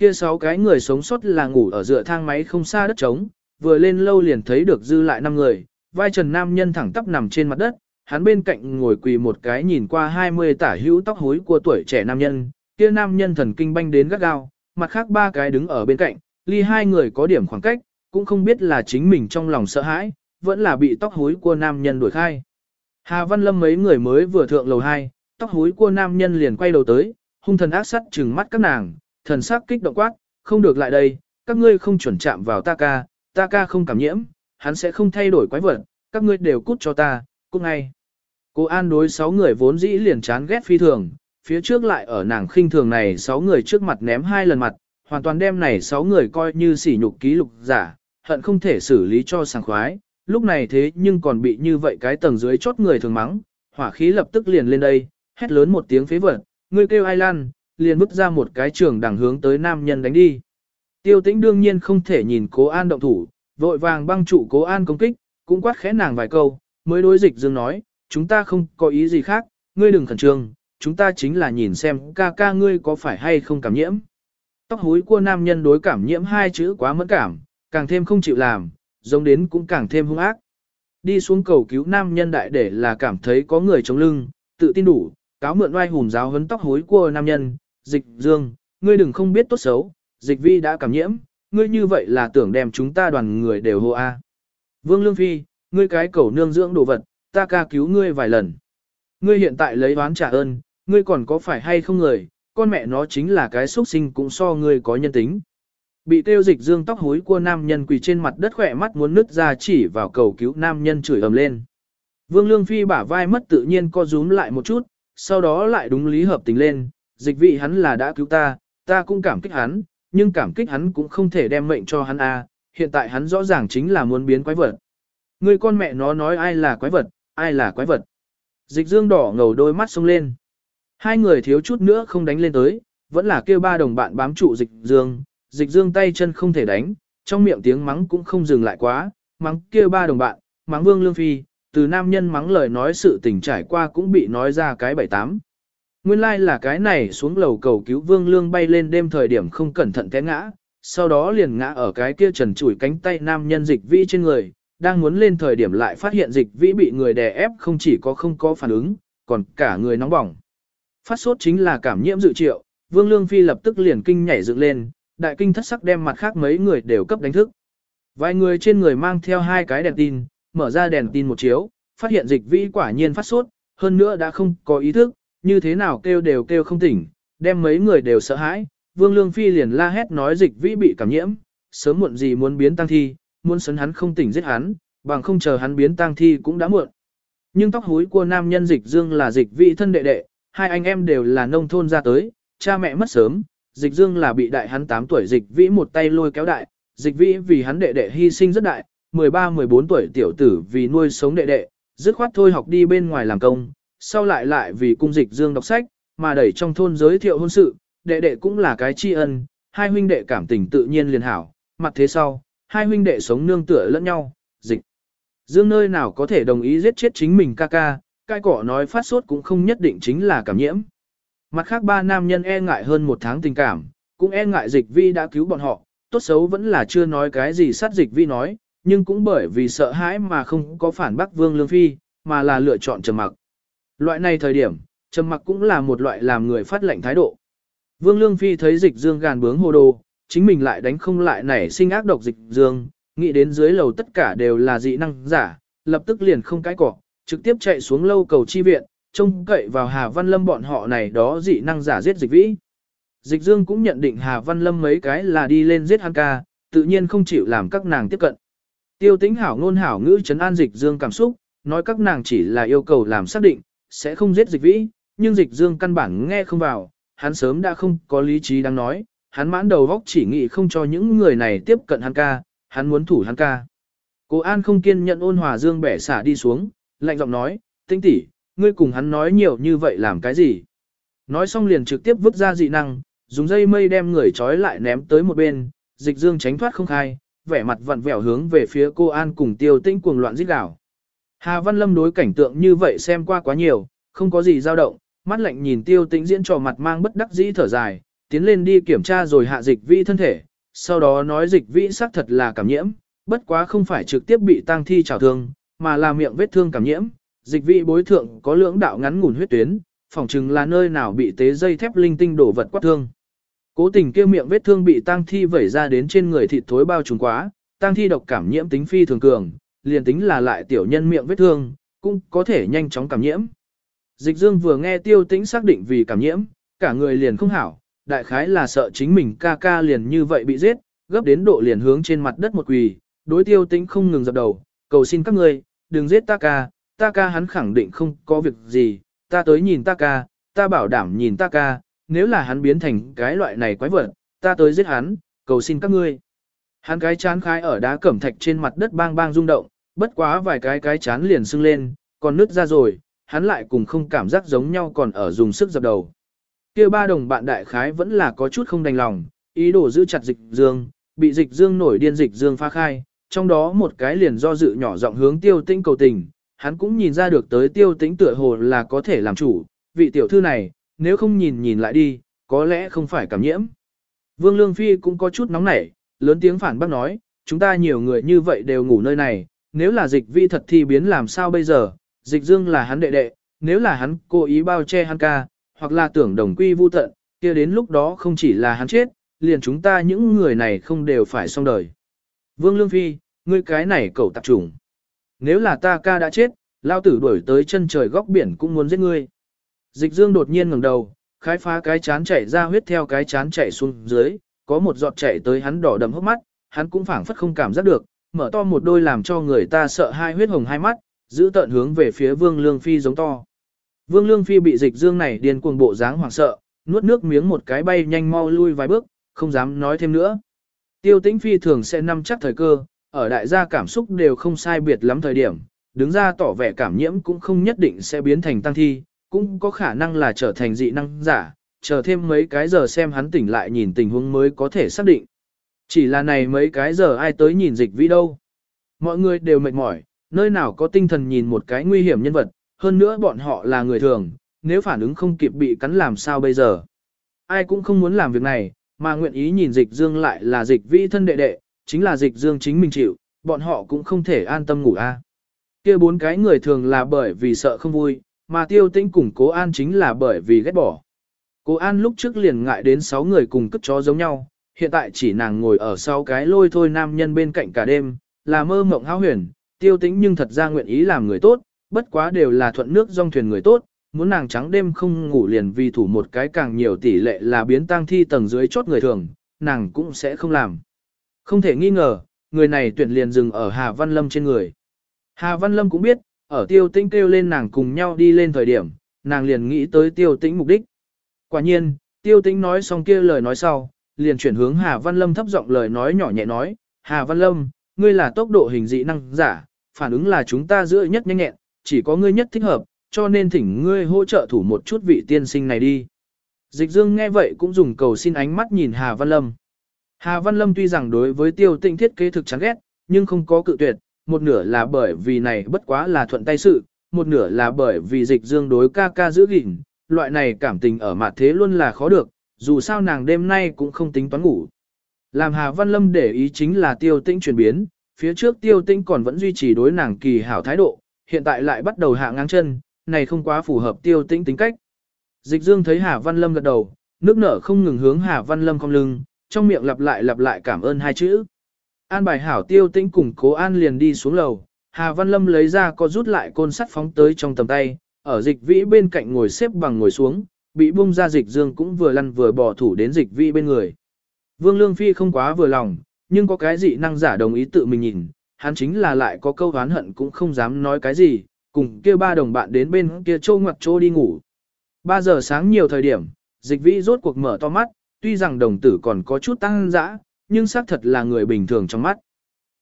Kia sáu cái người sống sót là ngủ ở dựa thang máy không xa đất trống, vừa lên lâu liền thấy được dư lại năm người, vai trần nam nhân thẳng tắp nằm trên mặt đất, hắn bên cạnh ngồi quỳ một cái nhìn qua 20 tả hữu tóc hối của tuổi trẻ nam nhân, kia nam nhân thần kinh banh đến gắt gao, mặt khác ba cái đứng ở bên cạnh, ly hai người có điểm khoảng cách, cũng không biết là chính mình trong lòng sợ hãi, vẫn là bị tóc hối của nam nhân đuổi khai. Hà Văn Lâm mấy người mới vừa thượng lầu 2, tóc hối của nam nhân liền quay đầu tới, hung thần ác sắt trừng mắt các nàng, thần sắc kích động quát, không được lại đây, các ngươi không chuẩn chạm vào ta ca, ta ca không cảm nhiễm, hắn sẽ không thay đổi quái vật, các ngươi đều cút cho ta, cút ngay. Cô An đối sáu người vốn dĩ liền chán ghét phi thường, phía trước lại ở nàng khinh thường này sáu người trước mặt ném hai lần mặt, hoàn toàn đem này sáu người coi như sỉ nhục ký lục giả, hận không thể xử lý cho sảng khoái, lúc này thế nhưng còn bị như vậy cái tầng dưới chốt người thường mắng, hỏa khí lập tức liền lên đây, hét lớn một tiếng phế vật, ngươi kêu ai lan, liền bước ra một cái trường đẳng hướng tới nam nhân đánh đi. Tiêu tĩnh đương nhiên không thể nhìn cố an động thủ, vội vàng băng trụ cố an công kích, cũng quát khẽ nàng vài câu, mới đối dịch dương nói, chúng ta không có ý gì khác, ngươi đừng khẩn trương, chúng ta chính là nhìn xem ca ca ngươi có phải hay không cảm nhiễm. Tóc húi của nam nhân đối cảm nhiễm hai chữ quá mẫn cảm, càng thêm không chịu làm, giống đến cũng càng thêm hung ác. Đi xuống cầu cứu nam nhân đại để là cảm thấy có người chống lưng, tự tin đủ, cáo mượn oai hùng giáo hấn tóc hối của nam nhân, dịch dương, ngươi đừng không biết tốt xấu, dịch vi đã cảm nhiễm, ngươi như vậy là tưởng đem chúng ta đoàn người đều hô a. Vương Lương Phi, ngươi cái cầu nương dưỡng đồ vật, ta ca cứu ngươi vài lần. Ngươi hiện tại lấy oán trả ơn, ngươi còn có phải hay không người, con mẹ nó chính là cái xuất sinh cũng so ngươi có nhân tính. Bị tiêu dịch dương tóc hối của nam nhân quỳ trên mặt đất khỏe mắt muốn nứt ra chỉ vào cầu cứu nam nhân chửi ầm lên. Vương Lương Phi bả vai mất tự nhiên co rúm lại một chút, sau đó lại đúng lý hợp tình lên, dịch vị hắn là đã cứu ta, ta cũng cảm kích hắn, nhưng cảm kích hắn cũng không thể đem mệnh cho hắn a. hiện tại hắn rõ ràng chính là muốn biến quái vật. Người con mẹ nó nói ai là quái vật, ai là quái vật. Dịch dương đỏ ngầu đôi mắt sông lên. Hai người thiếu chút nữa không đánh lên tới, vẫn là kêu ba đồng bạn bám trụ dịch dương, dịch dương tay chân không thể đánh, trong miệng tiếng mắng cũng không dừng lại quá, mắng kêu ba đồng bạn, mắng vương lương phi, từ nam nhân mắng lời nói sự tình trải qua cũng bị nói ra cái bảy tám. Nguyên lai like là cái này xuống lầu cầu cứu vương lương bay lên đêm thời điểm không cẩn thận té ngã, sau đó liền ngã ở cái kia trần chủi cánh tay nam nhân dịch vĩ trên người, đang muốn lên thời điểm lại phát hiện dịch vĩ bị người đè ép không chỉ có không có phản ứng, còn cả người nóng bỏng. Phát sốt chính là cảm nhiễm dự triệu, vương lương phi lập tức liền kinh nhảy dựng lên, đại kinh thất sắc đem mặt khác mấy người đều cấp đánh thức. Vài người trên người mang theo hai cái đèn tin, mở ra đèn tin một chiếu, phát hiện dịch vĩ quả nhiên phát sốt, hơn nữa đã không có ý thức, như thế nào kêu đều kêu không tỉnh, đem mấy người đều sợ hãi, Vương Lương Phi liền la hét nói dịch vĩ bị cảm nhiễm, sớm muộn gì muốn biến tăng thi, muốn sấn hắn không tỉnh giết hắn, bằng không chờ hắn biến tăng thi cũng đã muộn. Nhưng tóc hối của nam nhân dịch dương là dịch vĩ thân đệ đệ, hai anh em đều là nông thôn ra tới, cha mẹ mất sớm, dịch dương là bị đại hắn 8 tuổi dịch vĩ một tay lôi kéo đại, dịch vĩ vì hắn đệ đệ hy sinh rất đại, 13-14 tuổi tiểu tử vì nuôi sống đệ đệ, dứt khoát thôi học đi bên ngoài làm công, sau lại lại vì cung dịch dương đọc sách, mà đẩy trong thôn giới thiệu hôn sự, đệ đệ cũng là cái tri ân, hai huynh đệ cảm tình tự nhiên liền hảo, mặt thế sau, hai huynh đệ sống nương tựa lẫn nhau, dịch. Dương nơi nào có thể đồng ý giết chết chính mình ca ca, cai cỏ nói phát sốt cũng không nhất định chính là cảm nhiễm. Mặt khác ba nam nhân e ngại hơn một tháng tình cảm, cũng e ngại dịch vi đã cứu bọn họ, tốt xấu vẫn là chưa nói cái gì sát dịch vi nói, nhưng cũng bởi vì sợ hãi mà không có phản bác vương lương phi, mà là lựa chọn trầm mặc. Loại này thời điểm, trầm mặc cũng là một loại làm người phát lệnh thái độ. Vương Lương Phi thấy dịch dương gàn bướng hồ đồ, chính mình lại đánh không lại nảy sinh ác độc dịch dương, nghĩ đến dưới lầu tất cả đều là dị năng giả, lập tức liền không cãi cỏ, trực tiếp chạy xuống lâu cầu chi viện, trông cậy vào Hà Văn Lâm bọn họ này đó dị năng giả giết dịch vĩ. Dịch dương cũng nhận định Hà Văn Lâm mấy cái là đi lên giết hắn ca, tự nhiên không chịu làm các nàng tiếp cận. Tiêu tính hảo ngôn hảo ngữ chấn an dịch dương cảm xúc, nói các nàng chỉ là yêu cầu làm xác định, sẽ không giết dịch vĩ, nhưng dịch dương căn bản nghe không vào, hắn sớm đã không có lý trí đang nói, hắn mãn đầu góc chỉ nghĩ không cho những người này tiếp cận hắn ca, hắn muốn thủ hắn ca. Cô An không kiên nhận ôn hòa dương bẻ xả đi xuống, lạnh giọng nói, tinh tỷ, ngươi cùng hắn nói nhiều như vậy làm cái gì? Nói xong liền trực tiếp vứt ra dị năng, dùng dây mây đem người trói lại ném tới một bên, dịch dương tránh thoát không khai, vẻ mặt vặn vẹo hướng về phía cô An cùng tiêu tinh cuồng loạn giết đảo. Hà Văn Lâm đối cảnh tượng như vậy xem qua quá nhiều, không có gì dao động, mắt lạnh nhìn tiêu tĩnh diễn trò mặt mang bất đắc dĩ thở dài, tiến lên đi kiểm tra rồi hạ dịch vĩ thân thể, sau đó nói dịch vĩ xác thật là cảm nhiễm, bất quá không phải trực tiếp bị tang thi trào thương, mà là miệng vết thương cảm nhiễm, dịch vĩ bối thượng có lưỡng đạo ngắn ngủn huyết tuyến, phỏng chừng là nơi nào bị tế dây thép linh tinh đổ vật quát thương. Cố tình kia miệng vết thương bị tang thi vẩy ra đến trên người thịt thối bao trùm quá, tang thi độc cảm nhiễm tính phi thường cường, liền tính là lại tiểu nhân miệng vết thương, cũng có thể nhanh chóng cảm nhiễm. Dịch dương vừa nghe tiêu tĩnh xác định vì cảm nhiễm, cả người liền không hảo, đại khái là sợ chính mình ca ca liền như vậy bị giết, gấp đến độ liền hướng trên mặt đất một quỳ, đối tiêu tĩnh không ngừng dập đầu, cầu xin các người, đừng giết ta ca, ta ca hắn khẳng định không có việc gì, ta tới nhìn ta ca, ta bảo đảm nhìn ta ca, nếu là hắn biến thành cái loại này quái vật, ta tới giết hắn, cầu xin các ngươi. Hắn cái chán khai ở đá cẩm thạch trên mặt đất bang bang rung động, bất quá vài cái cái chán liền sưng lên, còn nứt ra rồi, hắn lại cùng không cảm giác giống nhau còn ở dùng sức dập đầu. kia ba đồng bạn đại khái vẫn là có chút không đành lòng, ý đồ giữ chặt dịch dương, bị dịch dương nổi điên dịch dương phá khai, trong đó một cái liền do dự nhỏ giọng hướng tiêu tĩnh cầu tình, hắn cũng nhìn ra được tới tiêu tĩnh tựa hồ là có thể làm chủ, vị tiểu thư này, nếu không nhìn nhìn lại đi, có lẽ không phải cảm nhiễm. Vương Lương Phi cũng có chút nóng nảy, lớn tiếng phản bác nói, chúng ta nhiều người như vậy đều ngủ nơi này, nếu là dịch vi thật thì biến làm sao bây giờ, dịch dương là hắn đệ đệ, nếu là hắn cố ý bao che hắn ca, hoặc là tưởng đồng quy vu tận, kia đến lúc đó không chỉ là hắn chết, liền chúng ta những người này không đều phải xong đời. Vương Lương Phi, ngươi cái này cẩu tạp trùng. Nếu là ta ca đã chết, lao tử đuổi tới chân trời góc biển cũng muốn giết ngươi. Dịch dương đột nhiên ngẩng đầu, khai phá cái chán chảy ra huyết theo cái chán chảy xuống dưới, có một giọt chảy tới hắn đỏ đầm hốc mắt, hắn cũng phảng phất không cảm giác được, mở to một đôi làm cho người ta sợ hai huyết hồng hai mắt, giữ tận hướng về phía Vương Lương Phi giống to. Vương Lương Phi bị dịch dương này điên cuồng bộ dáng hoảng sợ, nuốt nước miếng một cái bay nhanh mau lui vài bước, không dám nói thêm nữa. Tiêu tĩnh Phi thường sẽ nắm chắc thời cơ, ở đại gia cảm xúc đều không sai biệt lắm thời điểm, đứng ra tỏ vẻ cảm nhiễm cũng không nhất định sẽ biến thành tăng thi, cũng có khả năng là trở thành dị năng giả, chờ thêm mấy cái giờ xem hắn tỉnh lại nhìn tình huống mới có thể xác định. Chỉ là này mấy cái giờ ai tới nhìn dịch vĩ đâu. Mọi người đều mệt mỏi, nơi nào có tinh thần nhìn một cái nguy hiểm nhân vật, hơn nữa bọn họ là người thường, nếu phản ứng không kịp bị cắn làm sao bây giờ. Ai cũng không muốn làm việc này, mà nguyện ý nhìn dịch dương lại là dịch vĩ thân đệ đệ, chính là dịch dương chính mình chịu, bọn họ cũng không thể an tâm ngủ a. Kia bốn cái người thường là bởi vì sợ không vui, mà tiêu tĩnh củng cố an chính là bởi vì ghét bỏ. Cô an lúc trước liền ngại đến sáu người cùng cất chó giống nhau, hiện tại chỉ nàng ngồi ở sau cái lôi thôi nam nhân bên cạnh cả đêm, là mơ mộng hao huyền, tiêu tĩnh nhưng thật ra nguyện ý làm người tốt, bất quá đều là thuận nước dong thuyền người tốt, muốn nàng trắng đêm không ngủ liền vì thủ một cái càng nhiều tỷ lệ là biến tang thi tầng dưới chốt người thường, nàng cũng sẽ không làm. Không thể nghi ngờ, người này tuyển liền dừng ở Hà Văn Lâm trên người. Hà Văn Lâm cũng biết, ở tiêu tĩnh kêu lên nàng cùng nhau đi lên thời điểm, nàng liền nghĩ tới tiêu tĩnh mục đích. Quả nhiên, tiêu tĩnh nói xong kia lời nói sau, liền chuyển hướng Hà Văn Lâm thấp giọng lời nói nhỏ nhẹ nói, Hà Văn Lâm, ngươi là tốc độ hình dị năng giả, phản ứng là chúng ta giữa nhất nhanh nhẹn, chỉ có ngươi nhất thích hợp, cho nên thỉnh ngươi hỗ trợ thủ một chút vị tiên sinh này đi. Dịch dương nghe vậy cũng dùng cầu xin ánh mắt nhìn Hà Văn Lâm. Hà Văn Lâm tuy rằng đối với tiêu tĩnh thiết kế thực chán ghét, nhưng không có cự tuyệt, một nửa là bởi vì này bất quá là thuận tay sự, một nửa là bởi vì dịch dương đối ca ca giữ gìn, loại này cảm tình ở mặt thế luôn là khó được, dù sao nàng đêm nay cũng không tính toán ngủ. Làm Hà Văn Lâm để ý chính là tiêu tĩnh chuyển biến, phía trước tiêu tĩnh còn vẫn duy trì đối nàng kỳ hảo thái độ, hiện tại lại bắt đầu hạ ngang chân, này không quá phù hợp tiêu tĩnh tính cách. Dịch dương thấy Hà Văn Lâm gật đầu, nước nở không ngừng hướng Hà Văn Lâm cong lưng, trong miệng lặp lại lặp lại cảm ơn hai chữ. An bài hảo tiêu tĩnh cùng cố an liền đi xuống lầu, Hà Văn Lâm lấy ra có rút lại côn sắt phóng tới trong tầm tay, ở dịch vĩ bên cạnh ngồi xếp bằng ngồi xuống, bị bung ra dịch dương cũng vừa lăn vừa bỏ thủ đến dịch vĩ bên người. Vương Lương Phi không quá vừa lòng, nhưng có cái gì năng giả đồng ý tự mình nhìn, hắn chính là lại có câu oán hận cũng không dám nói cái gì, cùng kia ba đồng bạn đến bên kia trô ngoặt trô đi ngủ. Ba giờ sáng nhiều thời điểm, dịch vĩ rốt cuộc mở to mắt, tuy rằng đồng tử còn có chút tăng dã, nhưng xác thật là người bình thường trong mắt.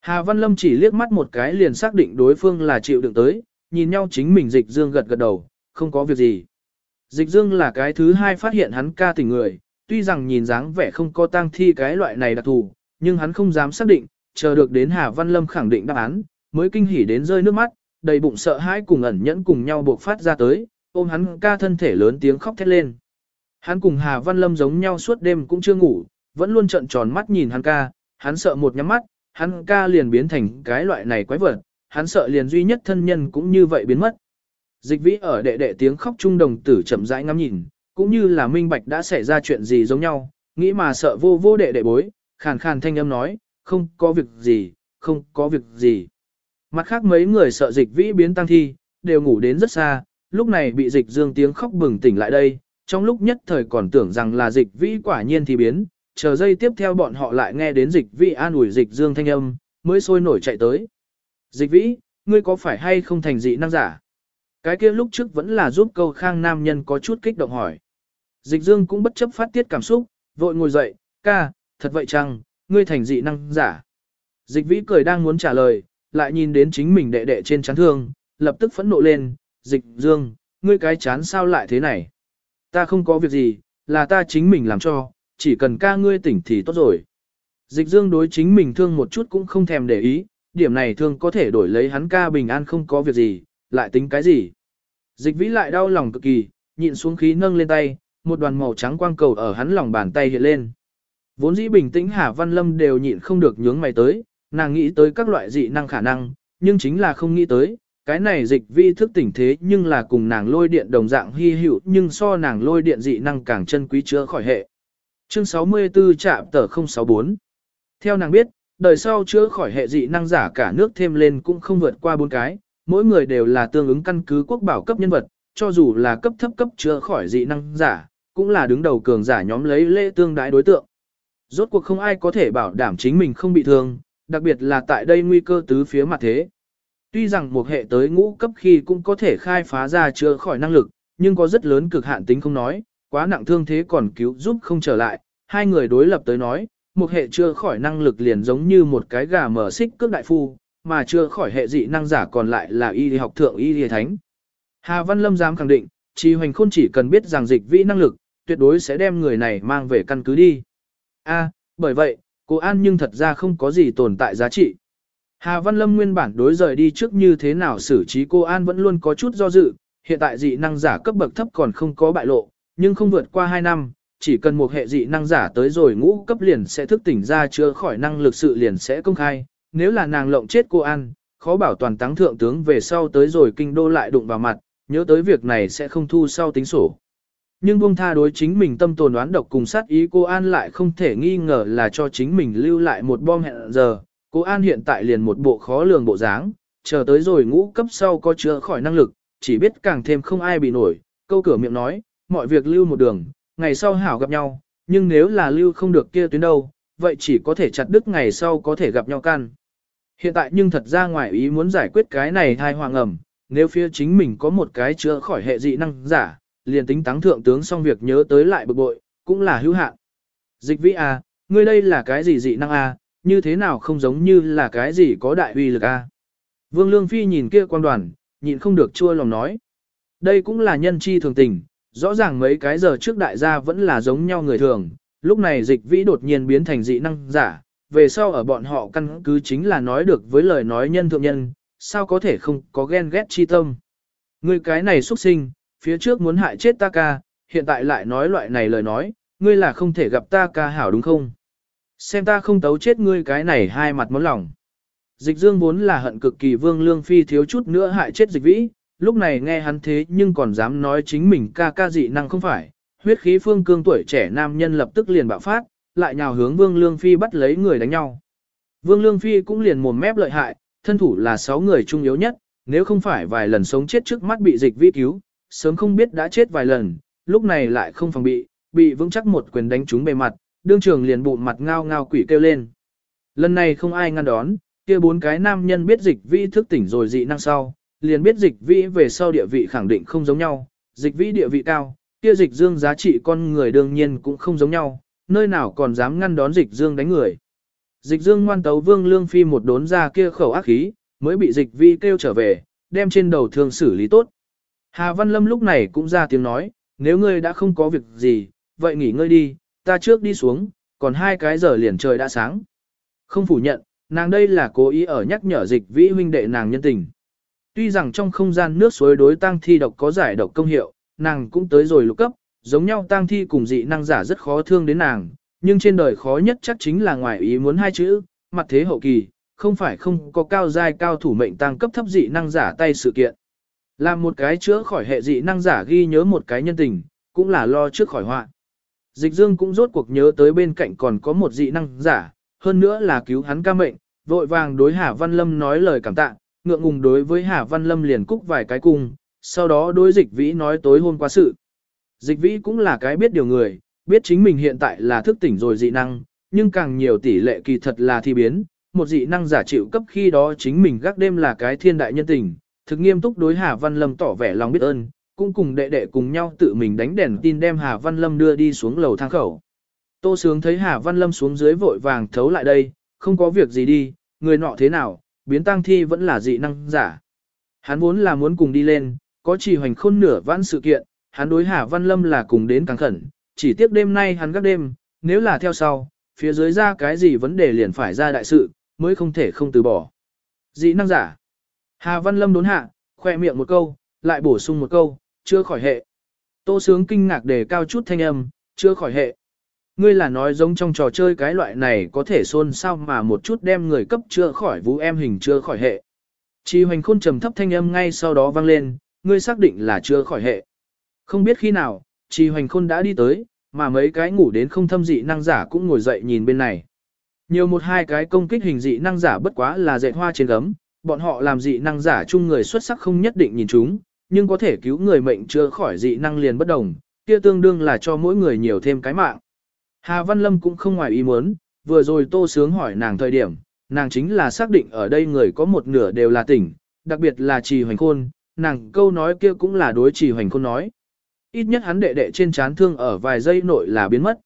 Hà Văn Lâm chỉ liếc mắt một cái liền xác định đối phương là chịu đựng tới, nhìn nhau chính mình dịch dương gật gật đầu, không có việc gì. Dịch dương là cái thứ hai phát hiện hắn ca tình người, tuy rằng nhìn dáng vẻ không có tang thi cái loại này đặc thù, nhưng hắn không dám xác định, chờ được đến Hà Văn Lâm khẳng định đáp án, mới kinh hỉ đến rơi nước mắt, đầy bụng sợ hãi cùng ẩn nhẫn cùng nhau buộc phát ra tới, ôm hắn ca thân thể lớn tiếng khóc thét lên. Hắn cùng Hà Văn Lâm giống nhau suốt đêm cũng chưa ngủ, vẫn luôn trợn tròn mắt nhìn hắn ca, hắn sợ một nhắm mắt, hắn ca liền biến thành cái loại này quái vật, hắn sợ liền duy nhất thân nhân cũng như vậy biến mất. Dịch vĩ ở đệ đệ tiếng khóc trung đồng tử chậm rãi ngắm nhìn, cũng như là minh bạch đã xảy ra chuyện gì giống nhau, nghĩ mà sợ vô vô đệ đệ bối, khàn khàn thanh âm nói, không có việc gì, không có việc gì. Mặt khác mấy người sợ dịch vĩ biến tăng thi, đều ngủ đến rất xa, lúc này bị dịch dương tiếng khóc bừng tỉnh lại đây, trong lúc nhất thời còn tưởng rằng là dịch vĩ quả nhiên thì biến, chờ giây tiếp theo bọn họ lại nghe đến dịch vĩ an ủi dịch dương thanh âm, mới sôi nổi chạy tới. Dịch vĩ, ngươi có phải hay không thành dị năng giả? Cái kia lúc trước vẫn là giúp câu khang nam nhân có chút kích động hỏi. Dịch dương cũng bất chấp phát tiết cảm xúc, vội ngồi dậy, ca, thật vậy chăng, ngươi thành dị năng giả. Dịch vĩ cười đang muốn trả lời, lại nhìn đến chính mình đệ đệ trên chán thương, lập tức phẫn nộ lên, dịch dương, ngươi cái chán sao lại thế này? Ta không có việc gì, là ta chính mình làm cho, chỉ cần ca ngươi tỉnh thì tốt rồi. Dịch dương đối chính mình thương một chút cũng không thèm để ý, điểm này thương có thể đổi lấy hắn ca bình an không có việc gì, lại tính cái gì. Dịch vĩ lại đau lòng cực kỳ, nhịn xuống khí nâng lên tay, một đoàn màu trắng quang cầu ở hắn lòng bàn tay hiện lên. Vốn dĩ bình tĩnh Hà Văn Lâm đều nhịn không được nhướng mày tới, nàng nghĩ tới các loại dị năng khả năng, nhưng chính là không nghĩ tới, cái này dịch vi thức tỉnh thế nhưng là cùng nàng lôi điện đồng dạng hy hữu nhưng so nàng lôi điện dị năng càng chân quý chữa khỏi hệ. Chương 64 trạm tờ 064 Theo nàng biết, đời sau chữa khỏi hệ dị năng giả cả nước thêm lên cũng không vượt qua bốn cái, mỗi người đều là tương ứng căn cứ quốc bảo cấp nhân vật, cho dù là cấp thấp cấp chữa khỏi dị năng giả, cũng là đứng đầu cường giả nhóm lấy lễ tương đái đối tượng. Rốt cuộc không ai có thể bảo đảm chính mình không bị thương, đặc biệt là tại đây nguy cơ tứ phía mặt thế. Tuy rằng một hệ tới ngũ cấp khi cũng có thể khai phá ra chữa khỏi năng lực, nhưng có rất lớn cực hạn tính không nói, quá nặng thương thế còn cứu giúp không trở lại, hai người đối lập tới nói, một hệ chưa khỏi năng lực liền giống như một cái gà mở xích cước đại phu, mà chưa khỏi hệ dị năng giả còn lại là y học thượng y y thánh. Hà Văn Lâm dám khẳng định, Trì hoành khôn chỉ cần biết rằng dịch vĩ năng lực, tuyệt đối sẽ đem người này mang về căn cứ đi. A, bởi vậy, cô An nhưng thật ra không có gì tồn tại giá trị. Hà Văn Lâm nguyên bản đối rời đi trước như thế nào xử trí cô An vẫn luôn có chút do dự, hiện tại dị năng giả cấp bậc thấp còn không có bại lộ, nhưng không vượt qua 2 năm, chỉ cần một hệ dị năng giả tới rồi ngũ cấp liền sẽ thức tỉnh ra chữa khỏi năng lực sự liền sẽ công khai, nếu là nàng lộng chết cô An, khó bảo toàn táng thượng tướng về sau tới rồi kinh đô lại đụng vào mặt, nhớ tới việc này sẽ không thu sau tính sổ. Nhưng buông tha đối chính mình tâm tồn đoán độc cùng sát ý cô An lại không thể nghi ngờ là cho chính mình lưu lại một bom hẹn giờ. Cô An hiện tại liền một bộ khó lường bộ dáng, chờ tới rồi ngũ cấp sau có chữa khỏi năng lực, chỉ biết càng thêm không ai bị nổi. Câu cửa miệng nói, mọi việc lưu một đường, ngày sau hảo gặp nhau, nhưng nếu là lưu không được kia tuyến đâu, vậy chỉ có thể chặt đứt ngày sau có thể gặp nhau can. Hiện tại nhưng thật ra ngoài ý muốn giải quyết cái này thai hoàng ẩm, nếu phía chính mình có một cái chữa khỏi hệ dị năng giả, liền tính táng thượng tướng xong việc nhớ tới lại bực bội, cũng là hữu hạn. Dịch vĩ A, ngươi đây là cái gì dị năng A, như thế nào không giống như là cái gì có đại uy lực A. Vương Lương Phi nhìn kia quan đoàn, nhịn không được chua lòng nói. Đây cũng là nhân chi thường tình, rõ ràng mấy cái giờ trước đại gia vẫn là giống nhau người thường, lúc này dịch vĩ đột nhiên biến thành dị năng giả, về sau ở bọn họ căn cứ chính là nói được với lời nói nhân thượng nhân, sao có thể không có ghen ghét chi tâm. Ngươi cái này xuất sinh, phía trước muốn hại chết ta ca, hiện tại lại nói loại này lời nói, ngươi là không thể gặp ta ca hảo đúng không? Xem ta không tấu chết ngươi cái này hai mặt món lòng. Dịch dương vốn là hận cực kỳ vương lương phi thiếu chút nữa hại chết dịch vĩ, lúc này nghe hắn thế nhưng còn dám nói chính mình ca ca dị năng không phải, huyết khí phương cương tuổi trẻ nam nhân lập tức liền bạo phát, lại nhào hướng vương lương phi bắt lấy người đánh nhau. Vương lương phi cũng liền mồm mép lợi hại, thân thủ là sáu người trung yếu nhất, nếu không phải vài lần sống chết trước mắt bị dịch vi cứu, sớm không biết đã chết vài lần, lúc này lại không phòng bị, bị vững chắc một quyền đánh trúng bề mặt, đương trường liền bụng mặt ngao ngao quỷ kêu lên. Lần này không ai ngăn đón, kia bốn cái nam nhân biết dịch vi thức tỉnh rồi dị năng sau, liền biết dịch vĩ về sau địa vị khẳng định không giống nhau, dịch vĩ địa vị cao, kia dịch dương giá trị con người đương nhiên cũng không giống nhau, nơi nào còn dám ngăn đón dịch dương đánh người. Dịch dương ngoan tấu vương lương phi một đốn ra kia khẩu ác khí, mới bị dịch vĩ kêu trở về, đem trên đầu thương xử lý tốt. Hà Văn Lâm lúc này cũng ra tiếng nói, nếu ngươi đã không có việc gì, vậy nghỉ ngơi đi, ta trước đi xuống, còn hai cái giờ liền trời đã sáng. Không phủ nhận, nàng đây là cố ý ở nhắc nhở dịch vĩ huynh đệ nàng nhân tình. Tuy rằng trong không gian nước suối đối tang thi độc có giải độc công hiệu, nàng cũng tới rồi lục cấp, giống nhau tang thi cùng dị năng giả rất khó thương đến nàng, nhưng trên đời khó nhất chắc chính là ngoài ý muốn hai chữ, mặt thế hậu kỳ, không phải không có cao giai cao thủ mệnh tăng cấp thấp dị năng giả tay sự kiện. Làm một cái chữa khỏi hệ dị năng giả ghi nhớ một cái nhân tình, cũng là lo trước khỏi họa. Dịch dương cũng rốt cuộc nhớ tới bên cạnh còn có một dị năng giả, hơn nữa là cứu hắn ca mệnh, vội vàng đối Hà Văn Lâm nói lời cảm tạ, ngượng ngùng đối với Hà Văn Lâm liền cúc vài cái cung, sau đó đối dịch vĩ nói tối hôm qua sự. Dịch vĩ cũng là cái biết điều người, biết chính mình hiện tại là thức tỉnh rồi dị năng, nhưng càng nhiều tỷ lệ kỳ thật là thi biến, một dị năng giả chịu cấp khi đó chính mình gác đêm là cái thiên đại nhân tình, thực nghiêm túc đối Hà Văn Lâm tỏ vẻ lòng biết ơn, cũng cùng đệ đệ cùng nhau tự mình đánh đèn tin đem Hà Văn Lâm đưa đi xuống lầu thang khẩu. Tô Sướng thấy Hà Văn Lâm xuống dưới vội vàng thấu lại đây, không có việc gì đi, người nọ thế nào, biến tang thi vẫn là dị năng giả. Hắn vốn là muốn cùng đi lên, có chỉ hoành khôn nửa vãn sự kiện, hắn đối Hà Văn Lâm là cùng đến càng khẩn, chỉ tiếc đêm nay hắn gác đêm, nếu là theo sau, phía dưới ra cái gì vấn đề liền phải ra đại sự, mới không thể không từ bỏ. Dị năng giả. Hà Văn Lâm đốn hạ, khoe miệng một câu, lại bổ sung một câu, chưa khỏi hệ. Tô Sướng kinh ngạc đề cao chút thanh âm, chưa khỏi hệ. Ngươi là nói giống trong trò chơi cái loại này có thể xôn sao mà một chút đem người cấp chưa khỏi vũ em hình chưa khỏi hệ. Chi hoành khôn trầm thấp thanh âm ngay sau đó vang lên, ngươi xác định là chưa khỏi hệ. Không biết khi nào, chi hoành khôn đã đi tới, mà mấy cái ngủ đến không thâm dị năng giả cũng ngồi dậy nhìn bên này. Nhiều một hai cái công kích hình dị năng giả bất quá là dệt hoa trên gấm, bọn họ làm dị năng giả chung người xuất sắc không nhất định nhìn chúng, nhưng có thể cứu người mệnh chưa khỏi dị năng liền bất đồng, kia tương đương là cho mỗi người nhiều thêm cái mạng. Hà Văn Lâm cũng không ngoài ý muốn, vừa rồi Tô Sướng hỏi nàng thời điểm, nàng chính là xác định ở đây người có một nửa đều là tỉnh, đặc biệt là Trì Hoành Khôn, nàng câu nói kia cũng là đối Trì Hoành Khôn nói. Ít nhất hắn đệ đệ trên chán thương ở vài giây nội là biến mất.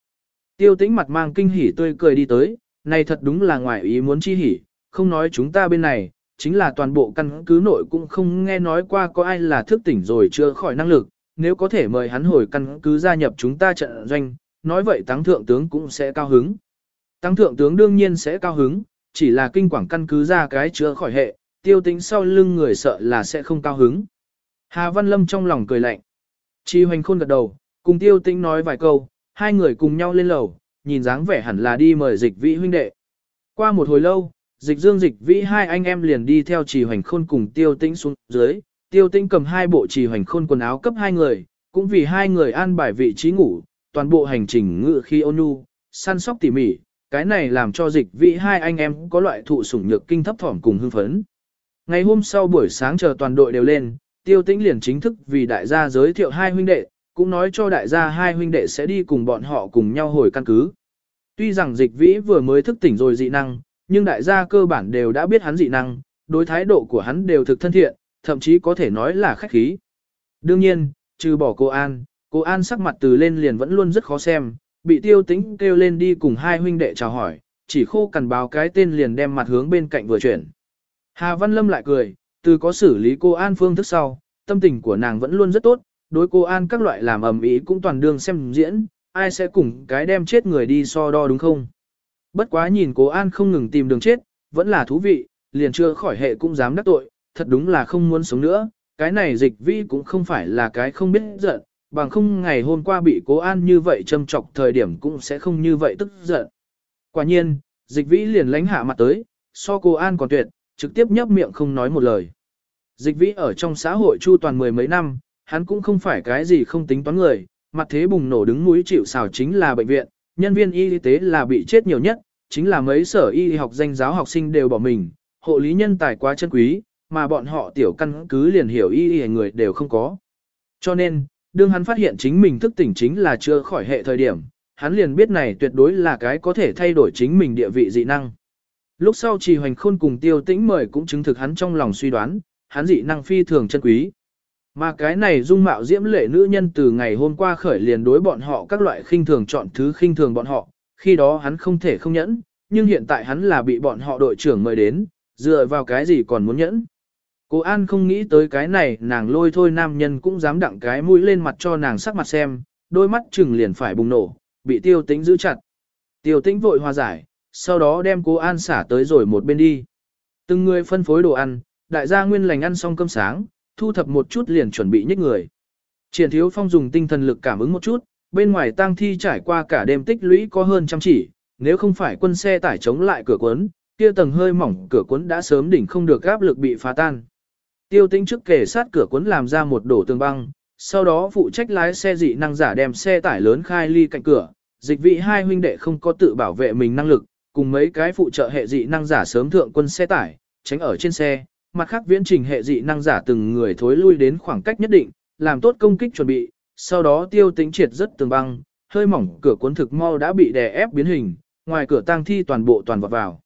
Tiêu tĩnh mặt mang kinh hỉ tươi cười đi tới, này thật đúng là ngoài ý muốn chi hỉ, không nói chúng ta bên này, chính là toàn bộ căn cứ nội cũng không nghe nói qua có ai là thức tỉnh rồi chưa khỏi năng lực, nếu có thể mời hắn hồi căn cứ gia nhập chúng ta trận doanh, nói vậy tăng thượng tướng cũng sẽ cao hứng. Tăng thượng tướng đương nhiên sẽ cao hứng, chỉ là kinh quảng căn cứ ra cái chữa khỏi hệ, tiêu tính sau lưng người sợ là sẽ không cao hứng. Hà Văn Lâm trong lòng cười lạnh. Chi hoành khôn gật đầu, cùng tiêu tính nói vài câu, hai người cùng nhau lên lầu, nhìn dáng vẻ hẳn là đi mời dịch vĩ huynh đệ. Qua một hồi lâu, dịch dương dịch vĩ hai anh em liền đi theo trì hoành khôn cùng tiêu tĩnh xuống dưới, tiêu tĩnh cầm hai bộ trì hoành khôn quần áo cấp hai người, cũng vì hai người an bài vị trí ngủ, toàn bộ hành trình ngự khi ôn nhu, săn sóc tỉ mỉ, cái này làm cho dịch vĩ hai anh em có loại thụ sủng nhược kinh thấp thỏm cùng hưng phấn. Ngày hôm sau buổi sáng chờ toàn đội đều lên, tiêu tĩnh liền chính thức vì đại gia giới thiệu hai huynh đệ, cũng nói cho đại gia hai huynh đệ sẽ đi cùng bọn họ cùng nhau hồi căn cứ. Tuy rằng dịch vĩ vừa mới thức tỉnh rồi dị năng, nhưng đại gia cơ bản đều đã biết hắn dị năng, đối thái độ của hắn đều thực thân thiện, thậm chí có thể nói là khách khí. Đương nhiên, trừ bỏ cô An, cô An sắc mặt từ lên liền vẫn luôn rất khó xem, bị tiêu tĩnh kêu lên đi cùng hai huynh đệ chào hỏi, chỉ khô cần báo cái tên liền đem mặt hướng bên cạnh vừa chuyển. Hà Văn Lâm lại cười, từ có xử lý cô An phương thức sau, tâm tình của nàng vẫn luôn rất tốt, đối cô An các loại làm ầm ĩ cũng toàn đương xem diễn, ai sẽ cùng cái đem chết người đi so đo đúng không? Bất quá nhìn cô An không ngừng tìm đường chết, vẫn là thú vị, liền chưa khỏi hệ cũng dám đắc tội, thật đúng là không muốn sống nữa, cái này dịch vi cũng không phải là cái không biết giận, bằng không ngày hôm qua bị cố an như vậy châm chọc thời điểm cũng sẽ không như vậy tức giận. Quả nhiên, dịch vĩ liền lánh hạ mặt tới, so cô an còn tuyệt, trực tiếp nhấp miệng không nói một lời. Dịch vĩ ở trong xã hội chu toàn mười mấy năm, hắn cũng không phải cái gì không tính toán người, mặt thế bùng nổ đứng mũi chịu xào chính là bệnh viện, nhân viên y tế là bị chết nhiều nhất, chính là mấy sở y học danh giáo học sinh đều bỏ mình, hộ lý nhân tài quá chân quý, mà bọn họ tiểu căn cứ liền hiểu y y người đều không có. Cho nên, đương hắn phát hiện chính mình thức tỉnh chính là chưa khỏi hệ thời điểm, hắn liền biết này tuyệt đối là cái có thể thay đổi chính mình địa vị dị năng. Lúc sau trì hoành khôn cùng tiêu tĩnh mời cũng chứng thực hắn trong lòng suy đoán, hắn dị năng phi thường chân quý. Mà cái này dung mạo diễm lệ nữ nhân từ ngày hôm qua khởi liền đối bọn họ các loại khinh thường chọn thứ khinh thường bọn họ, khi đó hắn không thể không nhẫn, nhưng hiện tại hắn là bị bọn họ đội trưởng mời đến, dựa vào cái gì còn muốn nhẫn. Cô An không nghĩ tới cái này nàng lôi thôi nam nhân cũng dám đặng cái mũi lên mặt cho nàng sắc mặt xem, đôi mắt chừng liền phải bùng nổ, bị tiêu tĩnh giữ chặt. Tiêu tĩnh vội hòa giải, sau đó đem cô An xả tới rồi một bên đi. Từng người phân phối đồ ăn, đại gia nguyên lành ăn xong cơm sáng, thu thập một chút liền chuẩn bị nhích người. Triển thiếu phong dùng tinh thần lực cảm ứng một chút, bên ngoài tang thi trải qua cả đêm tích lũy có hơn trăm chỉ, nếu không phải quân xe tải chống lại cửa cuốn, kia tầng hơi mỏng cửa cuốn đã sớm đỉnh không được áp lực bị phá tan. Tiêu tĩnh trước kề sát cửa cuốn làm ra một đổ tường băng, sau đó phụ trách lái xe dị năng giả đem xe tải lớn khai ly cạnh cửa, dịch vị hai huynh đệ không có tự bảo vệ mình năng lực, cùng mấy cái phụ trợ hệ dị năng giả sớm thượng quân xe tải, tránh ở trên xe, mặt khác viễn trình hệ dị năng giả từng người thối lui đến khoảng cách nhất định, làm tốt công kích chuẩn bị, sau đó tiêu tĩnh triệt rất tường băng, hơi mỏng cửa cuốn thực mau đã bị đè ép biến hình, ngoài cửa tang thi toàn bộ toàn vọt vào.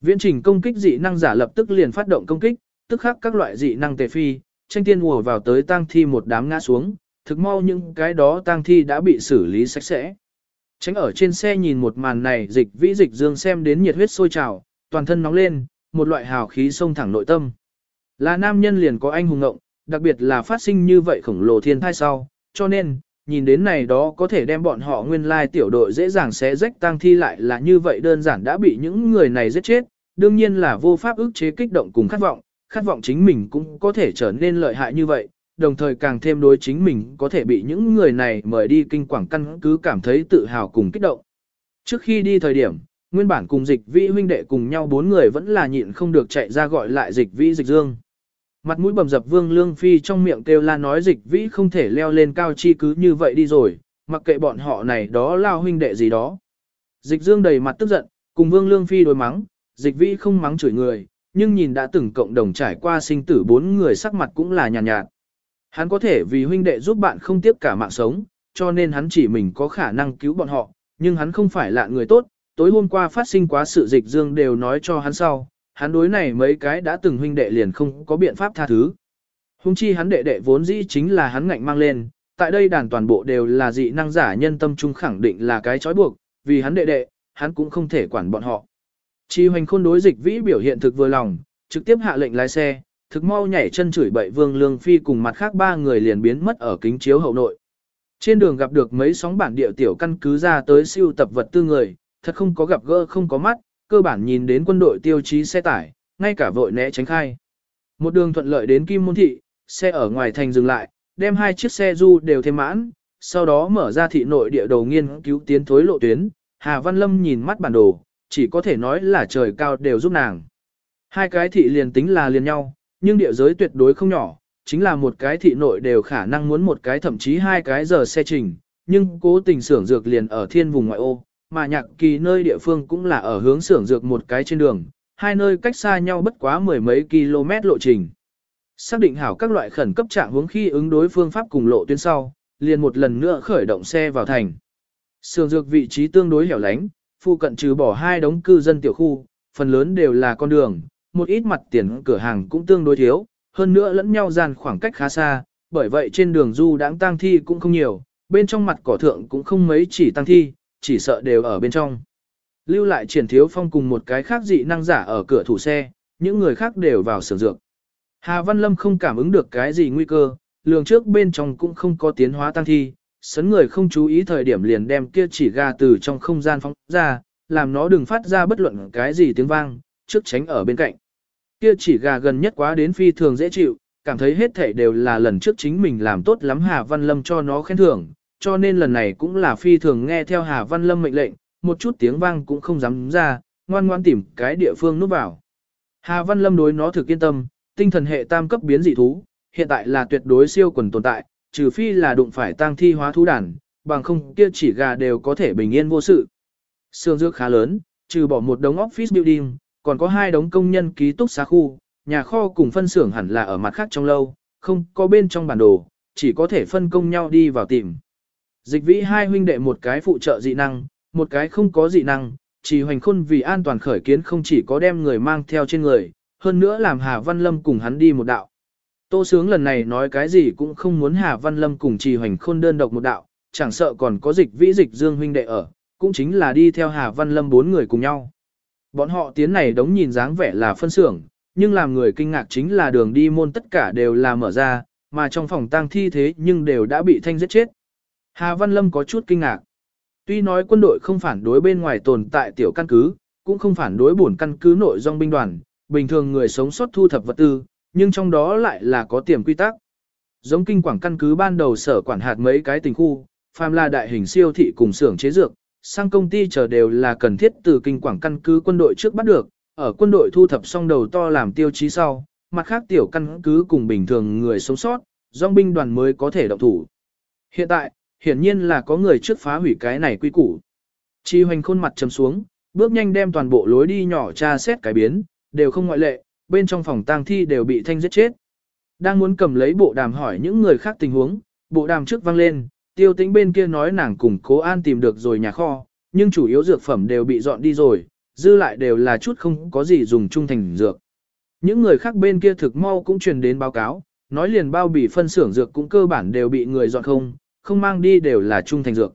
Viễn trình công kích dị năng giả lập tức liền phát động công kích, tức khắc các loại dị năng tề phi, tranh tiên ùa vào tới tang thi một đám ngã xuống, thực mau những cái đó tang thi đã bị xử lý sạch sẽ. Tránh ở trên xe nhìn một màn này dịch vĩ dịch dương xem đến nhiệt huyết sôi trào, toàn thân nóng lên, một loại hào khí sông thẳng nội tâm. Là nam nhân liền có anh hùng ngộng, đặc biệt là phát sinh như vậy khổng lồ thiên thai sau, cho nên, nhìn đến này đó có thể đem bọn họ nguyên lai tiểu đội dễ dàng xé rách tang thi lại là như vậy đơn giản đã bị những người này giết chết, đương nhiên là vô pháp ức chế kích động cùng khát vọng, khát vọng chính mình cũng có thể trở nên lợi hại như vậy, đồng thời càng thêm đối chính mình có thể bị những người này mời đi kinh quảng căn cứ cảm thấy tự hào cùng kích động. Trước khi đi thời điểm, nguyên bản cùng dịch vĩ huynh đệ cùng nhau bốn người vẫn là nhịn không được chạy ra gọi lại dịch vĩ dịch dương. Mặt mũi bầm dập vương lương phi trong miệng kêu la nói dịch vĩ không thể leo lên cao chi cứ như vậy đi rồi, mặc kệ bọn họ này đó lao huynh đệ gì đó. Dịch dương đầy mặt tức giận, cùng vương lương phi đối mắng, dịch vĩ không mắng chửi người, nhưng nhìn đã từng cộng đồng trải qua sinh tử bốn người sắc mặt cũng là nhàn nhạt, nhạt. Hắn có thể vì huynh đệ giúp bạn không tiếp cả mạng sống, cho nên hắn chỉ mình có khả năng cứu bọn họ, nhưng hắn không phải là người tốt, tối hôm qua phát sinh quá sự dịch dương đều nói cho hắn sau, hắn đối này mấy cái đã từng huynh đệ liền không có biện pháp tha thứ. Hùng chi hắn đệ đệ vốn dĩ chính là hắn ngạnh mang lên, tại đây đàn toàn bộ đều là dị năng giả nhân tâm trung khẳng định là cái trói buộc, vì hắn đệ đệ, hắn cũng không thể quản bọn họ. Chi hoành khôn đối dịch vĩ biểu hiện thực vừa lòng, trực tiếp hạ lệnh lái xe, thực mau nhảy chân chửi bậy Vương Lương Phi cùng mặt khác ba người liền biến mất ở kính chiếu hậu nội. Trên đường gặp được mấy sóng bản địa tiểu căn cứ ra tới siêu tập vật tư người, thật không có gặp gỡ không có mắt, cơ bản nhìn đến quân đội tiêu chí xe tải, ngay cả vội né tránh khai. Một đường thuận lợi đến Kim Môn Thị, xe ở ngoài thành dừng lại, đem hai chiếc xe du đều thêm mãn, sau đó mở ra thị nội địa đầu nghiên cứu tiến thối lộ tuyến, Hà Văn Lâm nhìn mắt bản đồ, chỉ có thể nói là trời cao đều giúp nàng. Hai cái thị liền tính là liền nhau, nhưng địa giới tuyệt đối không nhỏ, chính là một cái thị nội đều khả năng muốn một cái thậm chí hai cái giờ xe trình, nhưng cố tình xưởng dược liền ở thiên vùng ngoại ô, mà nhạc kỳ nơi địa phương cũng là ở hướng xưởng dược một cái trên đường, hai nơi cách xa nhau bất quá mười mấy km lộ trình. Xác định hảo các loại khẩn cấp trạng hướng khi ứng đối phương pháp cùng lộ tuyến sau, liền một lần nữa khởi động xe vào thành. Sưởng dược vị trí tương đối hẻo lánh, phụ cận trừ bỏ hai đống cư dân tiểu khu, phần lớn đều là con đường, một ít mặt tiền cửa hàng cũng tương đối thiếu, hơn nữa lẫn nhau gian khoảng cách khá xa, bởi vậy trên đường du đãng tang thi cũng không nhiều, bên trong mặt cỏ thượng cũng không mấy chỉ tang thi, chỉ sợ đều ở bên trong. Lưu lại triển thiếu phong cùng một cái khác dị năng giả ở cửa thủ xe, những người khác đều vào sử dược. Hà Văn Lâm không cảm ứng được cái gì nguy cơ, lường trước bên trong cũng không có tiến hóa tăng thi, sấn người không chú ý thời điểm liền đem kia chỉ gà từ trong không gian phóng ra, làm nó đừng phát ra bất luận cái gì tiếng vang, trước tránh ở bên cạnh. Kia chỉ gà gần nhất quá đến phi thường dễ chịu, cảm thấy hết thảy đều là lần trước chính mình làm tốt lắm Hà Văn Lâm cho nó khen thưởng, cho nên lần này cũng là phi thường nghe theo Hà Văn Lâm mệnh lệnh, một chút tiếng vang cũng không dám ra, ngoan ngoan tìm cái địa phương núp vào. Hà Văn Lâm đối nó thực yên tâm, tinh thần hệ tam cấp biến dị thú, hiện tại là tuyệt đối siêu quần tồn tại, trừ phi là đụng phải tang thi hóa thú đàn, bằng không kia chỉ gà đều có thể bình yên vô sự. Sương dược khá lớn, trừ bỏ một đống office building, còn có hai đống công nhân ký túc xá khu, nhà kho cùng phân xưởng hẳn là ở mặt khác trong lâu, không có bên trong bản đồ, chỉ có thể phân công nhau đi vào tìm. Dịch vĩ hai huynh đệ một cái phụ trợ dị năng, một cái không có dị năng, chỉ hoành khôn vì an toàn khởi kiến không chỉ có đem người mang theo trên người, hơn nữa làm Hà Văn Lâm cùng hắn đi một đạo. Tô Sướng lần này nói cái gì cũng không muốn Hà Văn Lâm cùng trì hoành khôn đơn độc một đạo, chẳng sợ còn có dịch vĩ dịch dương huynh đệ ở, cũng chính là đi theo Hà Văn Lâm bốn người cùng nhau. Bọn họ tiến này đống nhìn dáng vẻ là phân xưởng, nhưng làm người kinh ngạc chính là đường đi môn tất cả đều là mở ra, mà trong phòng tang thi thế nhưng đều đã bị thanh giết chết. Hà Văn Lâm có chút kinh ngạc. Tuy nói quân đội không phản đối bên ngoài tồn tại tiểu căn cứ, cũng không phản đối bổn căn cứ nội dòng binh đoàn, bình thường người sống sót thu thập vật tư, nhưng trong đó lại là có tiềm quy tắc. Giống kinh quảng căn cứ ban đầu sở quản hạt mấy cái tình khu, phàm là đại hình siêu thị cùng xưởng chế dược, sang công ty chờ đều là cần thiết từ kinh quảng căn cứ quân đội trước bắt được, ở quân đội thu thập xong đầu to làm tiêu chí sau, mặt khác tiểu căn cứ cùng bình thường người sống sót, dòng binh đoàn mới có thể động thủ. Hiện tại, hiển nhiên là có người trước phá hủy cái này quy củ. Chi hoành khuôn mặt trầm xuống, bước nhanh đem toàn bộ lối đi nhỏ tra xét cái biến, đều không ngoại lệ, bên trong phòng tang thi đều bị thanh giết chết. Đang muốn cầm lấy bộ đàm hỏi những người khác tình huống, bộ đàm trước vang lên, tiêu tĩnh bên kia nói nàng cùng cố an tìm được rồi nhà kho, nhưng chủ yếu dược phẩm đều bị dọn đi rồi, dư lại đều là chút không có gì dùng trung thành dược. Những người khác bên kia thực mau cũng truyền đến báo cáo, nói liền bao bì phân xưởng dược cũng cơ bản đều bị người dọn không, không mang đi đều là trung thành dược.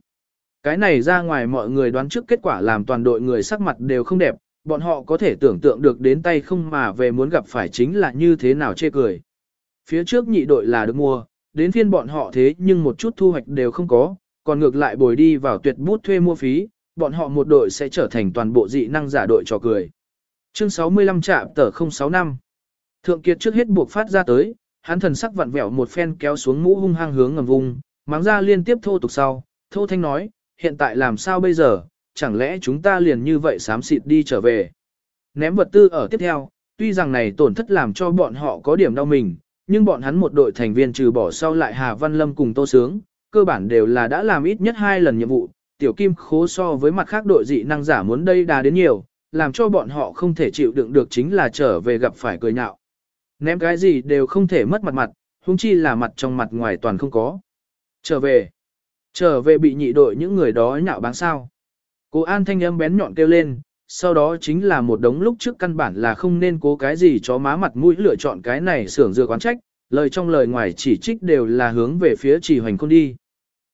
Cái này ra ngoài mọi người đoán trước kết quả làm toàn đội người sắc mặt đều không đẹp, bọn họ có thể tưởng tượng được đến tay không mà về muốn gặp phải chính là như thế nào chê cười. Phía trước nhị đội là được mua, đến phiên bọn họ thế nhưng một chút thu hoạch đều không có, còn ngược lại bồi đi vào tuyệt bút thuê mua phí, bọn họ một đội sẽ trở thành toàn bộ dị năng giả đội trò cười. Chương 65 trạm tờ 065 Thượng Kiệt trước hết buộc phát ra tới, hắn thần sắc vặn vẹo một phen kéo xuống mũ hung hăng hướng ngầm vùng, mắng ra liên tiếp thô tục sau, thô thanh nói, hiện tại làm sao bây giờ, chẳng lẽ chúng ta liền như vậy xám xịt đi trở về. Ném vật tư ở tiếp theo, tuy rằng này tổn thất làm cho bọn họ có điểm đau mình, nhưng bọn hắn một đội thành viên trừ bỏ sau lại Hà Văn Lâm cùng Tô Sướng, cơ bản đều là đã làm ít nhất hai lần nhiệm vụ, tiểu kim khố so với mặt khác đội dị năng giả muốn đây đà đến nhiều, làm cho bọn họ không thể chịu đựng được chính là trở về gặp phải cười nhạo. Ném cái gì đều không thể mất mặt mặt, huống chi là mặt trong mặt ngoài toàn không có. Trở về. Trở về bị nhị đội những người đó nhạo báng sao. Cố An thanh âm bén nhọn kêu lên, sau đó chính là một đống lúc trước căn bản là không nên cố cái gì cho má mặt mũi lựa chọn cái này xưởng dừa quán trách, lời trong lời ngoài chỉ trích đều là hướng về phía chỉ hoành con đi.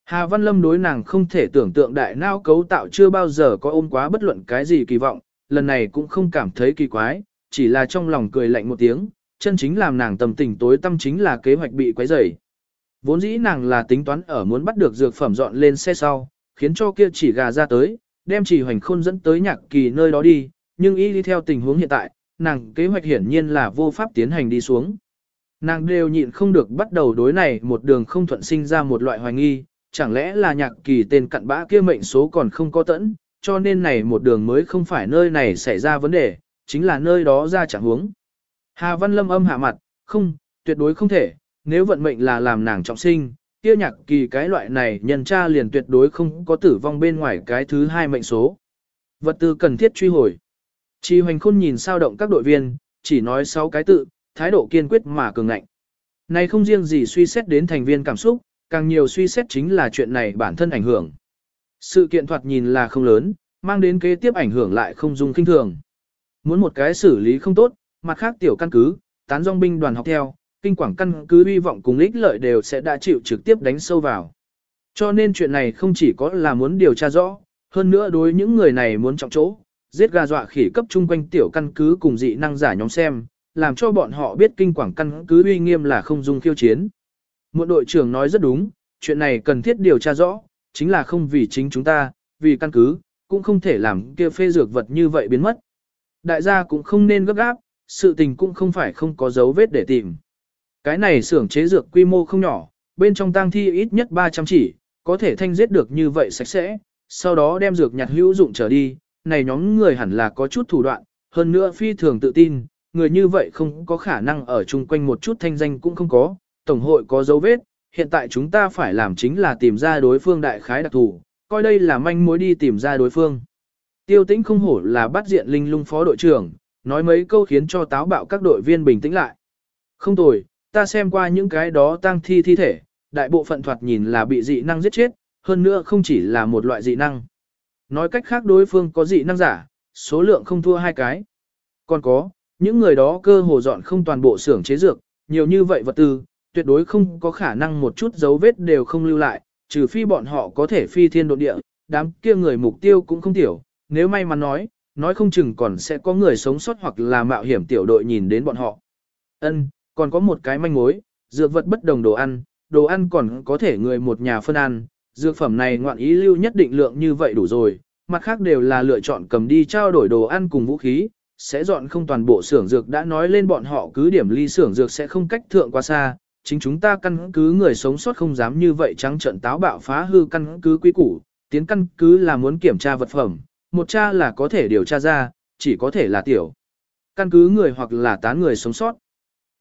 Hà Văn Lâm đối nàng không thể tưởng tượng đại não cấu tạo chưa bao giờ có ôm quá bất luận cái gì kỳ vọng, lần này cũng không cảm thấy kỳ quái, chỉ là trong lòng cười lạnh một tiếng, chân chính làm nàng tầm tình tối tâm chính là kế hoạch bị quấy rầy. Vốn dĩ nàng là tính toán ở muốn bắt được dược phẩm dọn lên xe sau, khiến cho kia chỉ gà ra tới, đem chỉ hoành khôn dẫn tới nhạc kỳ nơi đó đi, nhưng ý đi theo tình huống hiện tại, nàng kế hoạch hiển nhiên là vô pháp tiến hành đi xuống. Nàng đều nhịn không được bắt đầu đối này một đường không thuận sinh ra một loại hoài nghi, chẳng lẽ là nhạc kỳ tên cặn bã kia mệnh số còn không có tẫn, cho nên này một đường mới không phải nơi này xảy ra vấn đề, chính là nơi đó ra chẳng huống. Hà Văn Lâm âm hạ mặt, không, tuyệt đối không thể, nếu vận mệnh là làm nàng trọng sinh, kia nhạc kỳ cái loại này nhân tra liền tuyệt đối không có tử vong bên ngoài cái thứ hai mệnh số. Vật tư cần thiết truy hồi. Chi hoành khôn nhìn sao động các đội viên, chỉ nói sáu cái tự, thái độ kiên quyết mà cường ngạnh. Này không riêng gì suy xét đến thành viên cảm xúc, càng nhiều suy xét chính là chuyện này bản thân ảnh hưởng. Sự kiện thoạt nhìn là không lớn, mang đến kế tiếp ảnh hưởng lại không dung kinh thường. Muốn một cái xử lý không tốt, mặt khác tiểu căn cứ, tán dòng binh đoàn học theo, kinh quảng căn cứ hy vọng cùng ích lợi đều sẽ đã chịu trực tiếp đánh sâu vào. Cho nên chuyện này không chỉ có là muốn điều tra rõ, hơn nữa đối những người này muốn trọng chỗ, giết gà dọa khỉ cấp chung quanh tiểu căn cứ cùng dị năng giả nhóm xem, làm cho bọn họ biết kinh quảng căn cứ uy nghiêm là không dung khiêu chiến. Một đội trưởng nói rất đúng, chuyện này cần thiết điều tra rõ, chính là không vì chính chúng ta, vì căn cứ, cũng không thể làm kia phê dược vật như vậy biến mất. Đại gia cũng không nên gấp gáp, sự tình cũng không phải không có dấu vết để tìm. Cái này xưởng chế dược quy mô không nhỏ, bên trong tang thi ít nhất 300 chỉ, có thể thanh giết được như vậy sạch sẽ, sau đó đem dược nhặt hữu dụng trở đi, này nhóm người hẳn là có chút thủ đoạn, hơn nữa phi thường tự tin, người như vậy không có khả năng ở chung quanh một chút thanh danh cũng không có, tổng hội có dấu vết, hiện tại chúng ta phải làm chính là tìm ra đối phương đại khái đặc thù, coi đây là manh mối đi tìm ra đối phương. Tiêu tĩnh không hổ là bắt diện linh lung phó đội trưởng, nói mấy câu khiến cho táo bạo các đội viên bình tĩnh lại. Không tồi, ta xem qua những cái đó tang thi thi thể, đại bộ phận thoạt nhìn là bị dị năng giết chết, hơn nữa không chỉ là một loại dị năng. Nói cách khác đối phương có dị năng giả, số lượng không thua hai cái. Còn có, những người đó cơ hồ dọn không toàn bộ xưởng chế dược, nhiều như vậy vật tư, tuyệt đối không có khả năng một chút dấu vết đều không lưu lại, trừ phi bọn họ có thể phi thiên độ địa, đám kia người mục tiêu cũng không tiểu, nếu may mắn nói, nói không chừng còn sẽ có người sống sót hoặc là mạo hiểm tiểu đội nhìn đến bọn họ. Ân, còn có một cái manh mối, dược vật bất đồng đồ ăn, đồ ăn còn có thể người một nhà phân ăn, dược phẩm này ngoạn ý lưu nhất định lượng như vậy đủ rồi, mặt khác đều là lựa chọn cầm đi trao đổi đồ ăn cùng vũ khí, sẽ dọn không toàn bộ xưởng dược đã nói lên bọn họ cứ điểm ly xưởng dược sẽ không cách thượng quá xa, chính chúng ta căn cứ người sống sót không dám như vậy trắng trận táo bạo phá hư căn cứ quý củ, tiến căn cứ là muốn kiểm tra vật phẩm, một cha là có thể điều tra ra, chỉ có thể là tiểu. Căn cứ người hoặc là tán người sống sót.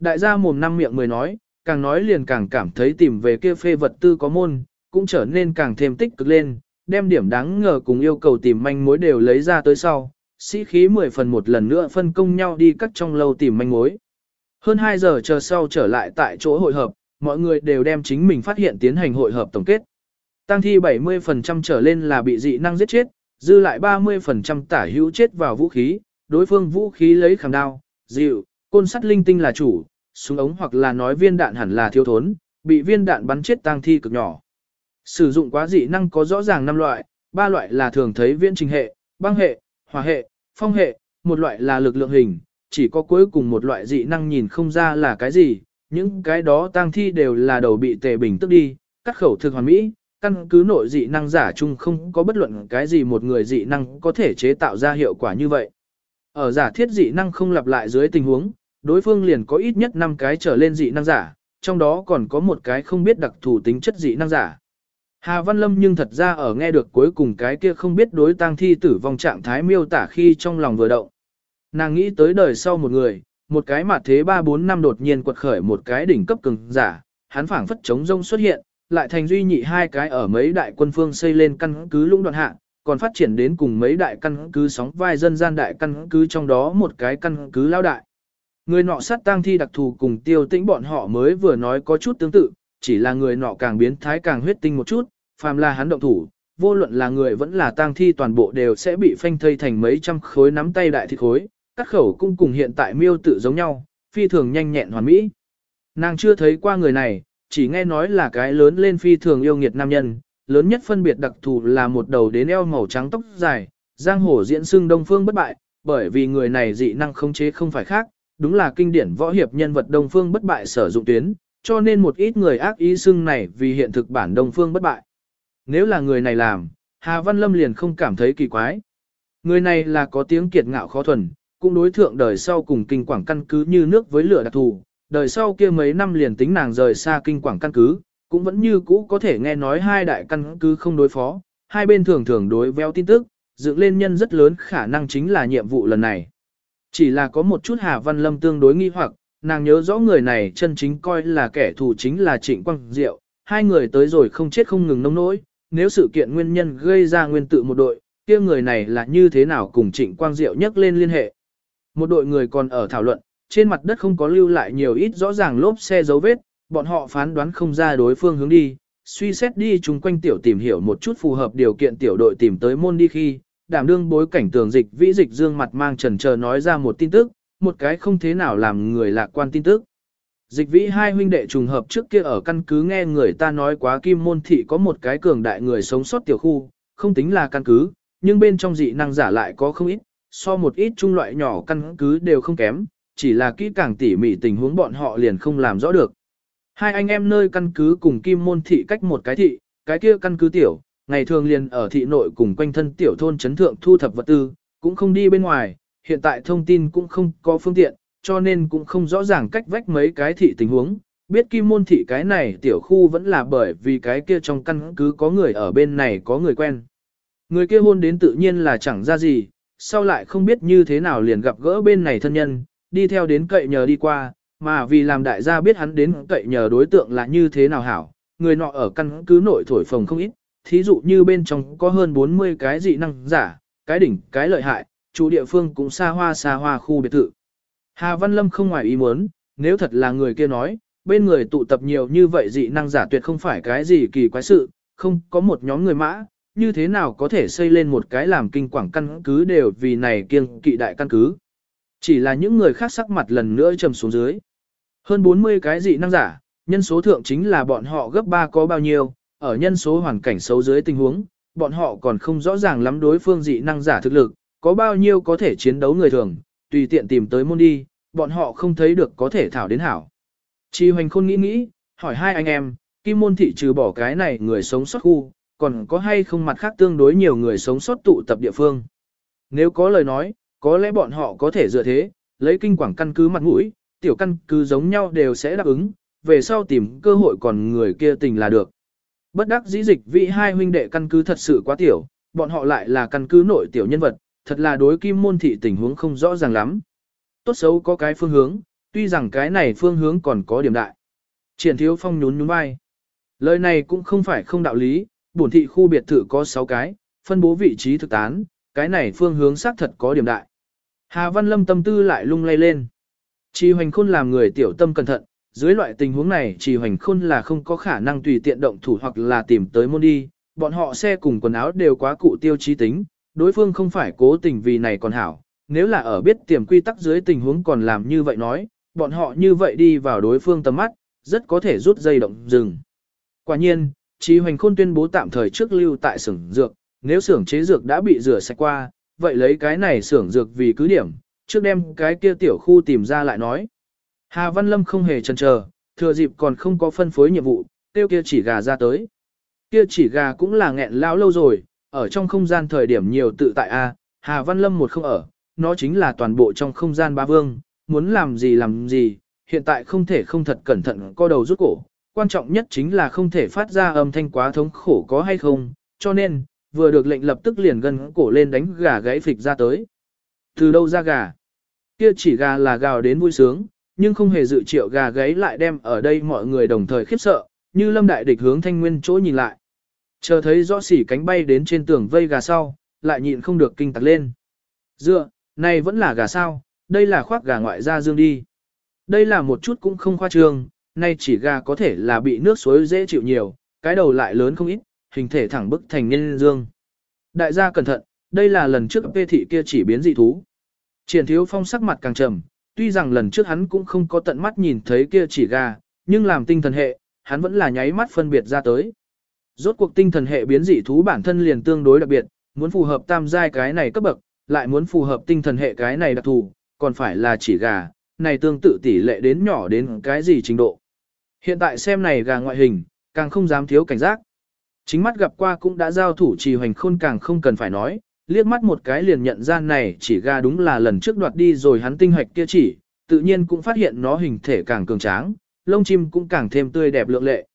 Đại gia mồm năm miệng mười nói, càng nói liền càng cảm thấy tìm về kia phê vật tư có môn, cũng trở nên càng thêm tích cực lên, đem điểm đáng ngờ cùng yêu cầu tìm manh mối đều lấy ra tới sau, sĩ khí 10 phần một lần nữa phân công nhau đi cắt trong lâu tìm manh mối. Hơn 2 giờ chờ sau trở lại tại chỗ hội hợp, mọi người đều đem chính mình phát hiện tiến hành hội hợp tổng kết. Tăng thi 70% trở lên là bị dị năng giết chết, dư lại 30% tả hữu chết vào vũ khí, đối phương vũ khí lấy khảm đao, dịu, côn sắt linh tinh là chủ, súng ống hoặc là nói viên đạn hẳn là thiếu thốn, bị viên đạn bắn chết tang thi cực nhỏ. Sử dụng quá dị năng có rõ ràng 5 loại, ba loại là thường thấy viễn trình hệ, băng hệ, hỏa hệ, phong hệ, một loại là lực lượng hình, chỉ có cuối cùng một loại dị năng nhìn không ra là cái gì, những cái đó tang thi đều là đầu bị tề bình tức đi, cắt khẩu thực hoàn mỹ, căn cứ nội dị năng giả chung không có bất luận cái gì một người dị năng có thể chế tạo ra hiệu quả như vậy. Ở giả thiết dị năng không lặp lại dưới tình huống, đối phương liền có ít nhất 5 cái trở lên dị năng giả, trong đó còn có một cái không biết đặc thù tính chất dị năng giả. Hà Văn Lâm nhưng thật ra ở nghe được cuối cùng cái kia không biết đối tang thi tử vong trạng thái miêu tả khi trong lòng vừa động. Nàng nghĩ tới đời sau một người, một cái mặt thế 3-4 năm đột nhiên quật khởi một cái đỉnh cấp cường giả, hắn phảng phất chống rông xuất hiện, lại thành duy nhị hai cái ở mấy đại quân phương xây lên căn cứ lũng đoạn hạ, còn phát triển đến cùng mấy đại căn cứ sóng vai dân gian đại căn cứ trong đó một cái căn cứ lao đại. Người nọ sát tang thi đặc thù cùng tiêu tĩnh bọn họ mới vừa nói có chút tương tự, chỉ là người nọ càng biến thái càng huyết tinh một chút, phàm là hắn động thủ, vô luận là người vẫn là tang thi toàn bộ đều sẽ bị phanh thây thành mấy trăm khối nắm tay đại thịt khối, cắt khẩu cũng cùng hiện tại miêu tự giống nhau, phi thường nhanh nhẹn hoàn mỹ. Nàng chưa thấy qua người này, chỉ nghe nói là cái lớn lên phi thường yêu nghiệt nam nhân, lớn nhất phân biệt đặc thù là một đầu đến eo màu trắng tóc dài, giang hồ diễn xưng đông phương bất bại, bởi vì người này dị năng khống chế không phải khác, đúng là kinh điển võ hiệp nhân vật Đông Phương bất bại sử dụng tuyến, cho nên một ít người ác ý xưng này vì hiện thực bản Đông Phương bất bại. Nếu là người này làm, Hà Văn Lâm liền không cảm thấy kỳ quái. Người này là có tiếng kiệt ngạo khó thuần, cũng đối thượng đời sau cùng kinh quảng căn cứ như nước với lửa đặc thù, đời sau kia mấy năm liền tính nàng rời xa kinh quảng căn cứ, cũng vẫn như cũ có thể nghe nói hai đại căn cứ không đối phó, hai bên thường thường đối véo tin tức, dựng lên nhân rất lớn khả năng chính là nhiệm vụ lần này. Chỉ là có một chút Hà Văn Lâm tương đối nghi hoặc, nàng nhớ rõ người này chân chính coi là kẻ thù chính là Trịnh Quang Diệu, hai người tới rồi không chết không ngừng nông nỗi, nếu sự kiện nguyên nhân gây ra nguyên tự một đội, kia người này là như thế nào cùng Trịnh Quang Diệu nhắc lên liên hệ. Một đội người còn ở thảo luận, trên mặt đất không có lưu lại nhiều ít rõ ràng lốp xe dấu vết, bọn họ phán đoán không ra đối phương hướng đi, suy xét đi chung quanh tiểu tìm hiểu một chút phù hợp điều kiện tiểu đội tìm tới môn đi khi, đảm đương bối cảnh tường dịch vĩ dịch dương mặt mang trần chờ nói ra một tin tức, một cái không thế nào làm người lạc quan tin tức. Dịch vĩ hai huynh đệ trùng hợp trước kia ở căn cứ nghe người ta nói quá kim môn thị có một cái cường đại người sống sót tiểu khu, không tính là căn cứ, nhưng bên trong dị năng giả lại có không ít, so một ít trung loại nhỏ căn cứ đều không kém, chỉ là kỹ càng tỉ mỉ tình huống bọn họ liền không làm rõ được. Hai anh em nơi căn cứ cùng kim môn thị cách một cái thị, cái kia căn cứ tiểu, ngày thường liền ở thị nội cùng quanh thân tiểu thôn chấn thượng thu thập vật tư, cũng không đi bên ngoài, hiện tại thông tin cũng không có phương tiện, cho nên cũng không rõ ràng cách vách mấy cái thị tình huống. Biết kim môn thị cái này tiểu khu vẫn là bởi vì cái kia trong căn cứ có người ở bên này có người quen. Người kia hôn đến tự nhiên là chẳng ra gì, sau lại không biết như thế nào liền gặp gỡ bên này thân nhân, đi theo đến cậy nhờ đi qua, mà vì làm đại gia biết hắn đến cậy nhờ đối tượng là như thế nào hảo, người nọ ở căn cứ nội thổi phồng không ít, thí dụ như bên trong có hơn 40 cái dị năng giả, cái đỉnh, cái lợi hại, chủ địa phương cũng xa hoa xa hoa khu biệt thự. Hà Văn Lâm không ngoài ý muốn, nếu thật là người kia nói, bên người tụ tập nhiều như vậy dị năng giả tuyệt không phải cái gì kỳ quái sự, không có một nhóm người mã, như thế nào có thể xây lên một cái làm kinh quảng căn cứ đều vì này kiêng kỵ đại căn cứ. Chỉ là những người khác sắc mặt lần nữa trầm xuống dưới. Hơn 40 cái dị năng giả, nhân số thượng chính là bọn họ gấp 3 có bao nhiêu, ở nhân số hoàn cảnh xấu dưới tình huống, bọn họ còn không rõ ràng lắm đối phương dị năng giả thực lực, có bao nhiêu có thể chiến đấu người thường, tùy tiện tìm tới môn đi, bọn họ không thấy được có thể thảo đến hảo. Chi hoành khôn nghĩ nghĩ, hỏi hai anh em, kim môn thị trừ bỏ cái này người sống sót khu, còn có hay không mặt khác tương đối nhiều người sống sót tụ tập địa phương. Nếu có lời nói, có lẽ bọn họ có thể dựa thế, lấy kinh quảng căn cứ mặt mũi, tiểu căn cứ giống nhau đều sẽ đáp ứng, về sau tìm cơ hội còn người kia tình là được. Bất đắc dĩ dịch vị hai huynh đệ căn cứ thật sự quá tiểu, bọn họ lại là căn cứ nội tiểu nhân vật, thật là đối kim môn thị tình huống không rõ ràng lắm. Tốt xấu có cái phương hướng, tuy rằng cái này phương hướng còn có điểm đại. Triển thiếu phong nhún nhún vai. Lời này cũng không phải không đạo lý, bổn thị khu biệt thự có 6 cái, phân bố vị trí thực tán, cái này phương hướng xác thật có điểm đại. Hà Văn Lâm tâm tư lại lung lay lên. Chi hoành khôn làm người tiểu tâm cẩn thận, dưới loại tình huống này chỉ hoành khôn là không có khả năng tùy tiện động thủ hoặc là tìm tới môn đi, bọn họ xe cùng quần áo đều quá cụ tiêu chí tính, đối phương không phải cố tình vì này còn hảo, nếu là ở biết tiềm quy tắc dưới tình huống còn làm như vậy nói, bọn họ như vậy đi vào đối phương tầm mắt, rất có thể rút dây động dừng. Quả nhiên, Chí Hoành Khôn tuyên bố tạm thời trước lưu tại xưởng dược, nếu xưởng chế dược đã bị rửa sạch qua, vậy lấy cái này xưởng dược vì cứ điểm, trước đem cái kia tiểu khu tìm ra lại nói. Hà Văn Lâm không hề chần chờ, thừa dịp còn không có phân phối nhiệm vụ, tiêu kia chỉ gà ra tới. Kia chỉ gà cũng là nghẹn lão lâu rồi, ở trong không gian thời điểm nhiều tự tại a, Hà Văn Lâm một không ở, nó chính là toàn bộ trong không gian ba vương, muốn làm gì làm gì, hiện tại không thể không thật cẩn thận co đầu rút cổ, quan trọng nhất chính là không thể phát ra âm thanh quá thống khổ có hay không, cho nên, vừa được lệnh lập tức liền gần cổ lên đánh gà gãy phịch ra tới. Từ đâu ra gà? Kia chỉ gà là gào đến vui sướng, nhưng không hề dự triệu gà gáy lại đem ở đây mọi người đồng thời khiếp sợ, như lâm đại địch hướng thanh nguyên chỗ nhìn lại. Chờ thấy rõ xỉ cánh bay đến trên tường vây gà sau, lại nhịn không được kinh tặc lên. Dựa, này vẫn là gà sao, đây là khoác gà ngoại gia dương đi. Đây là một chút cũng không khoa trương, nay chỉ gà có thể là bị nước suối dễ chịu nhiều, cái đầu lại lớn không ít, hình thể thẳng bức thành nhân dương. Đại gia cẩn thận, đây là lần trước vê thị kia chỉ biến dị thú. Triển thiếu phong sắc mặt càng trầm, tuy rằng lần trước hắn cũng không có tận mắt nhìn thấy kia chỉ gà, nhưng làm tinh thần hệ, hắn vẫn là nháy mắt phân biệt ra tới. Rốt cuộc tinh thần hệ biến dị thú bản thân liền tương đối đặc biệt, muốn phù hợp tam giai cái này cấp bậc, lại muốn phù hợp tinh thần hệ cái này đặc thù, còn phải là chỉ gà, này tương tự tỷ lệ đến nhỏ đến cái gì trình độ. Hiện tại xem này gà ngoại hình, càng không dám thiếu cảnh giác. Chính mắt gặp qua cũng đã giao thủ trì hoành khôn càng không cần phải nói, liếc mắt một cái liền nhận ra này chỉ gà đúng là lần trước đoạt đi rồi hắn tinh hoạch kia chỉ, tự nhiên cũng phát hiện nó hình thể càng cường tráng, lông chim cũng càng thêm tươi đẹp lượng lệ.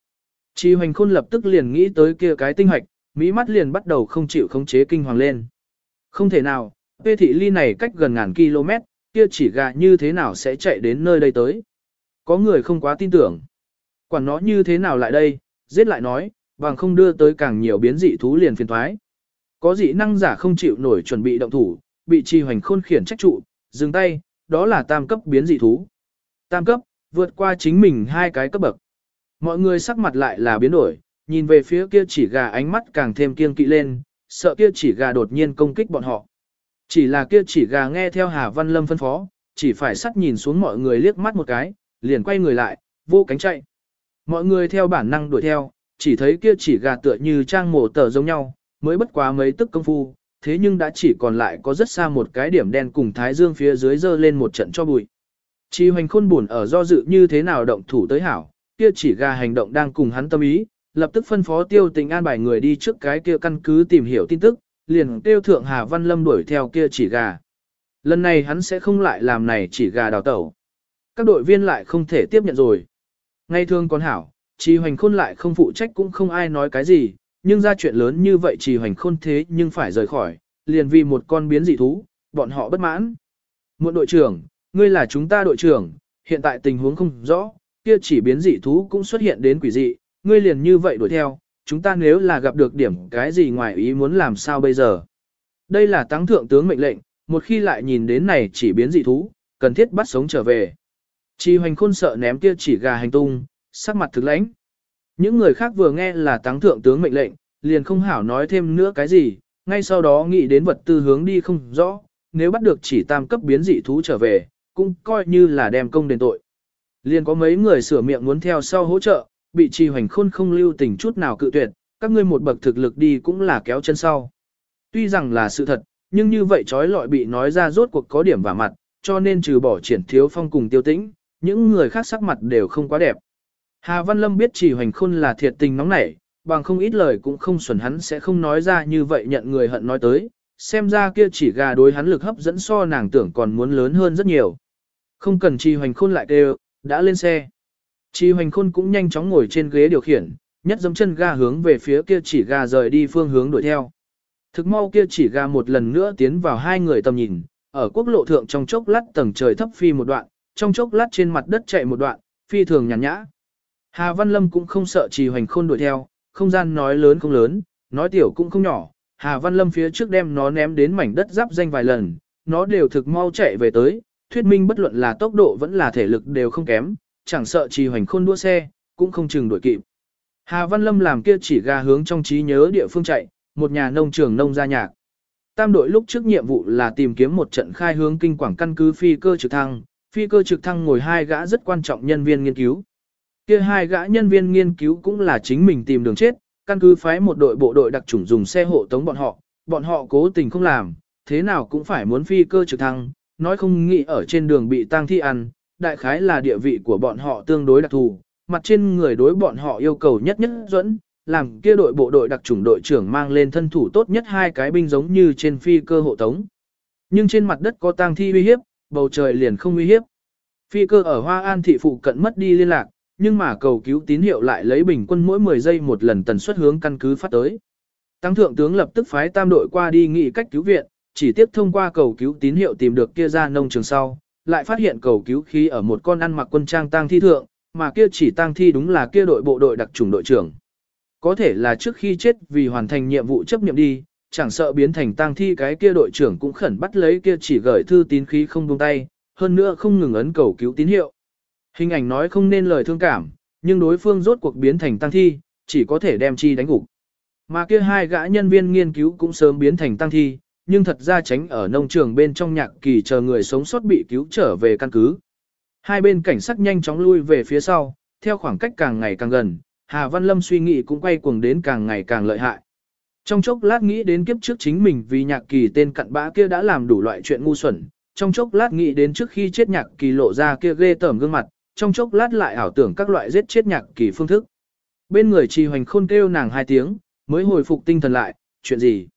Chi hoành khôn lập tức liền nghĩ tới kia cái tinh hoạch, mỹ mắt liền bắt đầu không chịu khống chế kinh hoàng lên. Không thể nào, Tê thị ly này cách gần ngàn km, kia chỉ gà như thế nào sẽ chạy đến nơi đây tới. Có người không quá tin tưởng. Quản nó như thế nào lại đây, giết lại nói, bằng không đưa tới càng nhiều biến dị thú liền phiền thoái. Có dị năng giả không chịu nổi chuẩn bị động thủ, bị trì hoành khôn khiển trách trụ, dừng tay, đó là tam cấp biến dị thú. Tam cấp, vượt qua chính mình hai cái cấp bậc. Mọi người sắc mặt lại là biến đổi, nhìn về phía kia chỉ gà ánh mắt càng thêm kiên kỵ lên, sợ kia chỉ gà đột nhiên công kích bọn họ. Chỉ là kia chỉ gà nghe theo Hà Văn Lâm phân phó, chỉ phải sắt nhìn xuống mọi người liếc mắt một cái, liền quay người lại, vô cánh chạy. Mọi người theo bản năng đuổi theo, chỉ thấy kia chỉ gà tựa như trang mổ tờ giống nhau, mới bất quá mấy tức công phu, thế nhưng đã chỉ còn lại có rất xa một cái điểm đen cùng thái dương phía dưới dơ lên một trận cho bụi. Chi hoành khôn buồn ở do dự như thế nào động thủ tới hảo, kia chỉ gà hành động đang cùng hắn tâm ý, lập tức phân phó tiêu tình an bài người đi trước cái kia căn cứ tìm hiểu tin tức, liền tiêu thượng Hà Văn Lâm đuổi theo kia chỉ gà. Lần này hắn sẽ không lại làm này chỉ gà đào tẩu. Các đội viên lại không thể tiếp nhận rồi. Ngay thương con hảo, Chi hoành khôn lại không phụ trách cũng không ai nói cái gì, nhưng ra chuyện lớn như vậy trì hoành khôn thế nhưng phải rời khỏi, liền vì một con biến dị thú, bọn họ bất mãn. Muộn đội trưởng, ngươi là chúng ta đội trưởng, hiện tại tình huống không rõ, kia chỉ biến dị thú cũng xuất hiện đến quỷ dị, ngươi liền như vậy đuổi theo, chúng ta nếu là gặp được điểm cái gì ngoài ý muốn làm sao bây giờ. Đây là tăng thượng tướng mệnh lệnh, một khi lại nhìn đến này chỉ biến dị thú, cần thiết bắt sống trở về. Trì hoành khôn sợ ném kia chỉ gà hành tung, sắc mặt thực lãnh. Những người khác vừa nghe là tăng thượng tướng mệnh lệnh, liền không hảo nói thêm nữa cái gì, ngay sau đó nghĩ đến vật tư hướng đi không rõ, nếu bắt được chỉ tam cấp biến dị thú trở về, cũng coi như là đem công đền tội. Liền có mấy người sửa miệng muốn theo sau hỗ trợ, bị trì hoành khôn không lưu tình chút nào cự tuyệt, các ngươi một bậc thực lực đi cũng là kéo chân sau. Tuy rằng là sự thật, nhưng như vậy trói lọi bị nói ra rốt cuộc có điểm vả mặt, cho nên trừ bỏ triển thiếu phong cùng tiêu tĩnh, những người khác sắc mặt đều không quá đẹp. Hà Văn Lâm biết chỉ hoành khôn là thiệt tình nóng nảy, bằng không ít lời cũng không xuẩn hắn sẽ không nói ra như vậy nhận người hận nói tới, xem ra kia chỉ gà đối hắn lực hấp dẫn so nàng tưởng còn muốn lớn hơn rất nhiều. Không cần trì hoành khôn lại kêu, đã lên xe. Chi hoành khôn cũng nhanh chóng ngồi trên ghế điều khiển, nhất dấm chân ga hướng về phía kia chỉ gà rời đi phương hướng đuổi theo. Thực mau kia chỉ gà một lần nữa tiến vào hai người tầm nhìn, ở quốc lộ thượng trong chốc lát tầng trời thấp phi một đoạn, trong chốc lát trên mặt đất chạy một đoạn, phi thường nhàn nhã. Hà Văn Lâm cũng không sợ trì hoành khôn đuổi theo, không gian nói lớn không lớn, nói tiểu cũng không nhỏ. Hà Văn Lâm phía trước đem nó ném đến mảnh đất giáp danh vài lần, nó đều thực mau chạy về tới, thuyết minh bất luận là tốc độ vẫn là thể lực đều không kém, chẳng sợ trì hoành khôn đua xe, cũng không chừng đuổi kịp. Hà Văn Lâm làm kia chỉ gà hướng trong trí nhớ địa phương chạy, một nhà nông trường nông gia nhạc. Tam đội lúc trước nhiệm vụ là tìm kiếm một trận khai hướng kinh quảng căn cứ phi cơ trực thăng, phi cơ trực thăng ngồi hai gã rất quan trọng nhân viên nghiên cứu. Kia hai gã nhân viên nghiên cứu cũng là chính mình tìm đường chết, căn cứ phái một đội bộ đội đặc chủng dùng xe hộ tống bọn họ, bọn họ cố tình không làm, thế nào cũng phải muốn phi cơ trực thăng, nói không nghĩ ở trên đường bị tang thi ăn, đại khái là địa vị của bọn họ tương đối đặc thù, mặt trên người đối bọn họ yêu cầu nhất nhất dẫn, làm kia đội bộ đội đặc chủng đội trưởng mang lên thân thủ tốt nhất hai cái binh giống như trên phi cơ hộ tống. Nhưng trên mặt đất có tang thi uy hiếp, bầu trời liền không uy hiếp. Phi cơ ở Hoa An thị phụ cận mất đi liên lạc, nhưng mà cầu cứu tín hiệu lại lấy bình quân mỗi 10 giây một lần tần suất hướng căn cứ phát tới. Tăng thượng tướng lập tức phái tam đội qua đi nghị cách cứu viện, chỉ tiếp thông qua cầu cứu tín hiệu tìm được kia ra nông trường sau, lại phát hiện cầu cứu khí ở một con ăn mặc quân trang tang thi thượng, mà kia chỉ tang thi đúng là kia đội bộ đội đặc trùng đội trưởng. Có thể là trước khi chết vì hoàn thành nhiệm vụ chấp nhiệm đi, chẳng sợ biến thành tang thi cái kia đội trưởng cũng khẩn bắt lấy kia chỉ gửi thư tín khí không buông tay, hơn nữa không ngừng ấn cầu cứu tín hiệu. Hình ảnh nói không nên lời thương cảm, nhưng đối phương rốt cuộc biến thành tăng thi, chỉ có thể đem chi đánh gục. Mà kia hai gã nhân viên nghiên cứu cũng sớm biến thành tăng thi, nhưng thật ra tránh ở nông trường bên trong nhạc kỳ chờ người sống sót bị cứu trở về căn cứ. Hai bên cảnh sát nhanh chóng lui về phía sau, theo khoảng cách càng ngày càng gần, Hà Văn Lâm suy nghĩ cũng quay cuồng đến càng ngày càng lợi hại. Trong chốc lát nghĩ đến kiếp trước chính mình vì nhạc kỳ tên cặn bã kia đã làm đủ loại chuyện ngu xuẩn, trong chốc lát nghĩ đến trước khi chết nhạc kỳ lộ ra kia ghê tởm gương mặt, trong chốc lát lại ảo tưởng các loại giết chết nhạc kỳ phương thức. Bên người trì hoành khôn kêu nàng hai tiếng, mới hồi phục tinh thần lại, chuyện gì?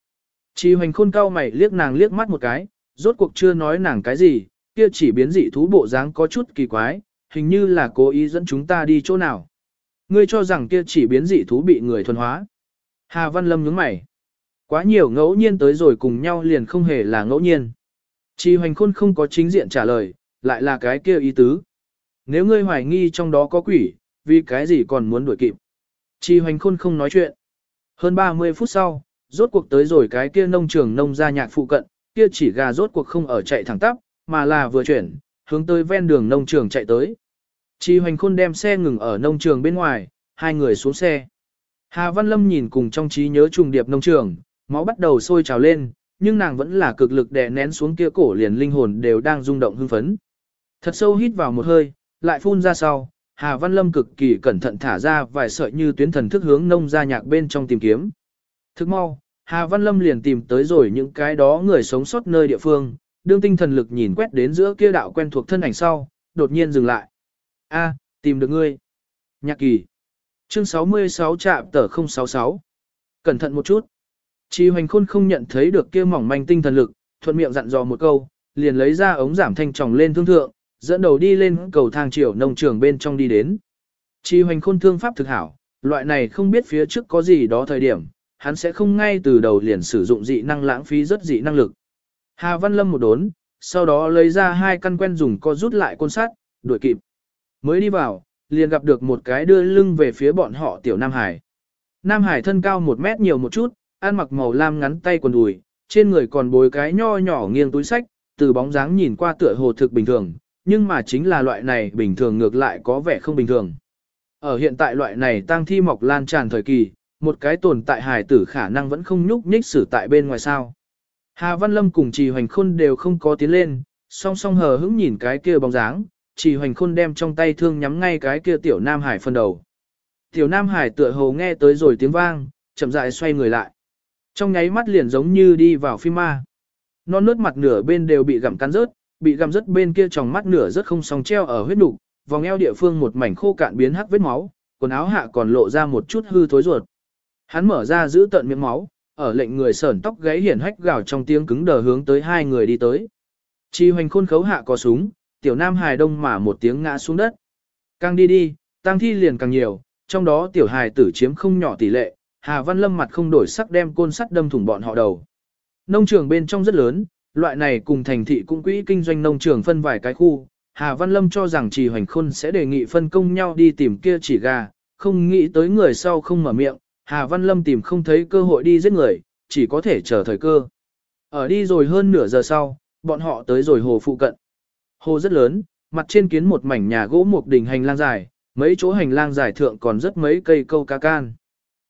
Trì hoành khôn cao mày liếc nàng liếc mắt một cái, rốt cuộc chưa nói nàng cái gì, kia chỉ biến dị thú bộ dáng có chút kỳ quái, hình như là cố ý dẫn chúng ta đi chỗ nào. Ngươi cho rằng kia chỉ biến dị thú bị người thuần hóa. Hà Văn Lâm nhướng mày. Quá nhiều ngẫu nhiên tới rồi cùng nhau liền không hề là ngẫu nhiên. trì hoành khôn không có chính diện trả lời, lại là cái kia ý tứ. Nếu ngươi hoài nghi trong đó có quỷ, vì cái gì còn muốn đuổi kịp. Chi hoành khôn không nói chuyện. Hơn 30 phút sau, rốt cuộc tới rồi cái kia nông trường nông gia nhạc phụ cận, kia chỉ gà rốt cuộc không ở chạy thẳng tắp, mà là vừa chuyển, hướng tới ven đường nông trường chạy tới. Chi hoành khôn đem xe ngừng ở nông trường bên ngoài, hai người xuống xe. Hà Văn Lâm nhìn cùng trong trí nhớ trùng điệp nông trường, máu bắt đầu sôi trào lên, nhưng nàng vẫn là cực lực đè nén xuống kia cổ liền linh hồn đều đang rung động hưng phấn. Thật sâu hít vào một hơi, lại phun ra sau, Hà Văn Lâm cực kỳ cẩn thận thả ra vài sợi như tuyến thần thức hướng nông gia nhạc bên trong tìm kiếm. Thức mau, Hà Văn Lâm liền tìm tới rồi những cái đó người sống sót nơi địa phương, đương tinh thần lực nhìn quét đến giữa kia đạo quen thuộc thân ảnh sau, đột nhiên dừng lại. A, tìm được ngươi. Nhạc kỳ. Chương 66 trạm tờ 066. Cẩn thận một chút. Chi hoành khôn không nhận thấy được kia mỏng manh tinh thần lực, thuận miệng dặn dò một câu, liền lấy ra ống giảm thanh tròng lên thương thượng, dẫn đầu đi lên cầu thang chiều nông trường bên trong đi đến. Chi hoành khôn thương pháp thực hảo, loại này không biết phía trước có gì đó thời điểm, hắn sẽ không ngay từ đầu liền sử dụng dị năng lãng phí rất dị năng lực. Hà Văn Lâm một đốn, sau đó lấy ra hai căn quen dùng co rút lại côn sát, đuổi kịp. Mới đi vào, liền gặp được một cái đưa lưng về phía bọn họ tiểu Nam Hải. Nam Hải thân cao một mét nhiều một chút, ăn mặc màu lam ngắn tay quần đùi, trên người còn bối cái nho nhỏ nghiêng túi sách, từ bóng dáng nhìn qua tựa hồ thực bình thường, nhưng mà chính là loại này bình thường ngược lại có vẻ không bình thường. Ở hiện tại loại này tang thi mọc lan tràn thời kỳ, một cái tồn tại hài tử khả năng vẫn không nhúc nhích xử tại bên ngoài sao. Hà Văn Lâm cùng Trì Hoành Khôn đều không có tiến lên, song song hờ hững nhìn cái kia bóng dáng, Trì Hoành Khôn đem trong tay thương nhắm ngay cái kia tiểu Nam Hải phân đầu. Tiểu Nam Hải tựa hồ nghe tới rồi tiếng vang, chậm rãi xoay người lại. Trong nháy mắt liền giống như đi vào phim ma. Non nớt mặt nửa bên đều bị gặm cắn rớt, bị găm rớt bên kia tròng mắt nửa rất không song treo ở huyết nục, vòng eo địa phương một mảnh khô cạn biến hắc vết máu, quần áo hạ còn lộ ra một chút hư thối ruột. Hắn mở ra giữ tận miệng máu, ở lệnh người sởn tóc gáy hiển hách gào trong tiếng cứng đờ hướng tới hai người đi tới. Chi hoành khôn khấu hạ có súng, tiểu nam hài đông mà một tiếng ngã xuống đất. Càng đi đi, tăng thi liền càng nhiều, trong đó tiểu hài tử chiếm không nhỏ tỷ lệ, Hà Văn Lâm mặt không đổi sắc đem côn sắt đâm thủng bọn họ đầu. Nông trường bên trong rất lớn, loại này cùng thành thị cũng quỹ kinh doanh nông trường phân vài cái khu. Hà Văn Lâm cho rằng Trì Hoành Khôn sẽ đề nghị phân công nhau đi tìm kia chỉ gà, không nghĩ tới người sau không mở miệng, Hà Văn Lâm tìm không thấy cơ hội đi giết người, chỉ có thể chờ thời cơ. Ở đi rồi hơn nửa giờ sau, bọn họ tới rồi hồ phụ cận. Hồ rất lớn, mặt trên kiến một mảnh nhà gỗ một đỉnh hành lang dài, mấy chỗ hành lang dài thượng còn rất mấy cây câu cá can.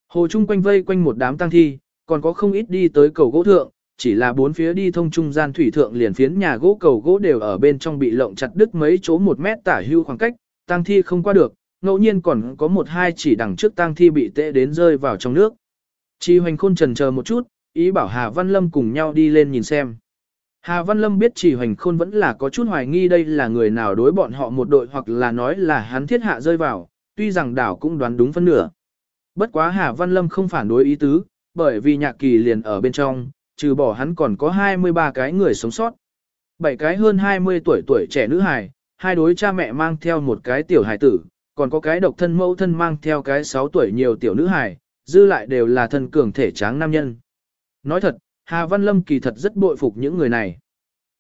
Hồ chung quanh vây quanh một đám tang thi, còn có không ít đi tới cầu gỗ thượng, chỉ là bốn phía đi thông trung gian thủy thượng liền phiến nhà gỗ cầu gỗ đều ở bên trong bị lộng chặt đứt mấy chỗ một mét tả hưu khoảng cách, tang thi không qua được, ngẫu nhiên còn có một hai chỉ đằng trước tang thi bị tệ đến rơi vào trong nước. Chi hoành khôn trần chờ một chút, ý bảo Hà Văn Lâm cùng nhau đi lên nhìn xem. Hà Văn Lâm biết chỉ hoành khôn vẫn là có chút hoài nghi đây là người nào đối bọn họ một đội hoặc là nói là hắn thiết hạ rơi vào, tuy rằng đảo cũng đoán đúng phân nửa. Bất quá Hà Văn Lâm không phản đối ý tứ, bởi vì nhạc kỳ liền ở bên trong, trừ bỏ hắn còn có 23 cái người sống sót. bảy cái hơn 20 tuổi tuổi trẻ nữ hài, hai đối cha mẹ mang theo một cái tiểu hài tử, còn có cái độc thân mẫu thân mang theo cái 6 tuổi nhiều tiểu nữ hài, dư lại đều là thân cường thể tráng nam nhân. Nói thật, Hà Văn Lâm kỳ thật rất bội phục những người này.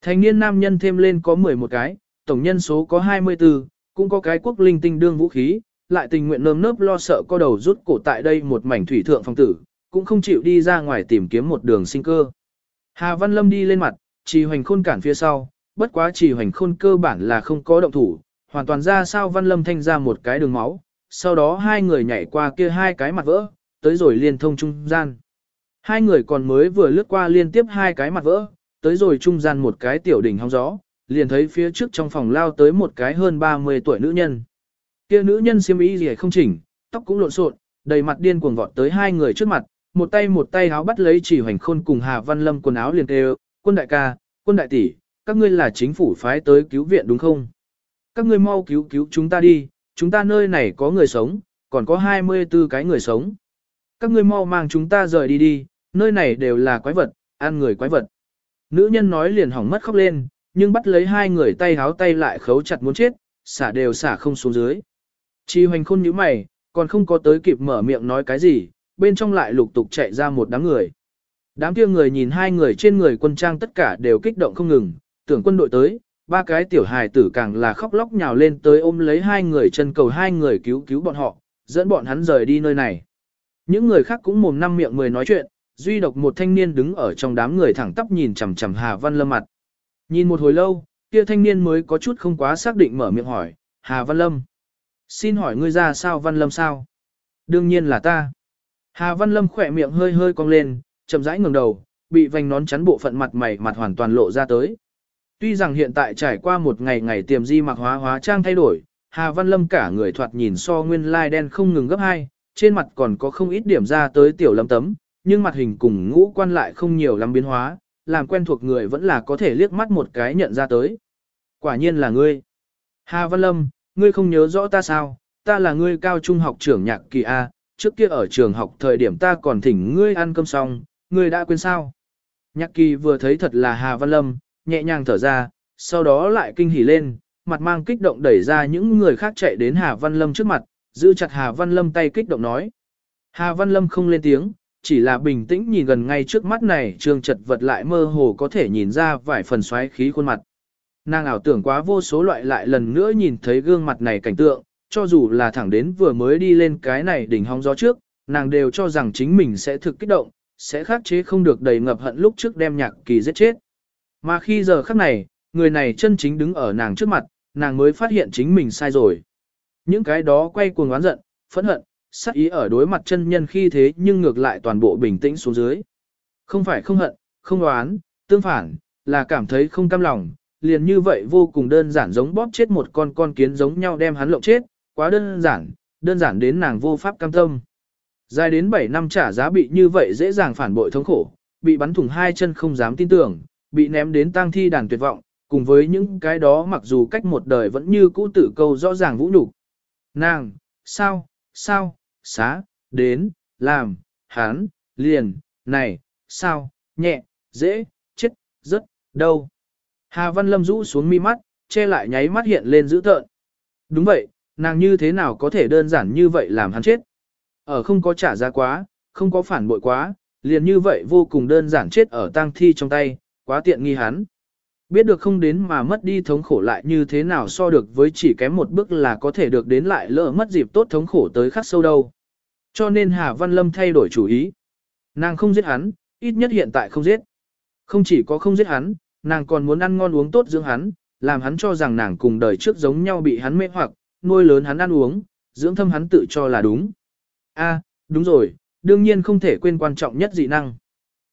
Thành niên nam nhân thêm lên có 11 cái, tổng nhân số có 24, cũng có cái quốc linh tinh đương vũ khí, lại tình nguyện nơm nớp lo sợ co đầu rút cổ tại đây một mảnh thủy thượng phong tử, cũng không chịu đi ra ngoài tìm kiếm một đường sinh cơ. Hà Văn Lâm đi lên mặt, trì hoành khôn cản phía sau, bất quá trì hoành khôn cơ bản là không có động thủ, hoàn toàn ra sao Văn Lâm thanh ra một cái đường máu, sau đó hai người nhảy qua kia hai cái mặt vỡ, tới rồi liên thông trung gian. Hai người còn mới vừa lướt qua liên tiếp hai cái mặt vỡ, tới rồi trung gian một cái tiểu đỉnh hóng gió, liền thấy phía trước trong phòng lao tới một cái hơn 30 tuổi nữ nhân. Kia nữ nhân xiêm y gì không chỉnh, tóc cũng lộn xộn, đầy mặt điên cuồng vọt tới hai người trước mặt, một tay một tay áo bắt lấy chỉ hoành khôn cùng Hà Văn Lâm quần áo liền kêu, quân đại ca, quân đại tỷ, các ngươi là chính phủ phái tới cứu viện đúng không? Các ngươi mau cứu cứu chúng ta đi, chúng ta nơi này có người sống, còn có 24 cái người sống. Các ngươi mau mang chúng ta rời đi đi, nơi này đều là quái vật, ăn người quái vật. Nữ nhân nói liền hỏng mất khóc lên, nhưng bắt lấy hai người tay háo tay lại khấu chặt muốn chết, xả đều xả không xuống dưới. Chi hoành khôn như mày, còn không có tới kịp mở miệng nói cái gì, bên trong lại lục tục chạy ra một đám người. Đám kia người nhìn hai người trên người quân trang tất cả đều kích động không ngừng, tưởng quân đội tới, ba cái tiểu hài tử càng là khóc lóc nhào lên tới ôm lấy hai người chân cầu hai người cứu cứu bọn họ, dẫn bọn hắn rời đi nơi này. Những người khác cũng mồm năm miệng mười nói chuyện, duy độc một thanh niên đứng ở trong đám người thẳng tắp nhìn chằm chằm Hà Văn Lâm mặt. Nhìn một hồi lâu, kia thanh niên mới có chút không quá xác định mở miệng hỏi, Hà Văn Lâm. Xin hỏi ngươi ra sao Văn Lâm sao? Đương nhiên là ta. Hà Văn Lâm khỏe miệng hơi hơi cong lên, chậm rãi ngẩng đầu, bị vành nón chắn bộ phận mặt mày mặt hoàn toàn lộ ra tới. Tuy rằng hiện tại trải qua một ngày ngày tiềm di mặc hóa hóa trang thay đổi, Hà Văn Lâm cả người thoạt nhìn so nguyên lai đen không ngừng gấp hai, trên mặt còn có không ít điểm ra tới tiểu lâm tấm, nhưng mặt hình cùng ngũ quan lại không nhiều lắm biến hóa, làm quen thuộc người vẫn là có thể liếc mắt một cái nhận ra tới. Quả nhiên là ngươi. Hà Văn Lâm, ngươi không nhớ rõ ta sao, ta là ngươi cao trung học trưởng nhạc kỳ A, trước kia ở trường học thời điểm ta còn thỉnh ngươi ăn cơm xong, ngươi đã quên sao. Nhạc kỳ vừa thấy thật là Hà Văn Lâm, nhẹ nhàng thở ra, sau đó lại kinh hỉ lên, mặt mang kích động đẩy ra những người khác chạy đến Hà Văn Lâm trước mặt, giữ chặt Hà Văn Lâm tay kích động nói. Hà Văn Lâm không lên tiếng, chỉ là bình tĩnh nhìn gần ngay trước mắt này trường chật vật lại mơ hồ có thể nhìn ra vài phần xoáy khí khuôn mặt. Nàng ảo tưởng quá vô số loại lại lần nữa nhìn thấy gương mặt này cảnh tượng, cho dù là thẳng đến vừa mới đi lên cái này đỉnh hóng gió trước, nàng đều cho rằng chính mình sẽ thực kích động, sẽ khắc chế không được đầy ngập hận lúc trước đem nhạc kỳ giết chết. Mà khi giờ khắc này, người này chân chính đứng ở nàng trước mặt, nàng mới phát hiện chính mình sai rồi. Những cái đó quay cuồng oán giận, phẫn hận, sắc ý ở đối mặt chân nhân khi thế nhưng ngược lại toàn bộ bình tĩnh xuống dưới. Không phải không hận, không oán, tương phản, là cảm thấy không cam lòng, liền như vậy vô cùng đơn giản giống bóp chết một con con kiến giống nhau đem hắn lộng chết, quá đơn giản, đơn giản đến nàng vô pháp cam tâm. Dài đến 7 năm trả giá bị như vậy dễ dàng phản bội thống khổ, bị bắn thủng hai chân không dám tin tưởng, bị ném đến tang thi đàn tuyệt vọng, cùng với những cái đó mặc dù cách một đời vẫn như cũ tử câu rõ ràng vũ nhục. Nàng, sao, sao, xá, đến, làm, hán, liền, này, sao, nhẹ, dễ, chết, rất, đâu. Hà Văn Lâm rũ xuống mi mắt, che lại nháy mắt hiện lên dữ tợn. Đúng vậy, nàng như thế nào có thể đơn giản như vậy làm hắn chết. Ở không có trả giá quá, không có phản bội quá, liền như vậy vô cùng đơn giản chết ở tang thi trong tay, quá tiện nghi hắn. Biết được không đến mà mất đi thống khổ lại như thế nào so được với chỉ kém một bước là có thể được đến lại lỡ mất dịp tốt thống khổ tới khắc sâu đâu. Cho nên Hà Văn Lâm thay đổi chủ ý. Nàng không giết hắn, ít nhất hiện tại không giết. Không chỉ có không giết hắn, nàng còn muốn ăn ngon uống tốt dưỡng hắn, làm hắn cho rằng nàng cùng đời trước giống nhau bị hắn mê hoặc, nuôi lớn hắn ăn uống, dưỡng thâm hắn tự cho là đúng. A, đúng rồi, đương nhiên không thể quên quan trọng nhất dị năng.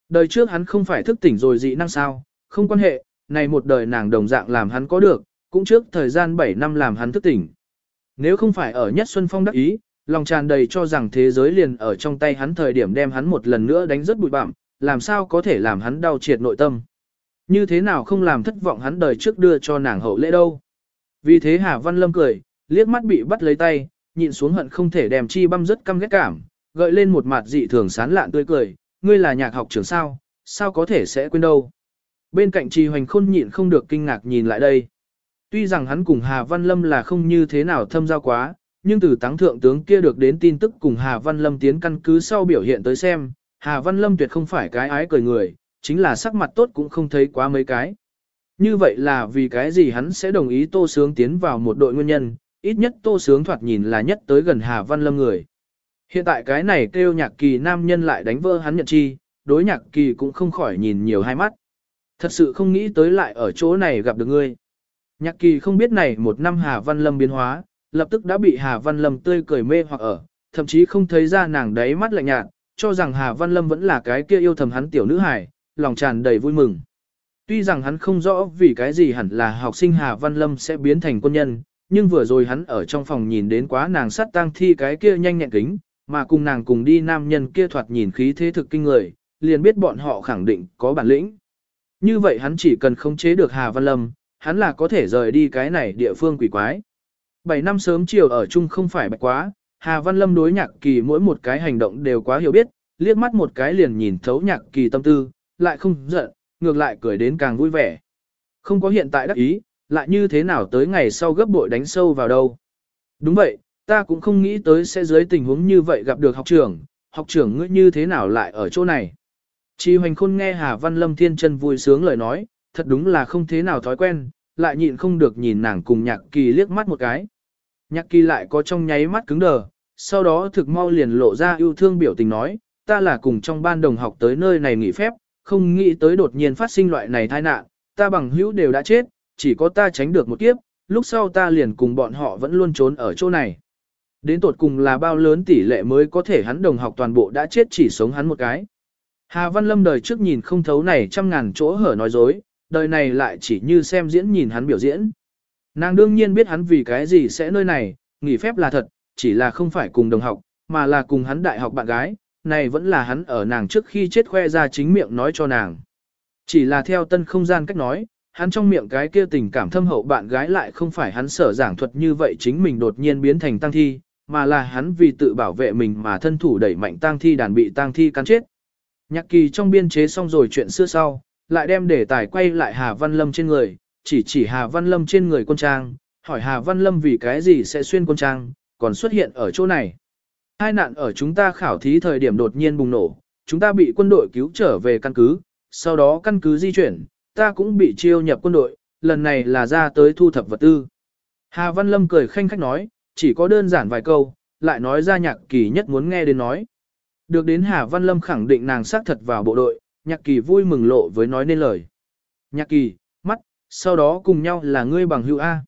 Đời trước hắn không phải thức tỉnh rồi dị năng sao, không quan hệ, này một đời nàng đồng dạng làm hắn có được, cũng trước thời gian 7 năm làm hắn thức tỉnh. Nếu không phải ở nhất Xuân Phong đắc ý, lòng tràn đầy cho rằng thế giới liền ở trong tay hắn thời điểm đem hắn một lần nữa đánh rất bụi bặm, làm sao có thể làm hắn đau triệt nội tâm. Như thế nào không làm thất vọng hắn đời trước đưa cho nàng hậu lễ đâu. Vì thế Hà Văn Lâm cười, liếc mắt bị bắt lấy tay, nhịn xuống hận không thể đem chi băm rất căm ghét cảm, gợi lên một mặt dị thường sán lạn tươi cười, ngươi là nhạc học trưởng sao, sao có thể sẽ quên đâu. Bên cạnh trì hoành khôn nhịn không được kinh ngạc nhìn lại đây. Tuy rằng hắn cùng Hà Văn Lâm là không như thế nào thâm giao quá, nhưng từ táng thượng tướng kia được đến tin tức cùng Hà Văn Lâm tiến căn cứ sau biểu hiện tới xem, Hà Văn Lâm tuyệt không phải cái ái cười người, chính là sắc mặt tốt cũng không thấy quá mấy cái. Như vậy là vì cái gì hắn sẽ đồng ý Tô Sướng tiến vào một đội nguyên nhân, ít nhất Tô Sướng thoạt nhìn là nhất tới gần Hà Văn Lâm người. Hiện tại cái này kêu nhạc kỳ nam nhân lại đánh vỡ hắn nhận chi, đối nhạc kỳ cũng không khỏi nhìn nhiều hai mắt. Thật sự không nghĩ tới lại ở chỗ này gặp được ngươi. Nhạc kỳ không biết này một năm Hà Văn Lâm biến hóa, lập tức đã bị Hà Văn Lâm tươi cười mê hoặc ở, thậm chí không thấy ra nàng đáy mắt lạnh nhạt, cho rằng Hà Văn Lâm vẫn là cái kia yêu thầm hắn tiểu nữ hài, lòng tràn đầy vui mừng. Tuy rằng hắn không rõ vì cái gì hẳn là học sinh Hà Văn Lâm sẽ biến thành quân nhân, nhưng vừa rồi hắn ở trong phòng nhìn đến quá nàng sát tang thi cái kia nhanh nhẹn kính, mà cùng nàng cùng đi nam nhân kia thoạt nhìn khí thế thực kinh người, liền biết bọn họ khẳng định có bản lĩnh. Như vậy hắn chỉ cần khống chế được Hà Văn Lâm, hắn là có thể rời đi cái này địa phương quỷ quái. Bảy năm sớm chiều ở chung không phải bạch quá, Hà Văn Lâm đối nhạc kỳ mỗi một cái hành động đều quá hiểu biết, liếc mắt một cái liền nhìn thấu nhạc kỳ tâm tư, lại không giận, ngược lại cười đến càng vui vẻ. Không có hiện tại đắc ý, lại như thế nào tới ngày sau gấp bội đánh sâu vào đâu. Đúng vậy, ta cũng không nghĩ tới sẽ dưới tình huống như vậy gặp được học trưởng, học trưởng ngươi như thế nào lại ở chỗ này. Chi hoành khôn nghe Hà Văn Lâm thiên chân vui sướng lời nói, thật đúng là không thế nào thói quen, lại nhịn không được nhìn nàng cùng nhạc kỳ liếc mắt một cái. Nhạc kỳ lại có trong nháy mắt cứng đờ, sau đó thực mau liền lộ ra yêu thương biểu tình nói, ta là cùng trong ban đồng học tới nơi này nghỉ phép, không nghĩ tới đột nhiên phát sinh loại này tai nạn, ta bằng hữu đều đã chết, chỉ có ta tránh được một kiếp, lúc sau ta liền cùng bọn họ vẫn luôn trốn ở chỗ này. Đến tột cùng là bao lớn tỷ lệ mới có thể hắn đồng học toàn bộ đã chết chỉ sống hắn một cái. Hà Văn Lâm đời trước nhìn không thấu này trăm ngàn chỗ hở nói dối, đời này lại chỉ như xem diễn nhìn hắn biểu diễn. Nàng đương nhiên biết hắn vì cái gì sẽ nơi này, nghỉ phép là thật, chỉ là không phải cùng đồng học, mà là cùng hắn đại học bạn gái, này vẫn là hắn ở nàng trước khi chết khoe ra chính miệng nói cho nàng. Chỉ là theo tân không gian cách nói, hắn trong miệng cái kia tình cảm thâm hậu bạn gái lại không phải hắn sở giảng thuật như vậy chính mình đột nhiên biến thành tăng thi, mà là hắn vì tự bảo vệ mình mà thân thủ đẩy mạnh tăng thi đàn bị tăng thi cắn chết. Nhạc kỳ trong biên chế xong rồi chuyện xưa sau, lại đem đề tài quay lại Hà Văn Lâm trên người, chỉ chỉ Hà Văn Lâm trên người quân trang, hỏi Hà Văn Lâm vì cái gì sẽ xuyên quân trang, còn xuất hiện ở chỗ này. Hai nạn ở chúng ta khảo thí thời điểm đột nhiên bùng nổ, chúng ta bị quân đội cứu trở về căn cứ, sau đó căn cứ di chuyển, ta cũng bị chiêu nhập quân đội, lần này là ra tới thu thập vật tư. Hà Văn Lâm cười khanh khách nói, chỉ có đơn giản vài câu, lại nói ra nhạc kỳ nhất muốn nghe đến nói. Được đến Hà Văn Lâm khẳng định nàng xác thật vào bộ đội, nhạc kỳ vui mừng lộ với nói nên lời. Nhạc kỳ, mắt, sau đó cùng nhau là ngươi bằng hữu A.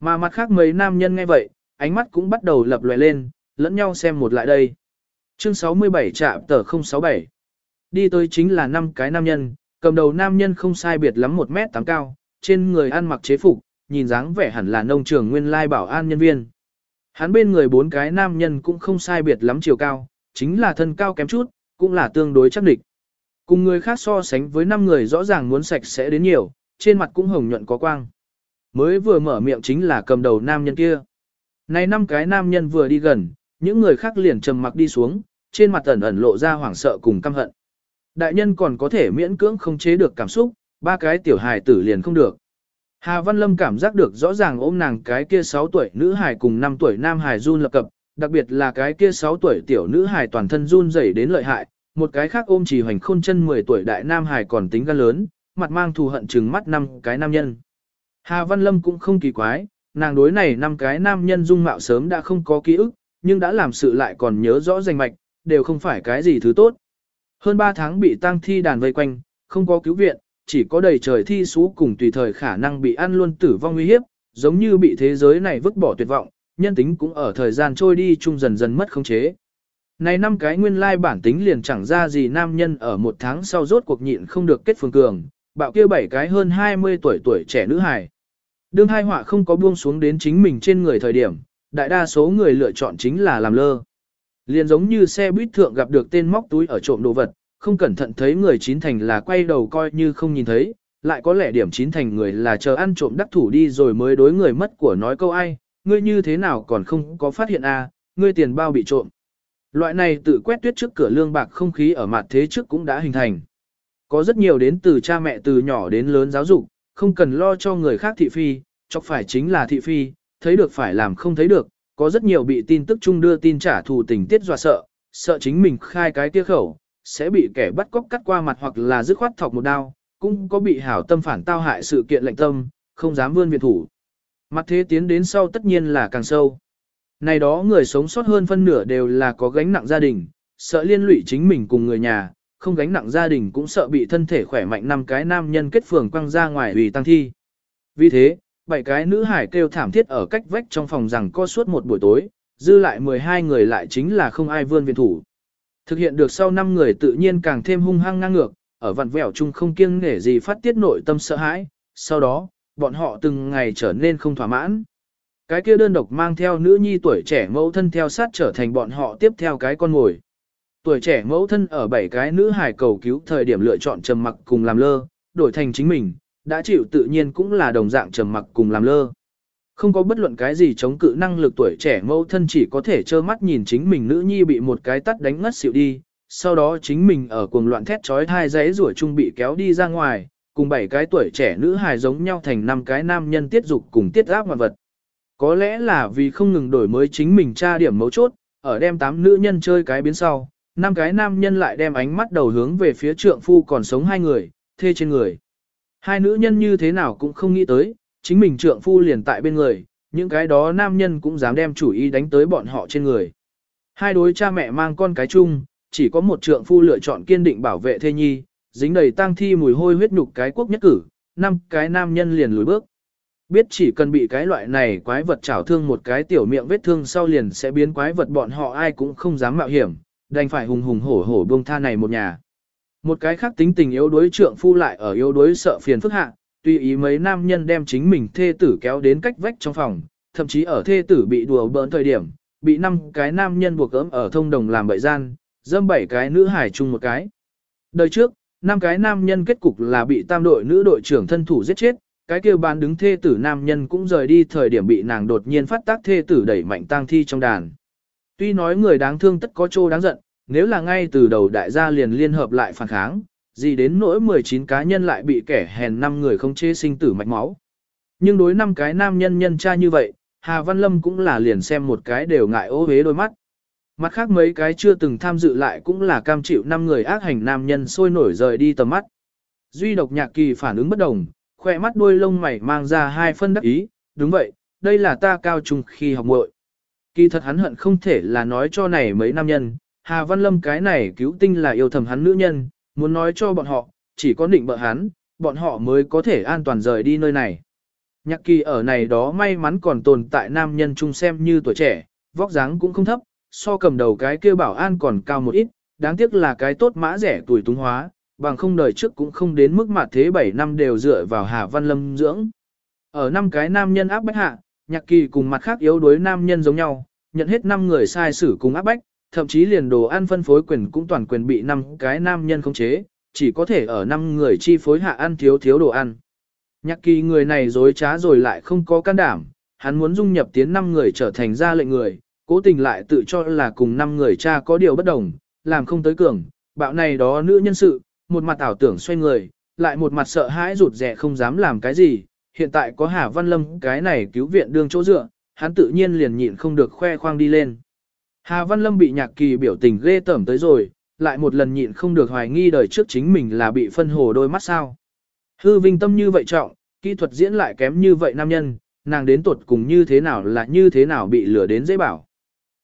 Mà mặt khác mấy nam nhân nghe vậy, ánh mắt cũng bắt đầu lập lòe lên, lẫn nhau xem một lại đây. Chương 67 trạm tờ 067 Đi tới chính là năm cái nam nhân, cầm đầu nam nhân không sai biệt lắm 1 mét 8 cao, trên người ăn mặc chế phục, nhìn dáng vẻ hẳn là nông trường nguyên lai bảo an nhân viên. Hắn bên người bốn cái nam nhân cũng không sai biệt lắm chiều cao, chính là thân cao kém chút, cũng là tương đối chắc địch. Cùng người khác so sánh với năm người rõ ràng muốn sạch sẽ đến nhiều, trên mặt cũng hồng nhuận có quang. Mới vừa mở miệng chính là cầm đầu nam nhân kia. Này năm cái nam nhân vừa đi gần, những người khác liền trầm mặc đi xuống, trên mặt ẩn ẩn lộ ra hoảng sợ cùng căm hận. Đại nhân còn có thể miễn cưỡng không chế được cảm xúc, ba cái tiểu hài tử liền không được. Hà Văn Lâm cảm giác được rõ ràng ôm nàng cái kia 6 tuổi nữ hài cùng 5 tuổi nam hài run lập cập, đặc biệt là cái kia 6 tuổi tiểu nữ hài toàn thân run rẩy đến lợi hại, một cái khác ôm chỉ hoành khôn chân 10 tuổi đại nam hài còn tính gan lớn, mặt mang thù hận trừng mắt năm cái nam nhân. Hà Văn Lâm cũng không kỳ quái, nàng đối này năm cái nam nhân dung mạo sớm đã không có ký ức, nhưng đã làm sự lại còn nhớ rõ danh mạch, đều không phải cái gì thứ tốt. Hơn 3 tháng bị tang thi đàn vây quanh, không có cứu viện, chỉ có đầy trời thi sú cùng tùy thời khả năng bị ăn luôn tử vong nguy hiếp, giống như bị thế giới này vứt bỏ tuyệt vọng, nhân tính cũng ở thời gian trôi đi chung dần dần mất khống chế. Này năm cái nguyên lai bản tính liền chẳng ra gì nam nhân ở một tháng sau rốt cuộc nhịn không được kết phương cường, bạo kia bảy cái hơn 20 tuổi tuổi trẻ nữ hài. Đương hai họa không có buông xuống đến chính mình trên người thời điểm, đại đa số người lựa chọn chính là làm lơ. Liền giống như xe buýt thượng gặp được tên móc túi ở trộm đồ vật, không cẩn thận thấy người chín thành là quay đầu coi như không nhìn thấy, lại có lẽ điểm chín thành người là chờ ăn trộm đắc thủ đi rồi mới đối người mất của nói câu ai, ngươi như thế nào còn không có phát hiện a, à, ngươi tiền bao bị trộm. Loại này tự quét tuyết trước cửa lương bạc không khí ở mặt thế trước cũng đã hình thành. Có rất nhiều đến từ cha mẹ từ nhỏ đến lớn giáo dục, không cần lo cho người khác thị phi, chọc phải chính là thị phi, thấy được phải làm không thấy được, có rất nhiều bị tin tức chung đưa tin trả thù tình tiết dọa sợ, sợ chính mình khai cái kia khẩu, sẽ bị kẻ bắt cóc cắt qua mặt hoặc là dứt khoát thọc một đao, cũng có bị hảo tâm phản tao hại sự kiện lệnh tâm, không dám vươn viện thủ. Mặt thế tiến đến sau tất nhiên là càng sâu. Này đó người sống sót hơn phân nửa đều là có gánh nặng gia đình, sợ liên lụy chính mình cùng người nhà, không gánh nặng gia đình cũng sợ bị thân thể khỏe mạnh năm cái nam nhân kết phường quăng ra ngoài vì tăng thi. Vì thế, bảy cái nữ hải kêu thảm thiết ở cách vách trong phòng rằng co suốt một buổi tối, dư lại 12 người lại chính là không ai vươn viện thủ. Thực hiện được sau 5 người tự nhiên càng thêm hung hăng ngang ngược, ở vặn vẹo chung không kiêng nể gì phát tiết nội tâm sợ hãi, sau đó, bọn họ từng ngày trở nên không thỏa mãn. Cái kia đơn độc mang theo nữ nhi tuổi trẻ mẫu thân theo sát trở thành bọn họ tiếp theo cái con ngồi. Tuổi trẻ mẫu thân ở bảy cái nữ hài cầu cứu thời điểm lựa chọn trầm mặc cùng làm lơ, đổi thành chính mình, đã chịu tự nhiên cũng là đồng dạng trầm mặc cùng làm lơ. Không có bất luận cái gì chống cự năng lực tuổi trẻ mẫu thân chỉ có thể trơ mắt nhìn chính mình nữ nhi bị một cái tắt đánh ngất xỉu đi, sau đó chính mình ở cuồng loạn thét trói thai giấy rủa chung bị kéo đi ra ngoài, cùng bảy cái tuổi trẻ nữ hài giống nhau thành năm cái nam nhân tiết dục cùng tiết áp ngoạn vật. Có lẽ là vì không ngừng đổi mới chính mình tra điểm mấu chốt, ở đem tám nữ nhân chơi cái biến sau, năm cái nam nhân lại đem ánh mắt đầu hướng về phía trượng phu còn sống hai người, thê trên người. Hai nữ nhân như thế nào cũng không nghĩ tới, chính mình trượng phu liền tại bên người, những cái đó nam nhân cũng dám đem chủ ý đánh tới bọn họ trên người. Hai đối cha mẹ mang con cái chung, chỉ có một trượng phu lựa chọn kiên định bảo vệ thê nhi, dính đầy tang thi mùi hôi huyết nhục cái quốc nhất cử, năm cái nam nhân liền lùi bước. Biết chỉ cần bị cái loại này quái vật chảo thương một cái tiểu miệng vết thương sau liền sẽ biến quái vật bọn họ ai cũng không dám mạo hiểm, đành phải hùng hùng hổ hổ buông tha này một nhà. Một cái khác tính tình yếu đuối trượng phu lại ở yếu đuối sợ phiền phức hạ, tùy ý mấy nam nhân đem chính mình thê tử kéo đến cách vách trong phòng, thậm chí ở thê tử bị đùa bỡn thời điểm, bị năm cái nam nhân buộc ấm ở thông đồng làm bậy gian, dâm bảy cái nữ hải chung một cái. Đời trước, năm cái nam nhân kết cục là bị tam đội nữ đội trưởng thân thủ giết chết, cái kia bán đứng thê tử nam nhân cũng rời đi thời điểm bị nàng đột nhiên phát tác thê tử đẩy mạnh tang thi trong đàn. Tuy nói người đáng thương tất có trô đáng giận, nếu là ngay từ đầu đại gia liền liên hợp lại phản kháng, gì đến nỗi 19 cá nhân lại bị kẻ hèn 5 người không chế sinh tử mạch máu. Nhưng đối năm cái nam nhân nhân tra như vậy, Hà Văn Lâm cũng là liền xem một cái đều ngại ô hế đôi mắt. Mặt khác mấy cái chưa từng tham dự lại cũng là cam chịu năm người ác hành nam nhân sôi nổi rời đi tầm mắt. Duy độc nhạc kỳ phản ứng bất đồng, khỏe mắt đuôi lông mày mang ra hai phân đắc ý, đúng vậy, đây là ta cao trung khi học muội. Kỳ thật hắn hận không thể là nói cho này mấy nam nhân, Hà Văn Lâm cái này cứu tinh là yêu thầm hắn nữ nhân, muốn nói cho bọn họ, chỉ có định bợ hắn, bọn họ mới có thể an toàn rời đi nơi này. Nhạc kỳ ở này đó may mắn còn tồn tại nam nhân chung xem như tuổi trẻ, vóc dáng cũng không thấp, so cầm đầu cái kia bảo an còn cao một ít, đáng tiếc là cái tốt mã rẻ tuổi túng hóa, bằng không đời trước cũng không đến mức mặt thế 7 năm đều dựa vào Hà Văn Lâm dưỡng. Ở năm cái nam nhân áp bách hạ, nhạc kỳ cùng mặt khác yếu đuối nam nhân giống nhau, nhận hết năm người sai xử cùng áp bách, thậm chí liền đồ ăn phân phối quyền cũng toàn quyền bị năm cái nam nhân khống chế, chỉ có thể ở năm người chi phối hạ ăn thiếu thiếu đồ ăn. Nhạc kỳ người này dối trá rồi lại không có can đảm, hắn muốn dung nhập tiến năm người trở thành ra lệnh người, cố tình lại tự cho là cùng năm người cha có điều bất đồng, làm không tới cường, bạo này đó nữ nhân sự, một mặt ảo tưởng xoay người, lại một mặt sợ hãi rụt rẻ không dám làm cái gì, hiện tại có Hà Văn Lâm cái này cứu viện đương chỗ dựa, hắn tự nhiên liền nhịn không được khoe khoang đi lên. Hà Văn Lâm bị nhạc kỳ biểu tình ghê tởm tới rồi, lại một lần nhịn không được hoài nghi đời trước chính mình là bị phân hồ đôi mắt sao. Hư vinh tâm như vậy trọng, kỹ thuật diễn lại kém như vậy nam nhân, nàng đến tuột cùng như thế nào là như thế nào bị lừa đến dễ bảo.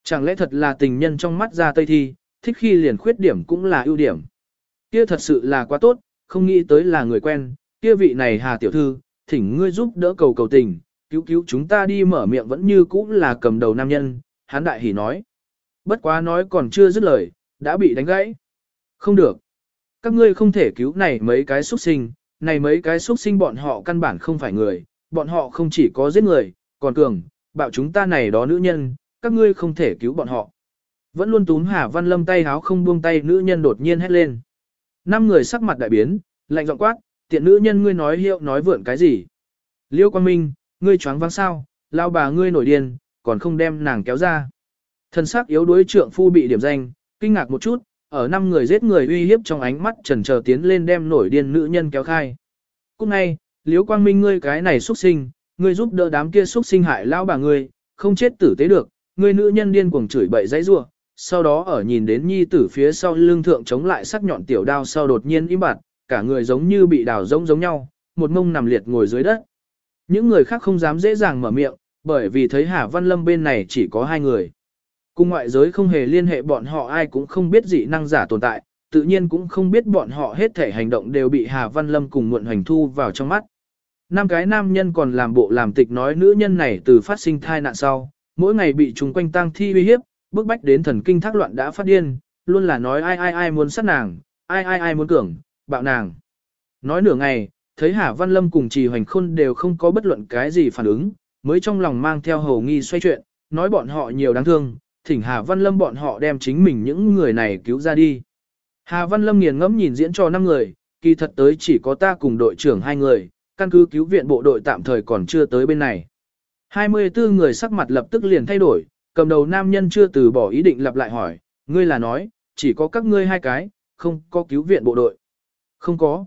Chẳng lẽ thật là tình nhân trong mắt ra tây thi, thích khi liền khuyết điểm cũng là ưu điểm. Kia thật sự là quá tốt, không nghĩ tới là người quen, kia vị này Hà Tiểu Thư, thỉnh ngươi giúp đỡ cầu cầu tình, cứu cứu chúng ta đi mở miệng vẫn như cũ là cầm đầu nam nhân, hán đại hỉ nói. Bất quá nói còn chưa dứt lời, đã bị đánh gãy. Không được. Các ngươi không thể cứu này mấy cái xuất sinh, này mấy cái xuất sinh bọn họ căn bản không phải người, bọn họ không chỉ có giết người, còn cường, bạo chúng ta này đó nữ nhân, các ngươi không thể cứu bọn họ. Vẫn luôn túm Hà Văn Lâm tay háo không buông tay nữ nhân đột nhiên hét lên. Năm người sắc mặt đại biến, lạnh giọng quát, tiện nữ nhân ngươi nói hiệu nói vượn cái gì. Liêu Quang Minh, ngươi choáng váng sao, lao bà ngươi nổi điên, còn không đem nàng kéo ra. Thần sắc yếu đuối trượng phu bị điểm danh, kinh ngạc một chút, ở năm người giết người uy hiếp trong ánh mắt trần chờ tiến lên đem nổi điên nữ nhân kéo khai. Cũng ngay, Liễu Quang Minh ngươi cái này xuất sinh, ngươi giúp đỡ đám kia xuất sinh hại lao bà ngươi, không chết tử tế được, ngươi nữ nhân điên cuồng chửi bậy dãy rua, sau đó ở nhìn đến nhi tử phía sau lưng thượng chống lại sắc nhọn tiểu đao sau đột nhiên im bặt, cả người giống như bị đào rỗng giống nhau, một mông nằm liệt ngồi dưới đất. Những người khác không dám dễ dàng mở miệng, bởi vì thấy Hà Văn Lâm bên này chỉ có hai người. Cùng ngoại giới không hề liên hệ bọn họ ai cũng không biết dị năng giả tồn tại, tự nhiên cũng không biết bọn họ hết thể hành động đều bị Hà Văn Lâm cùng muộn hoành thu vào trong mắt. Năm cái nam nhân còn làm bộ làm tịch nói nữ nhân này từ phát sinh thai nạn sau, mỗi ngày bị chúng quanh tang thi uy hiếp, bức bách đến thần kinh thác loạn đã phát điên, luôn là nói ai ai ai muốn sát nàng, ai ai ai muốn cường, bạo nàng. Nói nửa ngày, thấy Hà Văn Lâm cùng Trì Hoành Khôn đều không có bất luận cái gì phản ứng, mới trong lòng mang theo hầu nghi xoay chuyện, nói bọn họ nhiều đáng thương, thỉnh Hà Văn Lâm bọn họ đem chính mình những người này cứu ra đi. Hà Văn Lâm nghiền ngẫm nhìn diễn cho năm người, kỳ thật tới chỉ có ta cùng đội trưởng hai người, căn cứ cứu viện bộ đội tạm thời còn chưa tới bên này. 24 người sắc mặt lập tức liền thay đổi, cầm đầu nam nhân chưa từ bỏ ý định lặp lại hỏi, ngươi là nói, chỉ có các ngươi hai cái, không có cứu viện bộ đội. Không có.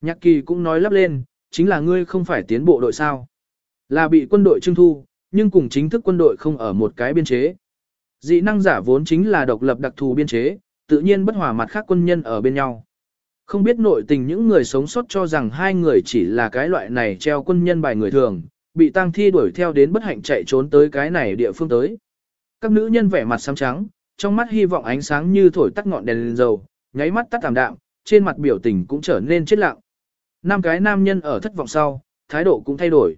Nhạc kỳ cũng nói lắp lên, chính là ngươi không phải tiến bộ đội sao. Là bị quân đội trưng thu, nhưng cùng chính thức quân đội không ở một cái biên chế. Dị năng giả vốn chính là độc lập đặc thù biên chế, tự nhiên bất hòa mặt khác quân nhân ở bên nhau. Không biết nội tình những người sống sót cho rằng hai người chỉ là cái loại này treo quân nhân bài người thường, bị tăng thi đuổi theo đến bất hạnh chạy trốn tới cái này địa phương tới. Các nữ nhân vẻ mặt xám trắng, trong mắt hy vọng ánh sáng như thổi tắt ngọn đèn lên dầu, nháy mắt tắt tạm đạm, trên mặt biểu tình cũng trở nên chết lặng. Năm cái nam nhân ở thất vọng sau, thái độ cũng thay đổi.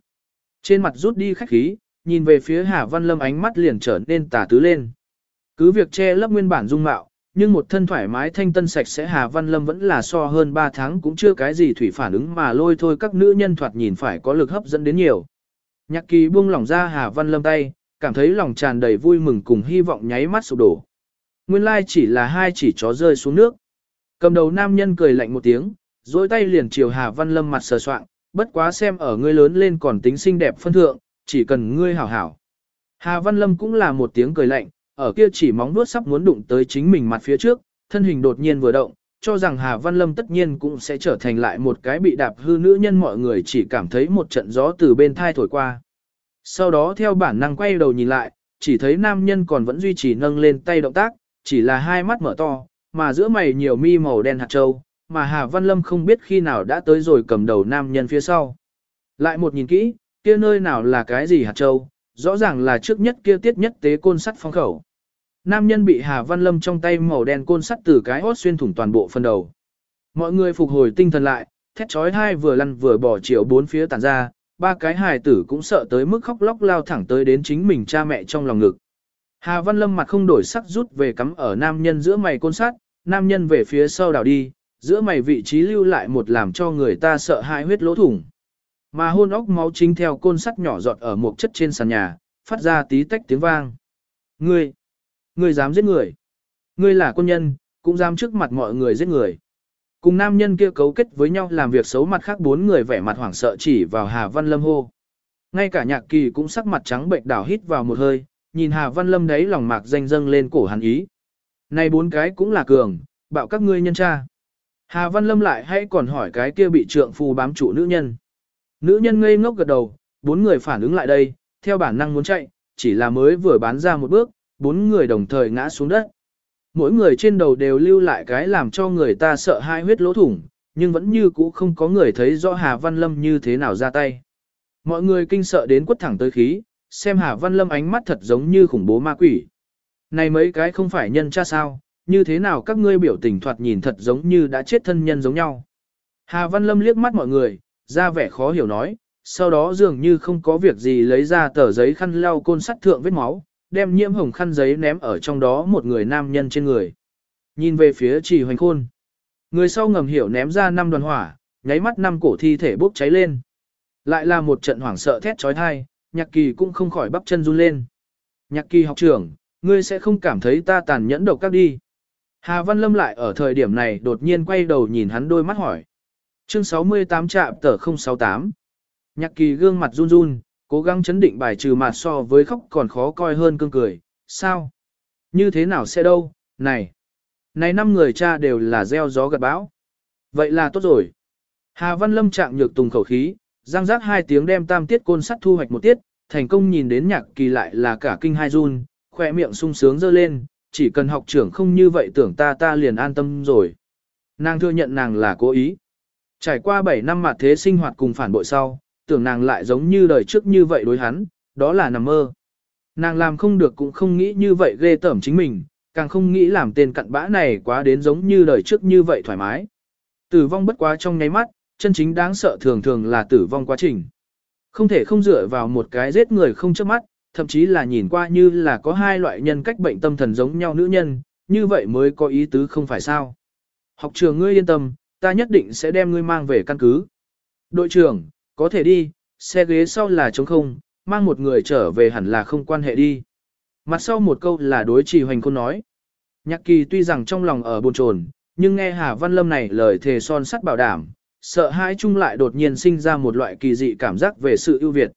Trên mặt rút đi khách khí, nhìn về phía Hà Văn Lâm ánh mắt liền trở nên tà tứ lên. Cứ việc che lấp nguyên bản dung mạo, nhưng một thân thoải mái thanh tân sạch sẽ Hà Văn Lâm vẫn là so hơn 3 tháng cũng chưa cái gì thủy phản ứng mà lôi thôi các nữ nhân thoạt nhìn phải có lực hấp dẫn đến nhiều. Nhạc kỳ buông lỏng ra Hà Văn Lâm tay, cảm thấy lòng tràn đầy vui mừng cùng hy vọng nháy mắt sụp đổ. Nguyên lai chỉ là hai chỉ chó rơi xuống nước. Cầm đầu nam nhân cười lạnh một tiếng, dối tay liền chiều Hà Văn Lâm mặt sờ soạng, bất quá xem ở ngươi lớn lên còn tính xinh đẹp phân thượng, chỉ cần ngươi hảo hảo. Hà Văn Lâm cũng là một tiếng cười lạnh, ở kia chỉ móng vuốt sắp muốn đụng tới chính mình mặt phía trước, thân hình đột nhiên vừa động, cho rằng Hà Văn Lâm tất nhiên cũng sẽ trở thành lại một cái bị đạp hư nữ nhân mọi người chỉ cảm thấy một trận gió từ bên thai thổi qua. Sau đó theo bản năng quay đầu nhìn lại, chỉ thấy nam nhân còn vẫn duy trì nâng lên tay động tác, chỉ là hai mắt mở to, mà giữa mày nhiều mi màu đen hạt châu, mà Hà Văn Lâm không biết khi nào đã tới rồi cầm đầu nam nhân phía sau. Lại một nhìn kỹ, kia nơi nào là cái gì hạt châu, rõ ràng là trước nhất kia tiết nhất tế côn sắt phong khẩu. Nam nhân bị Hà Văn Lâm trong tay màu đen côn sắt từ cái hốt xuyên thủng toàn bộ phần đầu. Mọi người phục hồi tinh thần lại, thét chói hai vừa lăn vừa bỏ chiều bốn phía tản ra, ba cái hài tử cũng sợ tới mức khóc lóc lao thẳng tới đến chính mình cha mẹ trong lòng ngực. Hà Văn Lâm mặt không đổi sắc rút về cắm ở nam nhân giữa mày côn sắt, nam nhân về phía sau đảo đi, giữa mày vị trí lưu lại một làm cho người ta sợ hãi huyết lỗ thủng. Mà hôn óc máu chính theo côn sắt nhỏ giọt ở một chất trên sàn nhà, phát ra tí tách tiếng vang. Ngươi, ngươi dám giết người. Ngươi là quân nhân, cũng dám trước mặt mọi người giết người. Cùng nam nhân kia cấu kết với nhau làm việc xấu mặt khác bốn người vẻ mặt hoảng sợ chỉ vào Hà Văn Lâm hô. Ngay cả nhạc kỳ cũng sắc mặt trắng bệnh đảo hít vào một hơi, nhìn Hà Văn Lâm đấy lòng mạc danh dâng lên cổ hắn ý. Này bốn cái cũng là cường, bạo các ngươi nhân cha. Hà Văn Lâm lại hay còn hỏi cái kia bị trượng phu bám trụ nữ nhân. Nữ nhân ngây ngốc gật đầu, bốn người phản ứng lại đây, theo bản năng muốn chạy, chỉ là mới vừa bán ra một bước, bốn người đồng thời ngã xuống đất. Mỗi người trên đầu đều lưu lại cái làm cho người ta sợ hai huyết lỗ thủng, nhưng vẫn như cũ không có người thấy rõ Hà Văn Lâm như thế nào ra tay. Mọi người kinh sợ đến quất thẳng tới khí, xem Hà Văn Lâm ánh mắt thật giống như khủng bố ma quỷ. Này mấy cái không phải nhân cha sao, như thế nào các ngươi biểu tình thoạt nhìn thật giống như đã chết thân nhân giống nhau. Hà Văn Lâm liếc mắt mọi người, ra vẻ khó hiểu nói, sau đó dường như không có việc gì lấy ra tờ giấy khăn lau côn sắt thượng vết máu, đem nhiễm hồng khăn giấy ném ở trong đó một người nam nhân trên người. Nhìn về phía trì hoành khôn. Người sau ngầm hiểu ném ra năm đoàn hỏa, nháy mắt năm cổ thi thể bốc cháy lên. Lại là một trận hoảng sợ thét trói thai, nhạc kỳ cũng không khỏi bắp chân run lên. Nhạc kỳ học trưởng, ngươi sẽ không cảm thấy ta tàn nhẫn độc các đi. Hà Văn Lâm lại ở thời điểm này đột nhiên quay đầu nhìn hắn đôi mắt hỏi. Chương 68 trạm tờ 068. Nhạc kỳ gương mặt run run, cố gắng chấn định bài trừ mặt so với khóc còn khó coi hơn cương cười. Sao? Như thế nào sẽ đâu? Này! Này năm người cha đều là gieo gió gặt bão. Vậy là tốt rồi. Hà Văn Lâm trạng nhược tùng khẩu khí, răng rác hai tiếng đem tam tiết côn sắt thu hoạch một tiết, thành công nhìn đến nhạc kỳ lại là cả kinh hai run, khỏe miệng sung sướng dơ lên, chỉ cần học trưởng không như vậy tưởng ta ta liền an tâm rồi. Nàng thừa nhận nàng là cố ý. Trải qua 7 năm mặt thế sinh hoạt cùng phản bội sau, tưởng nàng lại giống như đời trước như vậy đối hắn, đó là nằm mơ. Nàng làm không được cũng không nghĩ như vậy ghê tởm chính mình, càng không nghĩ làm tên cặn bã này quá đến giống như đời trước như vậy thoải mái. Tử vong bất quá trong nháy mắt, chân chính đáng sợ thường thường là tử vong quá trình. Không thể không dựa vào một cái giết người không chớp mắt, thậm chí là nhìn qua như là có hai loại nhân cách bệnh tâm thần giống nhau nữ nhân, như vậy mới có ý tứ không phải sao. Học trường ngươi yên tâm, ta nhất định sẽ đem ngươi mang về căn cứ. Đội trưởng, có thể đi, xe ghế sau là trống không, mang một người trở về hẳn là không quan hệ đi. Mặt sau một câu là đối trì hoành khôn nói. Nhạc kỳ tuy rằng trong lòng ở bồn chồn, nhưng nghe Hà Văn Lâm này lời thề son sắt bảo đảm, sợ hãi chung lại đột nhiên sinh ra một loại kỳ dị cảm giác về sự ưu việt.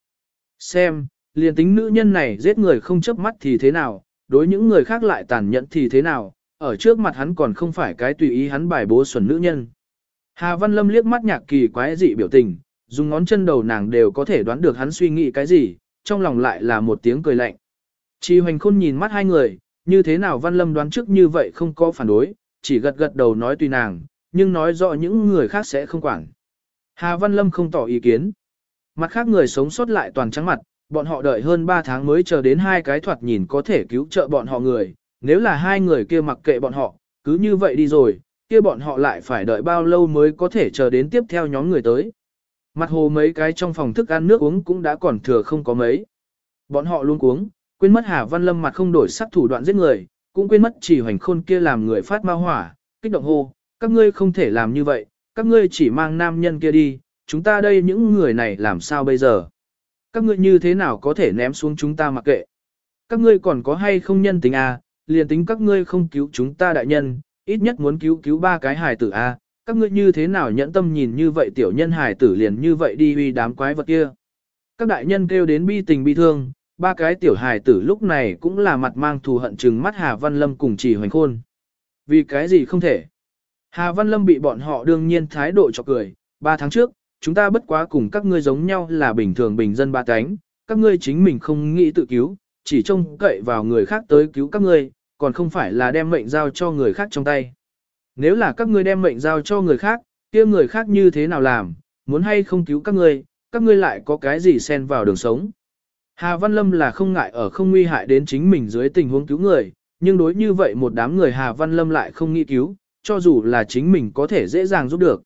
Xem, liền tính nữ nhân này giết người không chớp mắt thì thế nào, đối những người khác lại tàn nhẫn thì thế nào, ở trước mặt hắn còn không phải cái tùy ý hắn bài bố xuẩn nữ nhân. Hà Văn Lâm liếc mắt nhạc kỳ quái dị biểu tình, dùng ngón chân đầu nàng đều có thể đoán được hắn suy nghĩ cái gì, trong lòng lại là một tiếng cười lạnh. Chi hoành khôn nhìn mắt hai người, như thế nào Văn Lâm đoán trước như vậy không có phản đối, chỉ gật gật đầu nói tùy nàng, nhưng nói rõ những người khác sẽ không quản. Hà Văn Lâm không tỏ ý kiến. Mặt khác người sống sót lại toàn trắng mặt, bọn họ đợi hơn 3 tháng mới chờ đến hai cái thoạt nhìn có thể cứu trợ bọn họ người, nếu là hai người kia mặc kệ bọn họ, cứ như vậy đi rồi, kia bọn họ lại phải đợi bao lâu mới có thể chờ đến tiếp theo nhóm người tới. Mặt hồ mấy cái trong phòng thức ăn nước uống cũng đã còn thừa không có mấy. Bọn họ luôn cuống, quên mất Hà Văn Lâm mặt không đổi sắc thủ đoạn giết người, cũng quên mất chỉ hoành khôn kia làm người phát ma hỏa, kích động hô, các ngươi không thể làm như vậy, các ngươi chỉ mang nam nhân kia đi, chúng ta đây những người này làm sao bây giờ? Các ngươi như thế nào có thể ném xuống chúng ta mặc kệ? Các ngươi còn có hay không nhân tính à, liền tính các ngươi không cứu chúng ta đại nhân, ít nhất muốn cứu cứu ba cái hài tử a các ngươi như thế nào nhẫn tâm nhìn như vậy tiểu nhân hài tử liền như vậy đi uy đám quái vật kia. Các đại nhân kêu đến bi tình bi thương, ba cái tiểu hài tử lúc này cũng là mặt mang thù hận chừng mắt Hà Văn Lâm cùng chỉ hoành khôn. Vì cái gì không thể? Hà Văn Lâm bị bọn họ đương nhiên thái độ cho cười, ba tháng trước, chúng ta bất quá cùng các ngươi giống nhau là bình thường bình dân ba cánh, các ngươi chính mình không nghĩ tự cứu, chỉ trông cậy vào người khác tới cứu các ngươi, còn không phải là đem mệnh giao cho người khác trong tay. Nếu là các ngươi đem mệnh giao cho người khác, kia người khác như thế nào làm, muốn hay không cứu các ngươi, các ngươi lại có cái gì xen vào đường sống. Hà Văn Lâm là không ngại ở không nguy hại đến chính mình dưới tình huống cứu người, nhưng đối như vậy một đám người Hà Văn Lâm lại không nghĩ cứu, cho dù là chính mình có thể dễ dàng giúp được.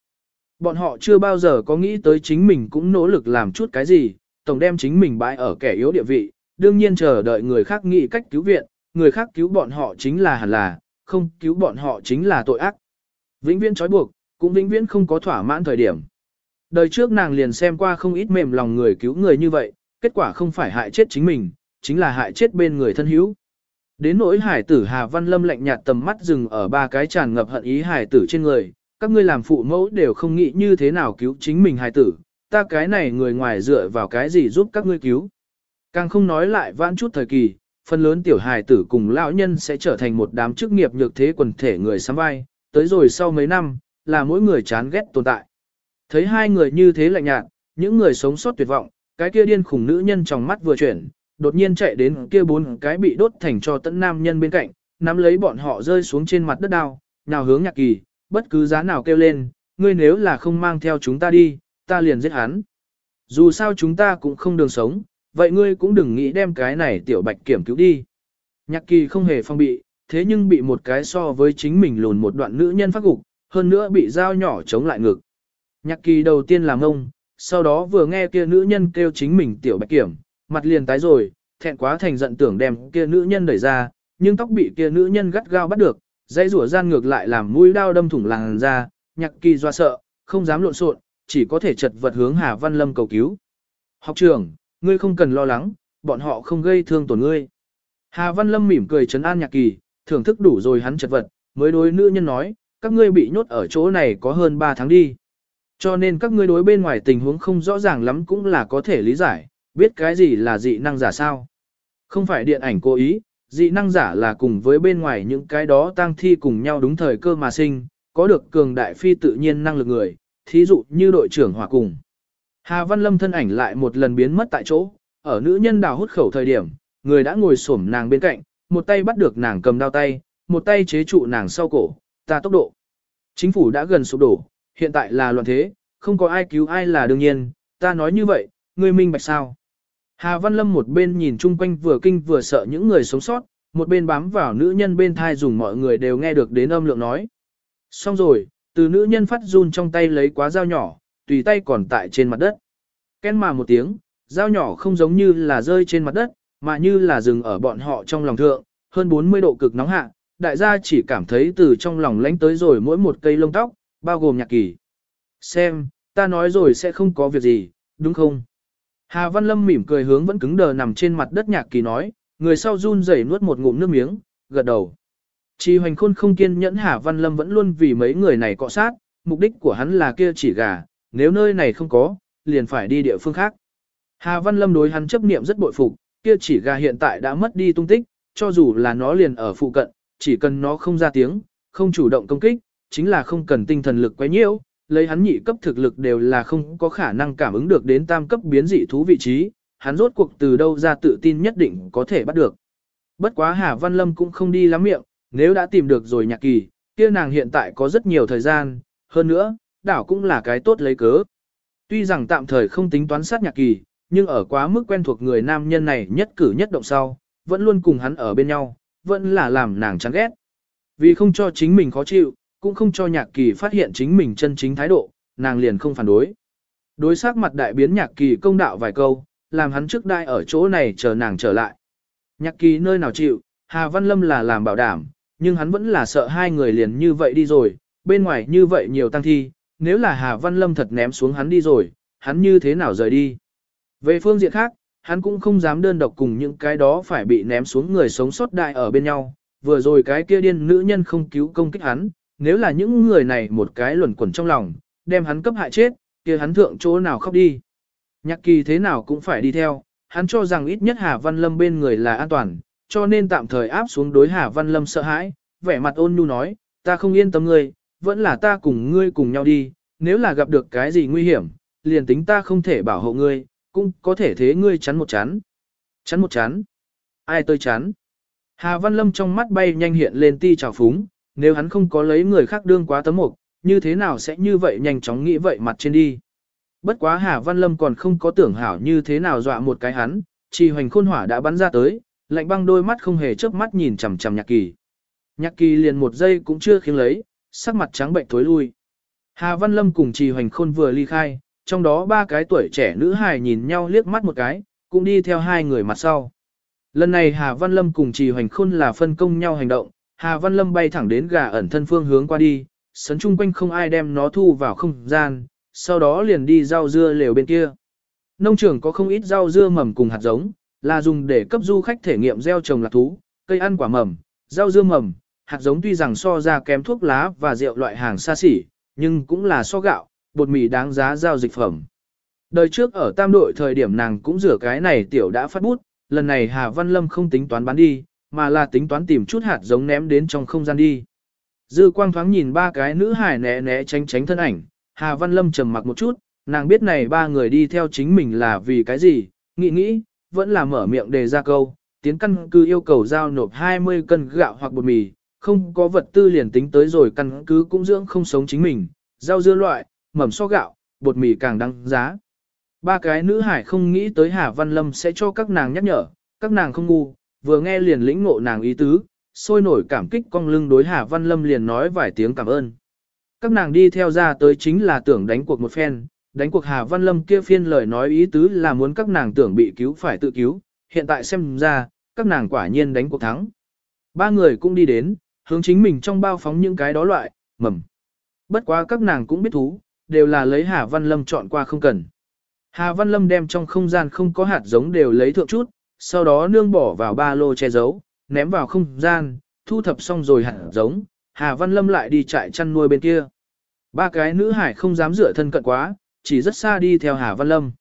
Bọn họ chưa bao giờ có nghĩ tới chính mình cũng nỗ lực làm chút cái gì, tổng đem chính mình bãi ở kẻ yếu địa vị, đương nhiên chờ đợi người khác nghĩ cách cứu viện, người khác cứu bọn họ chính là hẳn là, không cứu bọn họ chính là tội ác. Vĩnh viễn trói buộc, cũng vĩnh viễn không có thỏa mãn thời điểm. Đời trước nàng liền xem qua không ít mềm lòng người cứu người như vậy, kết quả không phải hại chết chính mình, chính là hại chết bên người thân hữu. Đến nỗi hải tử Hà Văn Lâm lạnh nhạt tầm mắt dừng ở ba cái tràn ngập hận ý hải tử trên người, các ngươi làm phụ mẫu đều không nghĩ như thế nào cứu chính mình hải tử, ta cái này người ngoài dựa vào cái gì giúp các ngươi cứu. Càng không nói lại vãn chút thời kỳ, phần lớn tiểu hài tử cùng lão nhân sẽ trở thành một đám chức nghiệp nhược thế quần thể người sắm vai, tới rồi sau mấy năm, là mỗi người chán ghét tồn tại. Thấy hai người như thế lạnh nhạt, những người sống sót tuyệt vọng, cái kia điên khủng nữ nhân trong mắt vừa chuyển, đột nhiên chạy đến kia bốn cái bị đốt thành cho tận nam nhân bên cạnh, nắm lấy bọn họ rơi xuống trên mặt đất đao, nào hướng nhạc kỳ, bất cứ giá nào kêu lên, ngươi nếu là không mang theo chúng ta đi, ta liền giết hắn. Dù sao chúng ta cũng không đường sống, vậy ngươi cũng đừng nghĩ đem cái này tiểu bạch kiểm cứu đi. Nhạc kỳ không hề phong bị, thế nhưng bị một cái so với chính mình lùn một đoạn nữ nhân phát gục, hơn nữa bị dao nhỏ chống lại ngực. Nhạc kỳ đầu tiên làm ông, sau đó vừa nghe kia nữ nhân kêu chính mình tiểu bạch kiểm, mặt liền tái rồi, thẹn quá thành giận tưởng đem kia nữ nhân đẩy ra, nhưng tóc bị kia nữ nhân gắt gao bắt được, dây rủa gian ngược lại làm mũi đao đâm thủng làn da, nhạc kỳ doa sợ, không dám lộn xộn, chỉ có thể chật vật hướng Hà Văn Lâm cầu cứu. Học trưởng, ngươi không cần lo lắng, bọn họ không gây thương tổn ngươi. Hà Văn Lâm mỉm cười trấn an nhạc kỳ, thưởng thức đủ rồi hắn chật vật, mới đối nữ nhân nói, các ngươi bị nhốt ở chỗ này có hơn 3 tháng đi. Cho nên các ngươi đối bên ngoài tình huống không rõ ràng lắm cũng là có thể lý giải, biết cái gì là dị năng giả sao. Không phải điện ảnh cố ý, dị năng giả là cùng với bên ngoài những cái đó tang thi cùng nhau đúng thời cơ mà sinh, có được cường đại phi tự nhiên năng lực người, thí dụ như đội trưởng hòa cùng. Hà Văn Lâm thân ảnh lại một lần biến mất tại chỗ, ở nữ nhân đào hút khẩu thời điểm, người đã ngồi xổm nàng bên cạnh, một tay bắt được nàng cầm đao tay, một tay chế trụ nàng sau cổ, ta tốc độ. Chính phủ đã gần sụp đổ, hiện tại là loạn thế, không có ai cứu ai là đương nhiên, ta nói như vậy, ngươi minh bạch sao. Hà Văn Lâm một bên nhìn chung quanh vừa kinh vừa sợ những người sống sót, một bên bám vào nữ nhân bên thai dùng mọi người đều nghe được đến âm lượng nói. Xong rồi, từ nữ nhân phát run trong tay lấy quá dao nhỏ, tùy tay còn tại trên mặt đất. Ken mà một tiếng, dao nhỏ không giống như là rơi trên mặt đất, mà như là dừng ở bọn họ trong lòng thượng, hơn 40 độ cực nóng hạ, đại gia chỉ cảm thấy từ trong lòng lánh tới rồi mỗi một cây lông tóc, bao gồm nhạc kỳ. Xem, ta nói rồi sẽ không có việc gì, đúng không? Hà Văn Lâm mỉm cười hướng vẫn cứng đờ nằm trên mặt đất nhạc kỳ nói, người sau run rẩy nuốt một ngụm nước miếng, gật đầu. Chi hoành khôn không kiên nhẫn Hà Văn Lâm vẫn luôn vì mấy người này cọ sát, mục đích của hắn là kia chỉ gà, nếu nơi này không có, liền phải đi địa phương khác. Hà Văn Lâm đối hắn chấp niệm rất bội phục, kia chỉ gà hiện tại đã mất đi tung tích, cho dù là nó liền ở phụ cận, chỉ cần nó không ra tiếng, không chủ động công kích, chính là không cần tinh thần lực quấy nhiễu, lấy hắn nhị cấp thực lực đều là không có khả năng cảm ứng được đến tam cấp biến dị thú vị trí, hắn rốt cuộc từ đâu ra tự tin nhất định có thể bắt được. Bất quá Hà Văn Lâm cũng không đi lắm miệng, nếu đã tìm được rồi nhạc kỳ, kia nàng hiện tại có rất nhiều thời gian, hơn nữa, đảo cũng là cái tốt lấy cớ. Tuy rằng tạm thời không tính toán sát nhạc kỳ, nhưng ở quá mức quen thuộc người nam nhân này nhất cử nhất động sau, vẫn luôn cùng hắn ở bên nhau, vẫn là làm nàng chán ghét. Vì không cho chính mình khó chịu, cũng không cho nhạc kỳ phát hiện chính mình chân chính thái độ, nàng liền không phản đối. Đối sắc mặt đại biến nhạc kỳ công đạo vài câu, làm hắn trước đai ở chỗ này chờ nàng trở lại. Nhạc kỳ nơi nào chịu, Hà Văn Lâm là làm bảo đảm, nhưng hắn vẫn là sợ hai người liền như vậy đi rồi, bên ngoài như vậy nhiều tăng thi, nếu là Hà Văn Lâm thật ném xuống hắn đi rồi, hắn như thế nào rời đi. Về phương diện khác, hắn cũng không dám đơn độc cùng những cái đó phải bị ném xuống người sống sót đại ở bên nhau, vừa rồi cái kia điên nữ nhân không cứu công kích hắn, nếu là những người này một cái luẩn quẩn trong lòng, đem hắn cấp hại chết, kia hắn thượng chỗ nào khóc đi. Nhạc kỳ thế nào cũng phải đi theo, hắn cho rằng ít nhất Hà Văn Lâm bên người là an toàn, cho nên tạm thời áp xuống đối Hà Văn Lâm sợ hãi, vẻ mặt ôn nhu nói, ta không yên tâm ngươi, vẫn là ta cùng ngươi cùng nhau đi, nếu là gặp được cái gì nguy hiểm, liền tính ta không thể bảo hộ ngươi, cũng có thể thế ngươi chắn một chắn. Chắn một chắn. Ai tôi chắn. Hà Văn Lâm trong mắt bay nhanh hiện lên ti trào phúng, nếu hắn không có lấy người khác đương quá tấm mục, như thế nào sẽ như vậy nhanh chóng nghĩ vậy mặt trên đi. Bất quá Hà Văn Lâm còn không có tưởng hảo như thế nào dọa một cái hắn, chỉ hoành khôn hỏa đã bắn ra tới, lạnh băng đôi mắt không hề chớp mắt nhìn chằm chằm nhạc kỳ. Nhạc kỳ liền một giây cũng chưa khiến lấy, sắc mặt trắng bệnh tối lui. Hà Văn Lâm cùng trì hoành khôn vừa ly khai, trong đó ba cái tuổi trẻ nữ hài nhìn nhau liếc mắt một cái, cũng đi theo hai người mặt sau. Lần này Hà Văn Lâm cùng trì hoành khôn là phân công nhau hành động, Hà Văn Lâm bay thẳng đến gà ẩn thân phương hướng qua đi, sấn chung quanh không ai đem nó thu vào không gian, sau đó liền đi rau dưa lều bên kia. Nông trường có không ít rau dưa mầm cùng hạt giống, là dùng để cấp du khách thể nghiệm gieo trồng lạc thú, cây ăn quả mầm, rau dưa mầm, hạt giống tuy rằng so ra kém thuốc lá và rượu loại hàng xa xỉ, nhưng cũng là so gạo, bột mì đáng giá giao dịch phẩm. Đời trước ở tam đội thời điểm nàng cũng rửa cái này tiểu đã phát bút, lần này Hà Văn Lâm không tính toán bán đi, mà là tính toán tìm chút hạt giống ném đến trong không gian đi. Dư quang thoáng nhìn ba cái nữ hải né né tránh tránh thân ảnh, Hà Văn Lâm trầm mặc một chút, nàng biết này ba người đi theo chính mình là vì cái gì, nghĩ nghĩ, vẫn là mở miệng đề ra câu, tiến căn cứ yêu cầu giao nộp 20 cân gạo hoặc bột mì, không có vật tư liền tính tới rồi căn cứ cũng dưỡng không sống chính mình, rau dưa loại, mầm so gạo, bột mì càng đăng giá. Ba cái nữ hải không nghĩ tới Hà Văn Lâm sẽ cho các nàng nhắc nhở, các nàng không ngu, vừa nghe liền lĩnh ngộ nàng ý tứ, sôi nổi cảm kích cong lưng đối Hà Văn Lâm liền nói vài tiếng cảm ơn. Các nàng đi theo ra tới chính là tưởng đánh cuộc một phen, đánh cuộc Hà Văn Lâm kia phiên lời nói ý tứ là muốn các nàng tưởng bị cứu phải tự cứu, hiện tại xem ra, các nàng quả nhiên đánh cuộc thắng. Ba người cũng đi đến, hướng chính mình trong bao phóng những cái đó loại, mầm. Bất quá các nàng cũng biết thú, đều là lấy Hà Văn Lâm chọn qua không cần. Hà Văn Lâm đem trong không gian không có hạt giống đều lấy thượng chút, sau đó nương bỏ vào ba lô che giấu, ném vào không gian, thu thập xong rồi hạt giống, Hà Văn Lâm lại đi trại chăn nuôi bên kia. Ba cái nữ hải không dám rửa thân cận quá, chỉ rất xa đi theo Hà Văn Lâm.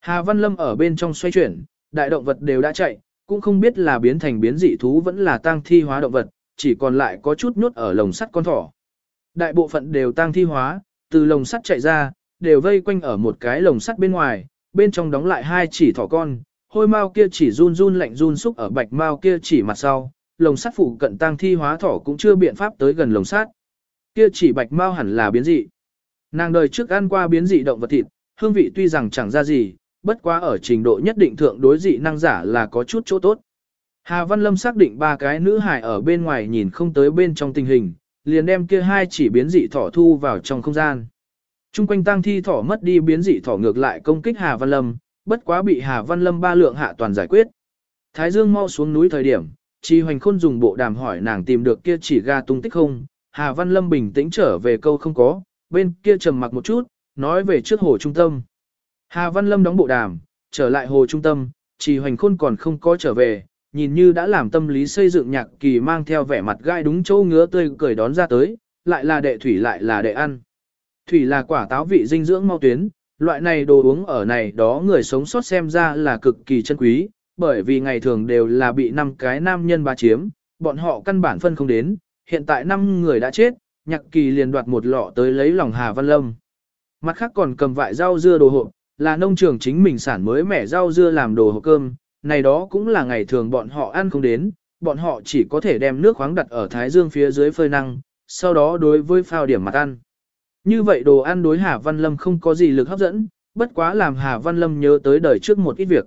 Hà Văn Lâm ở bên trong xoay chuyển, đại động vật đều đã chạy, cũng không biết là biến thành biến dị thú vẫn là tang thi hóa động vật, chỉ còn lại có chút nhốt ở lồng sắt con thỏ. Đại bộ phận đều tang thi hóa, từ lồng sắt chạy ra, đều vây quanh ở một cái lồng sắt bên ngoài, bên trong đóng lại hai chỉ thỏ con, hôi mao kia chỉ run run lạnh run xúc ở bạch mao kia chỉ mặt sau, lồng sắt phụ cận tang thi hóa thỏ cũng chưa biện pháp tới gần lồng sắt. Kia chỉ bạch mao hẳn là biến dị. Nàng đời trước ăn qua biến dị động vật thịt, hương vị tuy rằng chẳng ra gì, bất quá ở trình độ nhất định thượng đối dị năng giả là có chút chỗ tốt. Hà Văn Lâm xác định ba cái nữ hải ở bên ngoài nhìn không tới bên trong tình hình, liền đem kia hai chỉ biến dị thỏ thu vào trong không gian. Trung quanh tang thi thỏ mất đi biến dị thỏ ngược lại công kích Hà Văn Lâm, bất quá bị Hà Văn Lâm ba lượng hạ toàn giải quyết. Thái Dương mau xuống núi thời điểm, Chi Hoành Khôn dùng bộ đàm hỏi nàng tìm được kia chỉ ga tung tích không, Hà Văn Lâm bình tĩnh trở về câu không có, bên kia trầm mặc một chút, nói về trước hồ trung tâm. Hà Văn Lâm đóng bộ đàm, trở lại hồ trung tâm, Chi Hoành Khôn còn không có trở về, nhìn như đã làm tâm lý xây dựng nhạc kỳ mang theo vẻ mặt gai đúng chỗ ngứa tươi cười đón ra tới, lại là đệ thủy lại là đệ ăn. Thủy là quả táo vị dinh dưỡng mau tuyến, loại này đồ uống ở này đó người sống sót xem ra là cực kỳ chân quý, bởi vì ngày thường đều là bị năm cái nam nhân bá chiếm, bọn họ căn bản phân không đến, hiện tại năm người đã chết, nhạc kỳ liền đoạt một lọ tới lấy lòng Hà Văn Lâm. Mặt khác còn cầm vại rau dưa đồ hộp, là nông trường chính mình sản mới mẻ rau dưa làm đồ hộp cơm, này đó cũng là ngày thường bọn họ ăn không đến, bọn họ chỉ có thể đem nước khoáng đặt ở thái dương phía dưới phơi năng, sau đó đối với phao điểm mặt ăn. Như vậy đồ ăn đối Hà Văn Lâm không có gì lực hấp dẫn, bất quá làm Hà Văn Lâm nhớ tới đời trước một ít việc.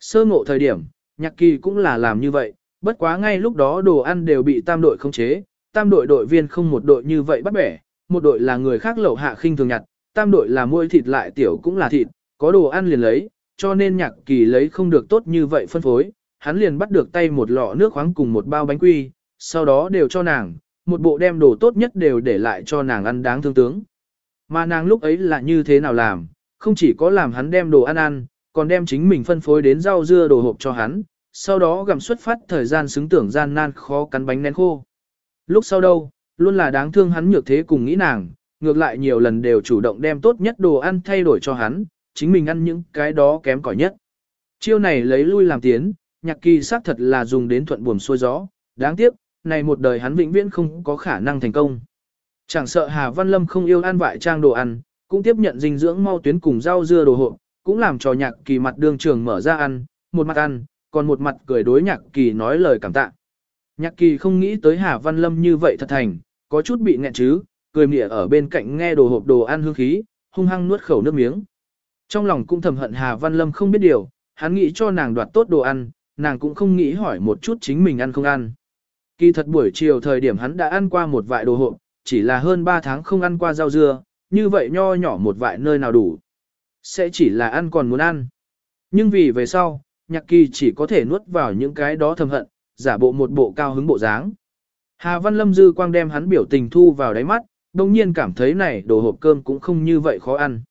Sơ ngộ thời điểm, nhạc kỳ cũng là làm như vậy, bất quá ngay lúc đó đồ ăn đều bị tam đội khống chế, tam đội đội viên không một đội như vậy bắt bẻ, một đội là người khác lẩu hạ khinh thường nhặt, tam đội là muôi thịt lại tiểu cũng là thịt, có đồ ăn liền lấy, cho nên nhạc kỳ lấy không được tốt như vậy phân phối, hắn liền bắt được tay một lọ nước khoáng cùng một bao bánh quy, sau đó đều cho nàng, một bộ đem đồ tốt nhất đều để lại cho nàng ăn đáng thương tướng. Mà nàng lúc ấy là như thế nào làm, không chỉ có làm hắn đem đồ ăn ăn, còn đem chính mình phân phối đến rau dưa đồ hộp cho hắn, sau đó gặm xuất phát thời gian xứng tưởng gian nan khó cắn bánh nén khô. Lúc sau đâu, luôn là đáng thương hắn nhược thế cùng nghĩ nàng, ngược lại nhiều lần đều chủ động đem tốt nhất đồ ăn thay đổi cho hắn, chính mình ăn những cái đó kém cỏi nhất. Chiêu này lấy lui làm tiến, nhạc kỳ xác thật là dùng đến thuận buồm xuôi gió, đáng tiếc, này một đời hắn vĩnh viễn không có khả năng thành công. Chẳng sợ Hà Văn Lâm không yêu ăn vại trang đồ ăn, cũng tiếp nhận dinh dưỡng mau tuyến cùng rau dưa đồ hộp, cũng làm cho nhạc kỳ mặt đường trường mở ra ăn, một mặt ăn, còn một mặt cười đối nhạc kỳ nói lời cảm tạ. Nhạc kỳ không nghĩ tới Hà Văn Lâm như vậy thật thành, có chút bị nghẹn chứ, cười mỉa ở bên cạnh nghe đồ hộp đồ ăn hương khí, hung hăng nuốt khẩu nước miếng. Trong lòng cũng thầm hận Hà Văn Lâm không biết điều, hắn nghĩ cho nàng đoạt tốt đồ ăn, nàng cũng không nghĩ hỏi một chút chính mình ăn không ăn. Kỳ thật buổi chiều thời điểm hắn đã ăn qua một vại đồ hộp, chỉ là hơn 3 tháng không ăn qua rau dưa, như vậy nho nhỏ một vại nơi nào đủ. Sẽ chỉ là ăn còn muốn ăn. Nhưng vì về sau, nhạc kỳ chỉ có thể nuốt vào những cái đó thầm hận, giả bộ một bộ cao hứng bộ dáng. Hà Văn Lâm dư quang đem hắn biểu tình thu vào đáy mắt, đồng nhiên cảm thấy này đồ hộp cơm cũng không như vậy khó ăn.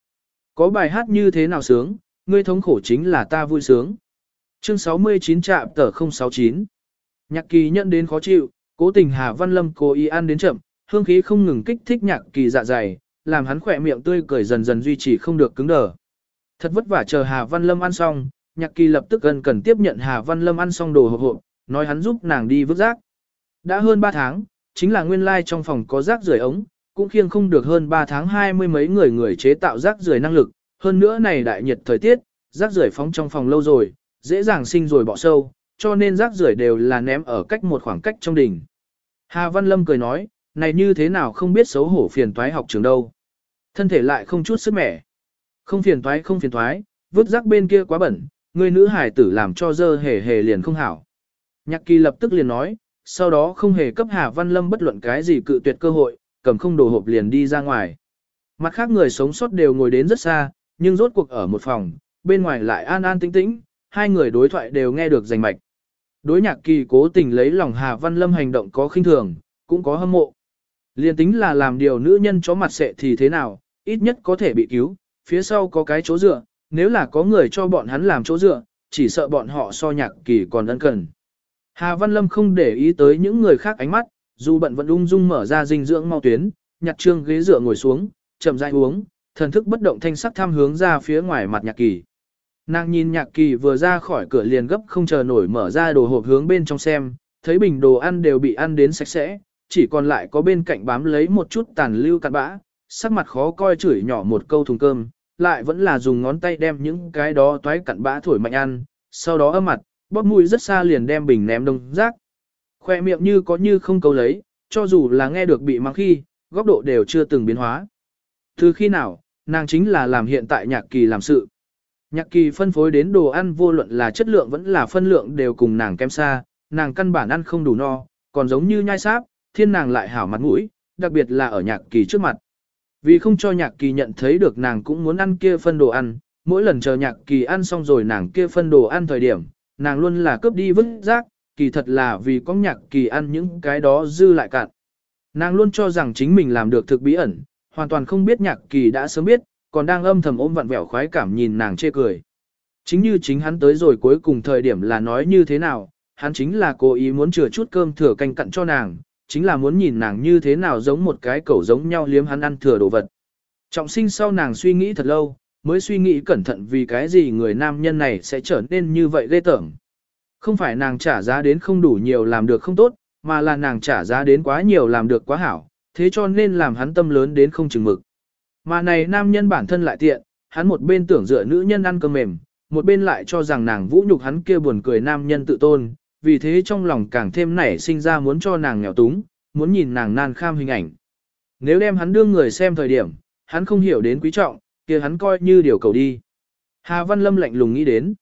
Có bài hát như thế nào sướng, ngươi thống khổ chính là ta vui sướng. Chương 69 trạm tờ 069 Nhạc kỳ nhận đến khó chịu, cố tình Hà Văn Lâm cố ý ăn đến chậm, hương khí không ngừng kích thích nhạc kỳ dạ dày, làm hắn khỏe miệng tươi cười dần dần duy trì không được cứng đờ. Thật vất vả chờ Hà Văn Lâm ăn xong, nhạc kỳ lập tức gần cần tiếp nhận Hà Văn Lâm ăn xong đồ hộp hộp, nói hắn giúp nàng đi vứt rác. Đã hơn 3 tháng, chính là nguyên lai like trong phòng có rác rưởi ống, cũng khiêng không được hơn 3 tháng hai mươi mấy người người chế tạo rác rưởi năng lực, hơn nữa này đại nhiệt thời tiết, rác rưởi phóng trong phòng lâu rồi, dễ dàng sinh rồi bỏ sâu, cho nên rác rưởi đều là ném ở cách một khoảng cách trong đỉnh. Hà Văn Lâm cười nói, này như thế nào không biết xấu hổ phiền toái học trường đâu. Thân thể lại không chút sức mẻ. Không phiền toái không phiền toái, vứt rác bên kia quá bẩn, người nữ hải tử làm cho dơ hề hề liền không hảo. Nhạc kỳ lập tức liền nói, sau đó không hề cấp Hà Văn Lâm bất luận cái gì cự tuyệt cơ hội, cầm không đồ hộp liền đi ra ngoài. Mặt khác người sống sót đều ngồi đến rất xa, nhưng rốt cuộc ở một phòng, bên ngoài lại an an tĩnh tĩnh, hai người đối thoại đều nghe được rành mạch. Đối nhạc kỳ cố tình lấy lòng Hà Văn Lâm hành động có khinh thường, cũng có hâm mộ. Liên tính là làm điều nữ nhân chó mặt sệ thì thế nào, ít nhất có thể bị cứu, phía sau có cái chỗ dựa, nếu là có người cho bọn hắn làm chỗ dựa, chỉ sợ bọn họ so nhạc kỳ còn ân cần. Hà Văn Lâm không để ý tới những người khác ánh mắt, dù bận vẫn ung dung mở ra dinh dưỡng mau tuyến, nhặt trương ghế dựa ngồi xuống, chậm rãi uống, thần thức bất động thanh sắc tham hướng ra phía ngoài mặt nhạc kỳ. Nàng nhìn nhạc kỳ vừa ra khỏi cửa liền gấp không chờ nổi mở ra đồ hộp hướng bên trong xem, thấy bình đồ ăn đều bị ăn đến sạch sẽ, chỉ còn lại có bên cạnh bám lấy một chút tàn lưu cặn bã, sắc mặt khó coi chửi nhỏ một câu thùng cơm, lại vẫn là dùng ngón tay đem những cái đó toái cặn bã thổi mạnh ăn, sau đó âm mặt, bóp mũi rất xa liền đem bình ném đông rác. Khoe miệng như có như không câu lấy, cho dù là nghe được bị mắng khi, góc độ đều chưa từng biến hóa. Từ khi nào, nàng chính là làm hiện tại nhạc kỳ làm sự. Nhạc kỳ phân phối đến đồ ăn vô luận là chất lượng vẫn là phân lượng đều cùng nàng kém xa, nàng căn bản ăn không đủ no, còn giống như nhai sáp, thiên nàng lại hảo mặt mũi, đặc biệt là ở nhạc kỳ trước mặt. Vì không cho nhạc kỳ nhận thấy được nàng cũng muốn ăn kia phân đồ ăn, mỗi lần chờ nhạc kỳ ăn xong rồi nàng kia phân đồ ăn thời điểm, nàng luôn là cướp đi vứt rác, kỳ thật là vì có nhạc kỳ ăn những cái đó dư lại cạn. Nàng luôn cho rằng chính mình làm được thực bí ẩn, hoàn toàn không biết nhạc kỳ đã sớm biết, còn đang âm thầm ôm vặn vẹo khoái cảm nhìn nàng chê cười. Chính như chính hắn tới rồi cuối cùng thời điểm là nói như thế nào, hắn chính là cố ý muốn chừa chút cơm thừa canh cặn cho nàng, chính là muốn nhìn nàng như thế nào giống một cái cẩu giống nhau liếm hắn ăn thừa đồ vật. Trọng sinh sau nàng suy nghĩ thật lâu, mới suy nghĩ cẩn thận vì cái gì người nam nhân này sẽ trở nên như vậy ghê tởm. Không phải nàng trả giá đến không đủ nhiều làm được không tốt, mà là nàng trả giá đến quá nhiều làm được quá hảo, thế cho nên làm hắn tâm lớn đến không chừng mực. Mà này nam nhân bản thân lại tiện, hắn một bên tưởng dựa nữ nhân ăn cơm mềm, một bên lại cho rằng nàng vũ nhục hắn kia buồn cười nam nhân tự tôn, vì thế trong lòng càng thêm nảy sinh ra muốn cho nàng nghèo túng, muốn nhìn nàng nan kham hình ảnh. Nếu đem hắn đưa người xem thời điểm, hắn không hiểu đến quý trọng, kia hắn coi như điều cầu đi. Hà Văn Lâm lạnh lùng nghĩ đến.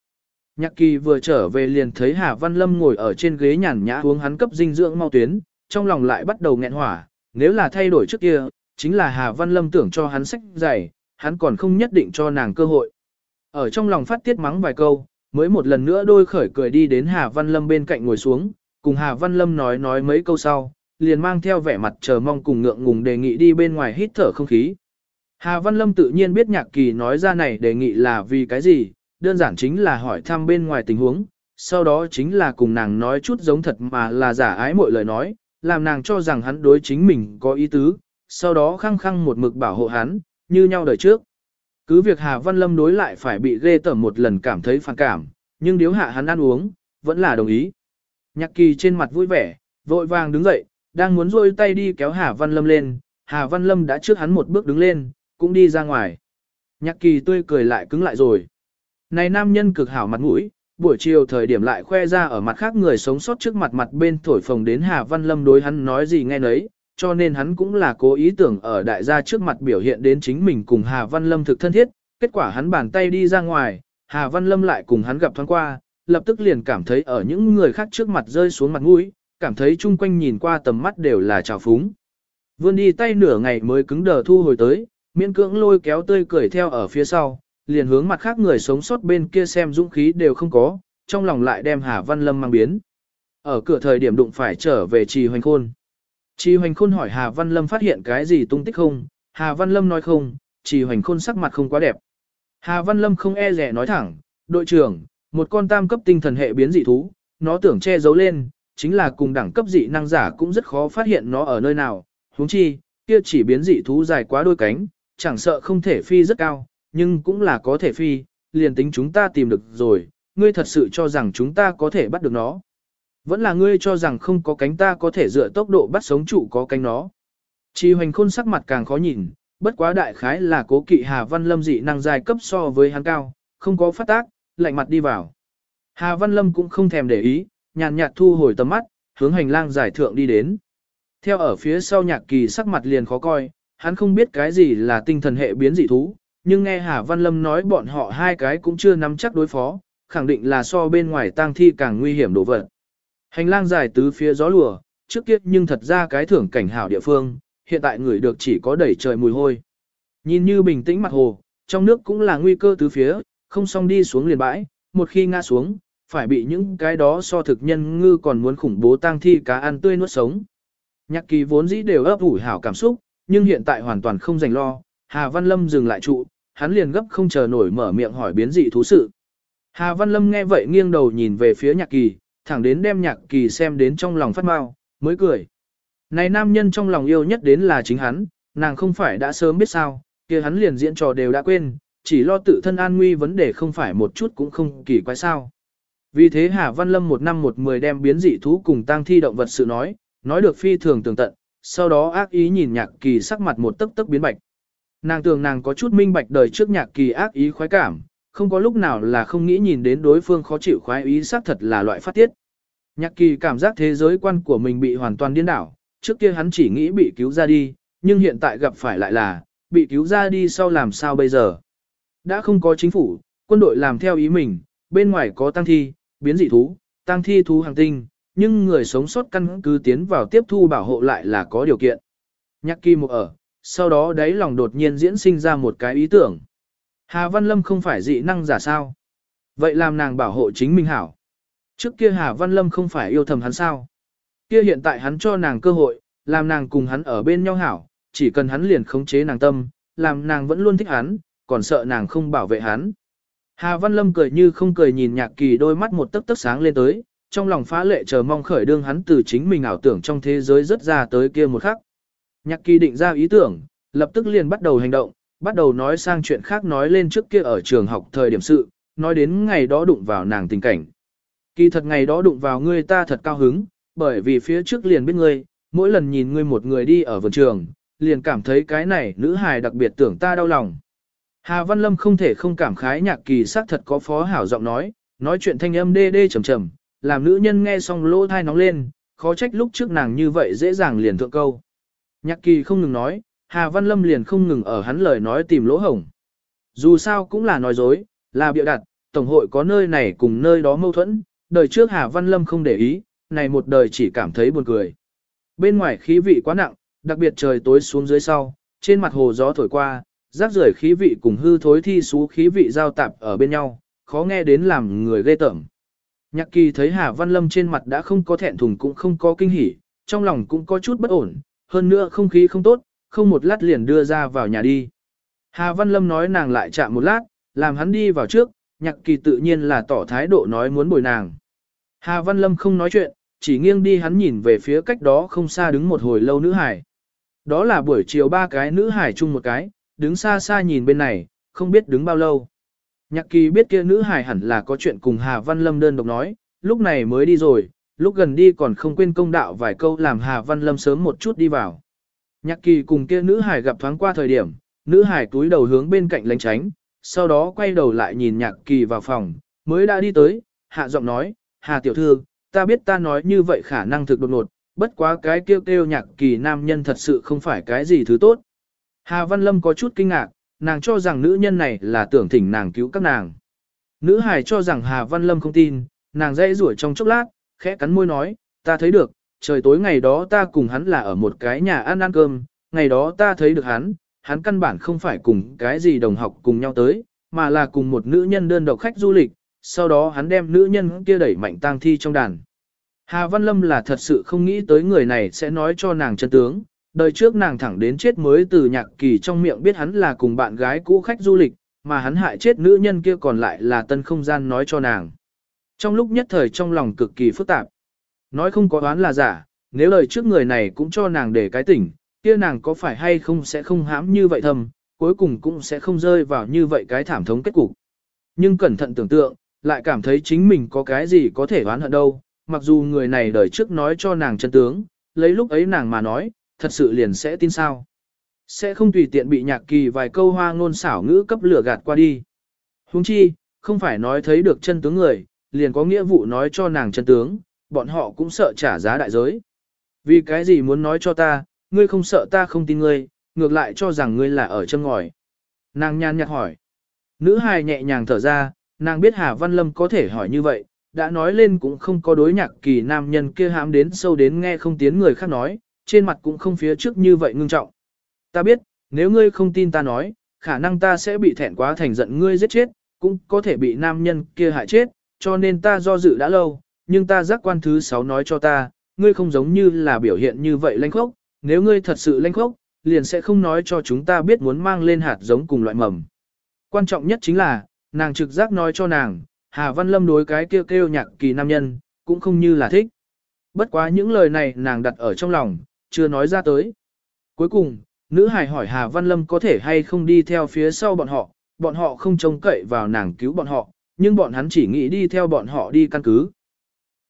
Nhạc kỳ vừa trở về liền thấy Hà Văn Lâm ngồi ở trên ghế nhàn nhã uống hắn cấp dinh dưỡng mau tuyến, trong lòng lại bắt đầu nghẹn hỏa, nếu là thay đổi trước kia, chính là Hà Văn Lâm tưởng cho hắn sách dày, hắn còn không nhất định cho nàng cơ hội. Ở trong lòng phát tiết mắng vài câu, mới một lần nữa đôi khởi cười đi đến Hà Văn Lâm bên cạnh ngồi xuống, cùng Hà Văn Lâm nói nói mấy câu sau, liền mang theo vẻ mặt chờ mong cùng ngượng ngùng đề nghị đi bên ngoài hít thở không khí. Hà Văn Lâm tự nhiên biết nhạc kỳ nói ra này đề nghị là vì cái gì, đơn giản chính là hỏi thăm bên ngoài tình huống, sau đó chính là cùng nàng nói chút giống thật mà là giả ái mọi lời nói, làm nàng cho rằng hắn đối chính mình có ý tứ, sau đó khăng khăng một mực bảo hộ hắn, như nhau đời trước. Cứ việc Hà Văn Lâm đối lại phải bị ghê tởm một lần cảm thấy phản cảm, nhưng điếu hạ hắn ăn uống, vẫn là đồng ý. Nhạc kỳ trên mặt vui vẻ, vội vàng đứng dậy, đang muốn rôi tay đi kéo Hà Văn Lâm lên, Hà Văn Lâm đã trước hắn một bước đứng lên, cũng đi ra ngoài. Nhạc kỳ tươi cười lại cứng lại rồi. Này nam nhân cực hảo mặt mũi, buổi chiều thời điểm lại khoe ra ở mặt khác người sống sót trước mặt mặt bên thổi phồng đến Hà Văn Lâm đối hắn nói gì nghe nấy, cho nên hắn cũng là cố ý tưởng ở đại gia trước mặt biểu hiện đến chính mình cùng Hà Văn Lâm thực thân thiết, kết quả hắn bàn tay đi ra ngoài, Hà Văn Lâm lại cùng hắn gặp thoáng qua, lập tức liền cảm thấy ở những người khác trước mặt rơi xuống mặt mũi, cảm thấy chung quanh nhìn qua tầm mắt đều là trào phúng. Vươn đi tay nửa ngày mới cứng đờ thu hồi tới, miễn cưỡng lôi kéo tươi cười theo ở phía sau, liền hướng mặt khác người sống sót bên kia xem dũng khí đều không có, trong lòng lại đem Hà Văn Lâm mang biến. Ở cửa thời điểm đụng phải trở về trì hoành khôn. Trì hoành khôn hỏi Hà Văn Lâm phát hiện cái gì tung tích không, Hà Văn Lâm nói không, trì hoành khôn sắc mặt không quá đẹp. Hà Văn Lâm không e rẻ nói thẳng, đội trưởng, một con tam cấp tinh thần hệ biến dị thú, nó tưởng che giấu lên, chính là cùng đẳng cấp dị năng giả cũng rất khó phát hiện nó ở nơi nào, huống chi, kia chỉ biến dị thú dài quá đôi cánh, chẳng sợ không thể phi rất cao, nhưng cũng là có thể phi, liền tính chúng ta tìm được rồi, ngươi thật sự cho rằng chúng ta có thể bắt được nó. Vẫn là ngươi cho rằng không có cánh ta có thể dựa tốc độ bắt sống trụ có cánh nó. Chi hoành khôn sắc mặt càng khó nhìn, bất quá đại khái là cố kỵ Hà Văn Lâm dị năng dài cấp so với hắn cao, không có phát tác, lạnh mặt đi vào. Hà Văn Lâm cũng không thèm để ý, nhàn nhạt thu hồi tầm mắt, hướng hành lang giải thượng đi đến. Theo ở phía sau nhạc kỳ sắc mặt liền khó coi, hắn không biết cái gì là tinh thần hệ biến dị thú, nhưng nghe Hà Văn Lâm nói bọn họ hai cái cũng chưa nắm chắc đối phó, khẳng định là so bên ngoài tang thi càng nguy hiểm đổ vật. Hành lang dài tứ phía gió lùa, trước kia nhưng thật ra cái thưởng cảnh hảo địa phương, hiện tại người được chỉ có đẩy trời mùi hôi. Nhìn như bình tĩnh mặt hồ, trong nước cũng là nguy cơ tứ phía, không xong đi xuống liền bãi, một khi ngã xuống, phải bị những cái đó so thực nhân ngư còn muốn khủng bố tang thi cá ăn tươi nuốt sống. Nhạc kỳ vốn dĩ đều ấp ủ hảo cảm xúc, nhưng hiện tại hoàn toàn không dành lo, Hà Văn Lâm dừng lại trụ, hắn liền gấp không chờ nổi mở miệng hỏi biến dị thú sự. Hà Văn Lâm nghe vậy nghiêng đầu nhìn về phía nhạc kỳ, thẳng đến đem nhạc kỳ xem đến trong lòng phát mau, mới cười. Này nam nhân trong lòng yêu nhất đến là chính hắn, nàng không phải đã sớm biết sao, kia hắn liền diễn trò đều đã quên, chỉ lo tự thân an nguy vấn đề không phải một chút cũng không kỳ quái sao. Vì thế Hà Văn Lâm một năm một mười đem biến dị thú cùng tang thi động vật sự nói, nói được phi thường tường tận, sau đó ác ý nhìn nhạc kỳ sắc mặt một tấc tấc biến bạch. Nàng tưởng nàng có chút minh bạch đời trước nhạc kỳ ác ý khoái cảm, không có lúc nào là không nghĩ nhìn đến đối phương khó chịu khoái ý xác thật là loại phát tiết. Nhạc kỳ cảm giác thế giới quan của mình bị hoàn toàn điên đảo, trước kia hắn chỉ nghĩ bị cứu ra đi, nhưng hiện tại gặp phải lại là, bị cứu ra đi sau làm sao bây giờ. Đã không có chính phủ, quân đội làm theo ý mình, bên ngoài có tăng thi, biến dị thú, tăng thi thú hàng tinh, nhưng người sống sót căn cứ tiến vào tiếp thu bảo hộ lại là có điều kiện. Nhạc kỳ một ở, sau đó đáy lòng đột nhiên diễn sinh ra một cái ý tưởng. Hà Văn Lâm không phải dị năng giả sao? Vậy làm nàng bảo hộ chính mình hảo. Trước kia Hà Văn Lâm không phải yêu thầm hắn sao? Kia hiện tại hắn cho nàng cơ hội, làm nàng cùng hắn ở bên nhau hảo, chỉ cần hắn liền khống chế nàng tâm, làm nàng vẫn luôn thích hắn, còn sợ nàng không bảo vệ hắn. Hà Văn Lâm cười như không cười nhìn nhạc kỳ đôi mắt một tấc tấc sáng lên tới, trong lòng phá lệ chờ mong khởi đương hắn từ chính mình ảo tưởng trong thế giới rất ra tới kia một khắc. Nhạc kỳ định ra ý tưởng, lập tức liền bắt đầu hành động, bắt đầu nói sang chuyện khác nói lên trước kia ở trường học thời điểm sự, nói đến ngày đó đụng vào nàng tình cảnh. Kỳ thật ngày đó đụng vào ngươi ta thật cao hứng, bởi vì phía trước liền biết ngươi, mỗi lần nhìn ngươi một người đi ở vườn trường, liền cảm thấy cái này nữ hài đặc biệt tưởng ta đau lòng. Hà Văn Lâm không thể không cảm khái nhạc kỳ sắc thật có phó hảo giọng nói, nói chuyện thanh âm đê đê trầm trầm, làm nữ nhân nghe xong lỗ thai nóng lên, khó trách lúc trước nàng như vậy dễ dàng liền thượng câu. Nhạc kỳ không ngừng nói, Hà Văn Lâm liền không ngừng ở hắn lời nói tìm lỗ hổng. Dù sao cũng là nói dối, là bịa đặt, Tổng hội có nơi này cùng nơi đó mâu thuẫn, đời trước Hà Văn Lâm không để ý, này một đời chỉ cảm thấy buồn cười. Bên ngoài khí vị quá nặng, đặc biệt trời tối xuống dưới sau, trên mặt hồ gió thổi qua, rác rưởi khí vị cùng hư thối thi xú khí vị giao tạp ở bên nhau, khó nghe đến làm người ghê tởm. Nhạc kỳ thấy Hà Văn Lâm trên mặt đã không có thẹn thùng cũng không có kinh hỉ, trong lòng cũng có chút bất ổn, hơn nữa không khí không tốt, không một lát liền đưa ra vào nhà đi. Hà Văn Lâm nói nàng lại chạm một lát, làm hắn đi vào trước, nhạc kỳ tự nhiên là tỏ thái độ nói muốn bồi nàng. Hà Văn Lâm không nói chuyện, chỉ nghiêng đi hắn nhìn về phía cách đó không xa đứng một hồi lâu nữ hải. Đó là buổi chiều ba cái nữ hải chung một cái, đứng xa xa nhìn bên này, không biết đứng bao lâu. Nhạc kỳ biết kia nữ hải hẳn là có chuyện cùng Hà Văn Lâm đơn độc nói, lúc này mới đi rồi, lúc gần đi còn không quên công đạo vài câu làm Hà Văn Lâm sớm một chút đi vào. Nhạc kỳ cùng kia nữ hải gặp thoáng qua thời điểm, nữ hải túi đầu hướng bên cạnh lánh tránh, sau đó quay đầu lại nhìn nhạc kỳ vào phòng, mới đã đi tới, hạ giọng nói, Hà tiểu thư, ta biết ta nói như vậy khả năng thực đột ngột, bất quá cái kêu kêu nhạc kỳ nam nhân thật sự không phải cái gì thứ tốt. Hà Văn Lâm có chút kinh ngạc, nàng cho rằng nữ nhân này là tưởng thỉnh nàng cứu các nàng. Nữ hải cho rằng Hà Văn Lâm không tin, nàng dãy rủi trong chốc lát, khẽ cắn môi nói, ta thấy được, trời tối ngày đó ta cùng hắn là ở một cái nhà ăn ăn cơm, ngày đó ta thấy được hắn, hắn căn bản không phải cùng cái gì đồng học cùng nhau tới, mà là cùng một nữ nhân đơn độc khách du lịch, sau đó hắn đem nữ nhân kia đẩy mạnh tang thi trong đàn. Hà Văn Lâm là thật sự không nghĩ tới người này sẽ nói cho nàng chân tướng, đời trước nàng thẳng đến chết mới từ nhạc kỳ trong miệng biết hắn là cùng bạn gái cũ khách du lịch, mà hắn hại chết nữ nhân kia còn lại là tân không gian nói cho nàng. Trong lúc nhất thời trong lòng cực kỳ phức tạp, nói không có đoán là giả, nếu lời trước người này cũng cho nàng để cái tỉnh, kia nàng có phải hay không sẽ không hãm như vậy thầm, cuối cùng cũng sẽ không rơi vào như vậy cái thảm thống kết cục. Nhưng cẩn thận tưởng tượng, lại cảm thấy chính mình có cái gì có thể đoán hận đâu, mặc dù người này đời trước nói cho nàng chân tướng, lấy lúc ấy nàng mà nói, thật sự liền sẽ tin sao. Sẽ không tùy tiện bị nhạc kỳ vài câu hoa ngôn xảo ngữ cấp lửa gạt qua đi. Huống chi, không phải nói thấy được chân tướng người, liền có nghĩa vụ nói cho nàng chân tướng, bọn họ cũng sợ trả giá đại giới. Vì cái gì muốn nói cho ta, ngươi không sợ ta không tin ngươi, ngược lại cho rằng ngươi là ở chân ngòi. Nàng nhan nhạt hỏi. Nữ hài nhẹ nhàng thở ra, nàng biết Hà Văn Lâm có thể hỏi như vậy, đã nói lên cũng không có đối nhạc kỳ nam nhân kia hãm đến sâu đến nghe không tiếng người khác nói, trên mặt cũng không phía trước như vậy ngưng trọng. Ta biết, nếu ngươi không tin ta nói, khả năng ta sẽ bị thẹn quá thành giận ngươi giết chết, cũng có thể bị nam nhân kia hại chết, cho nên ta do dự đã lâu, nhưng ta giác quan thứ sáu nói cho ta, ngươi không giống như là biểu hiện như vậy lanh khốc, nếu ngươi thật sự lanh khốc, liền sẽ không nói cho chúng ta biết muốn mang lên hạt giống cùng loại mầm. Quan trọng nhất chính là, nàng trực giác nói cho nàng, Hà Văn Lâm đối cái kêu kêu nhạc kỳ nam nhân, cũng không như là thích. Bất quá những lời này nàng đặt ở trong lòng, chưa nói ra tới. Cuối cùng, nữ hài hỏi Hà Văn Lâm có thể hay không đi theo phía sau bọn họ, bọn họ không trông cậy vào nàng cứu bọn họ, nhưng bọn hắn chỉ nghĩ đi theo bọn họ đi căn cứ.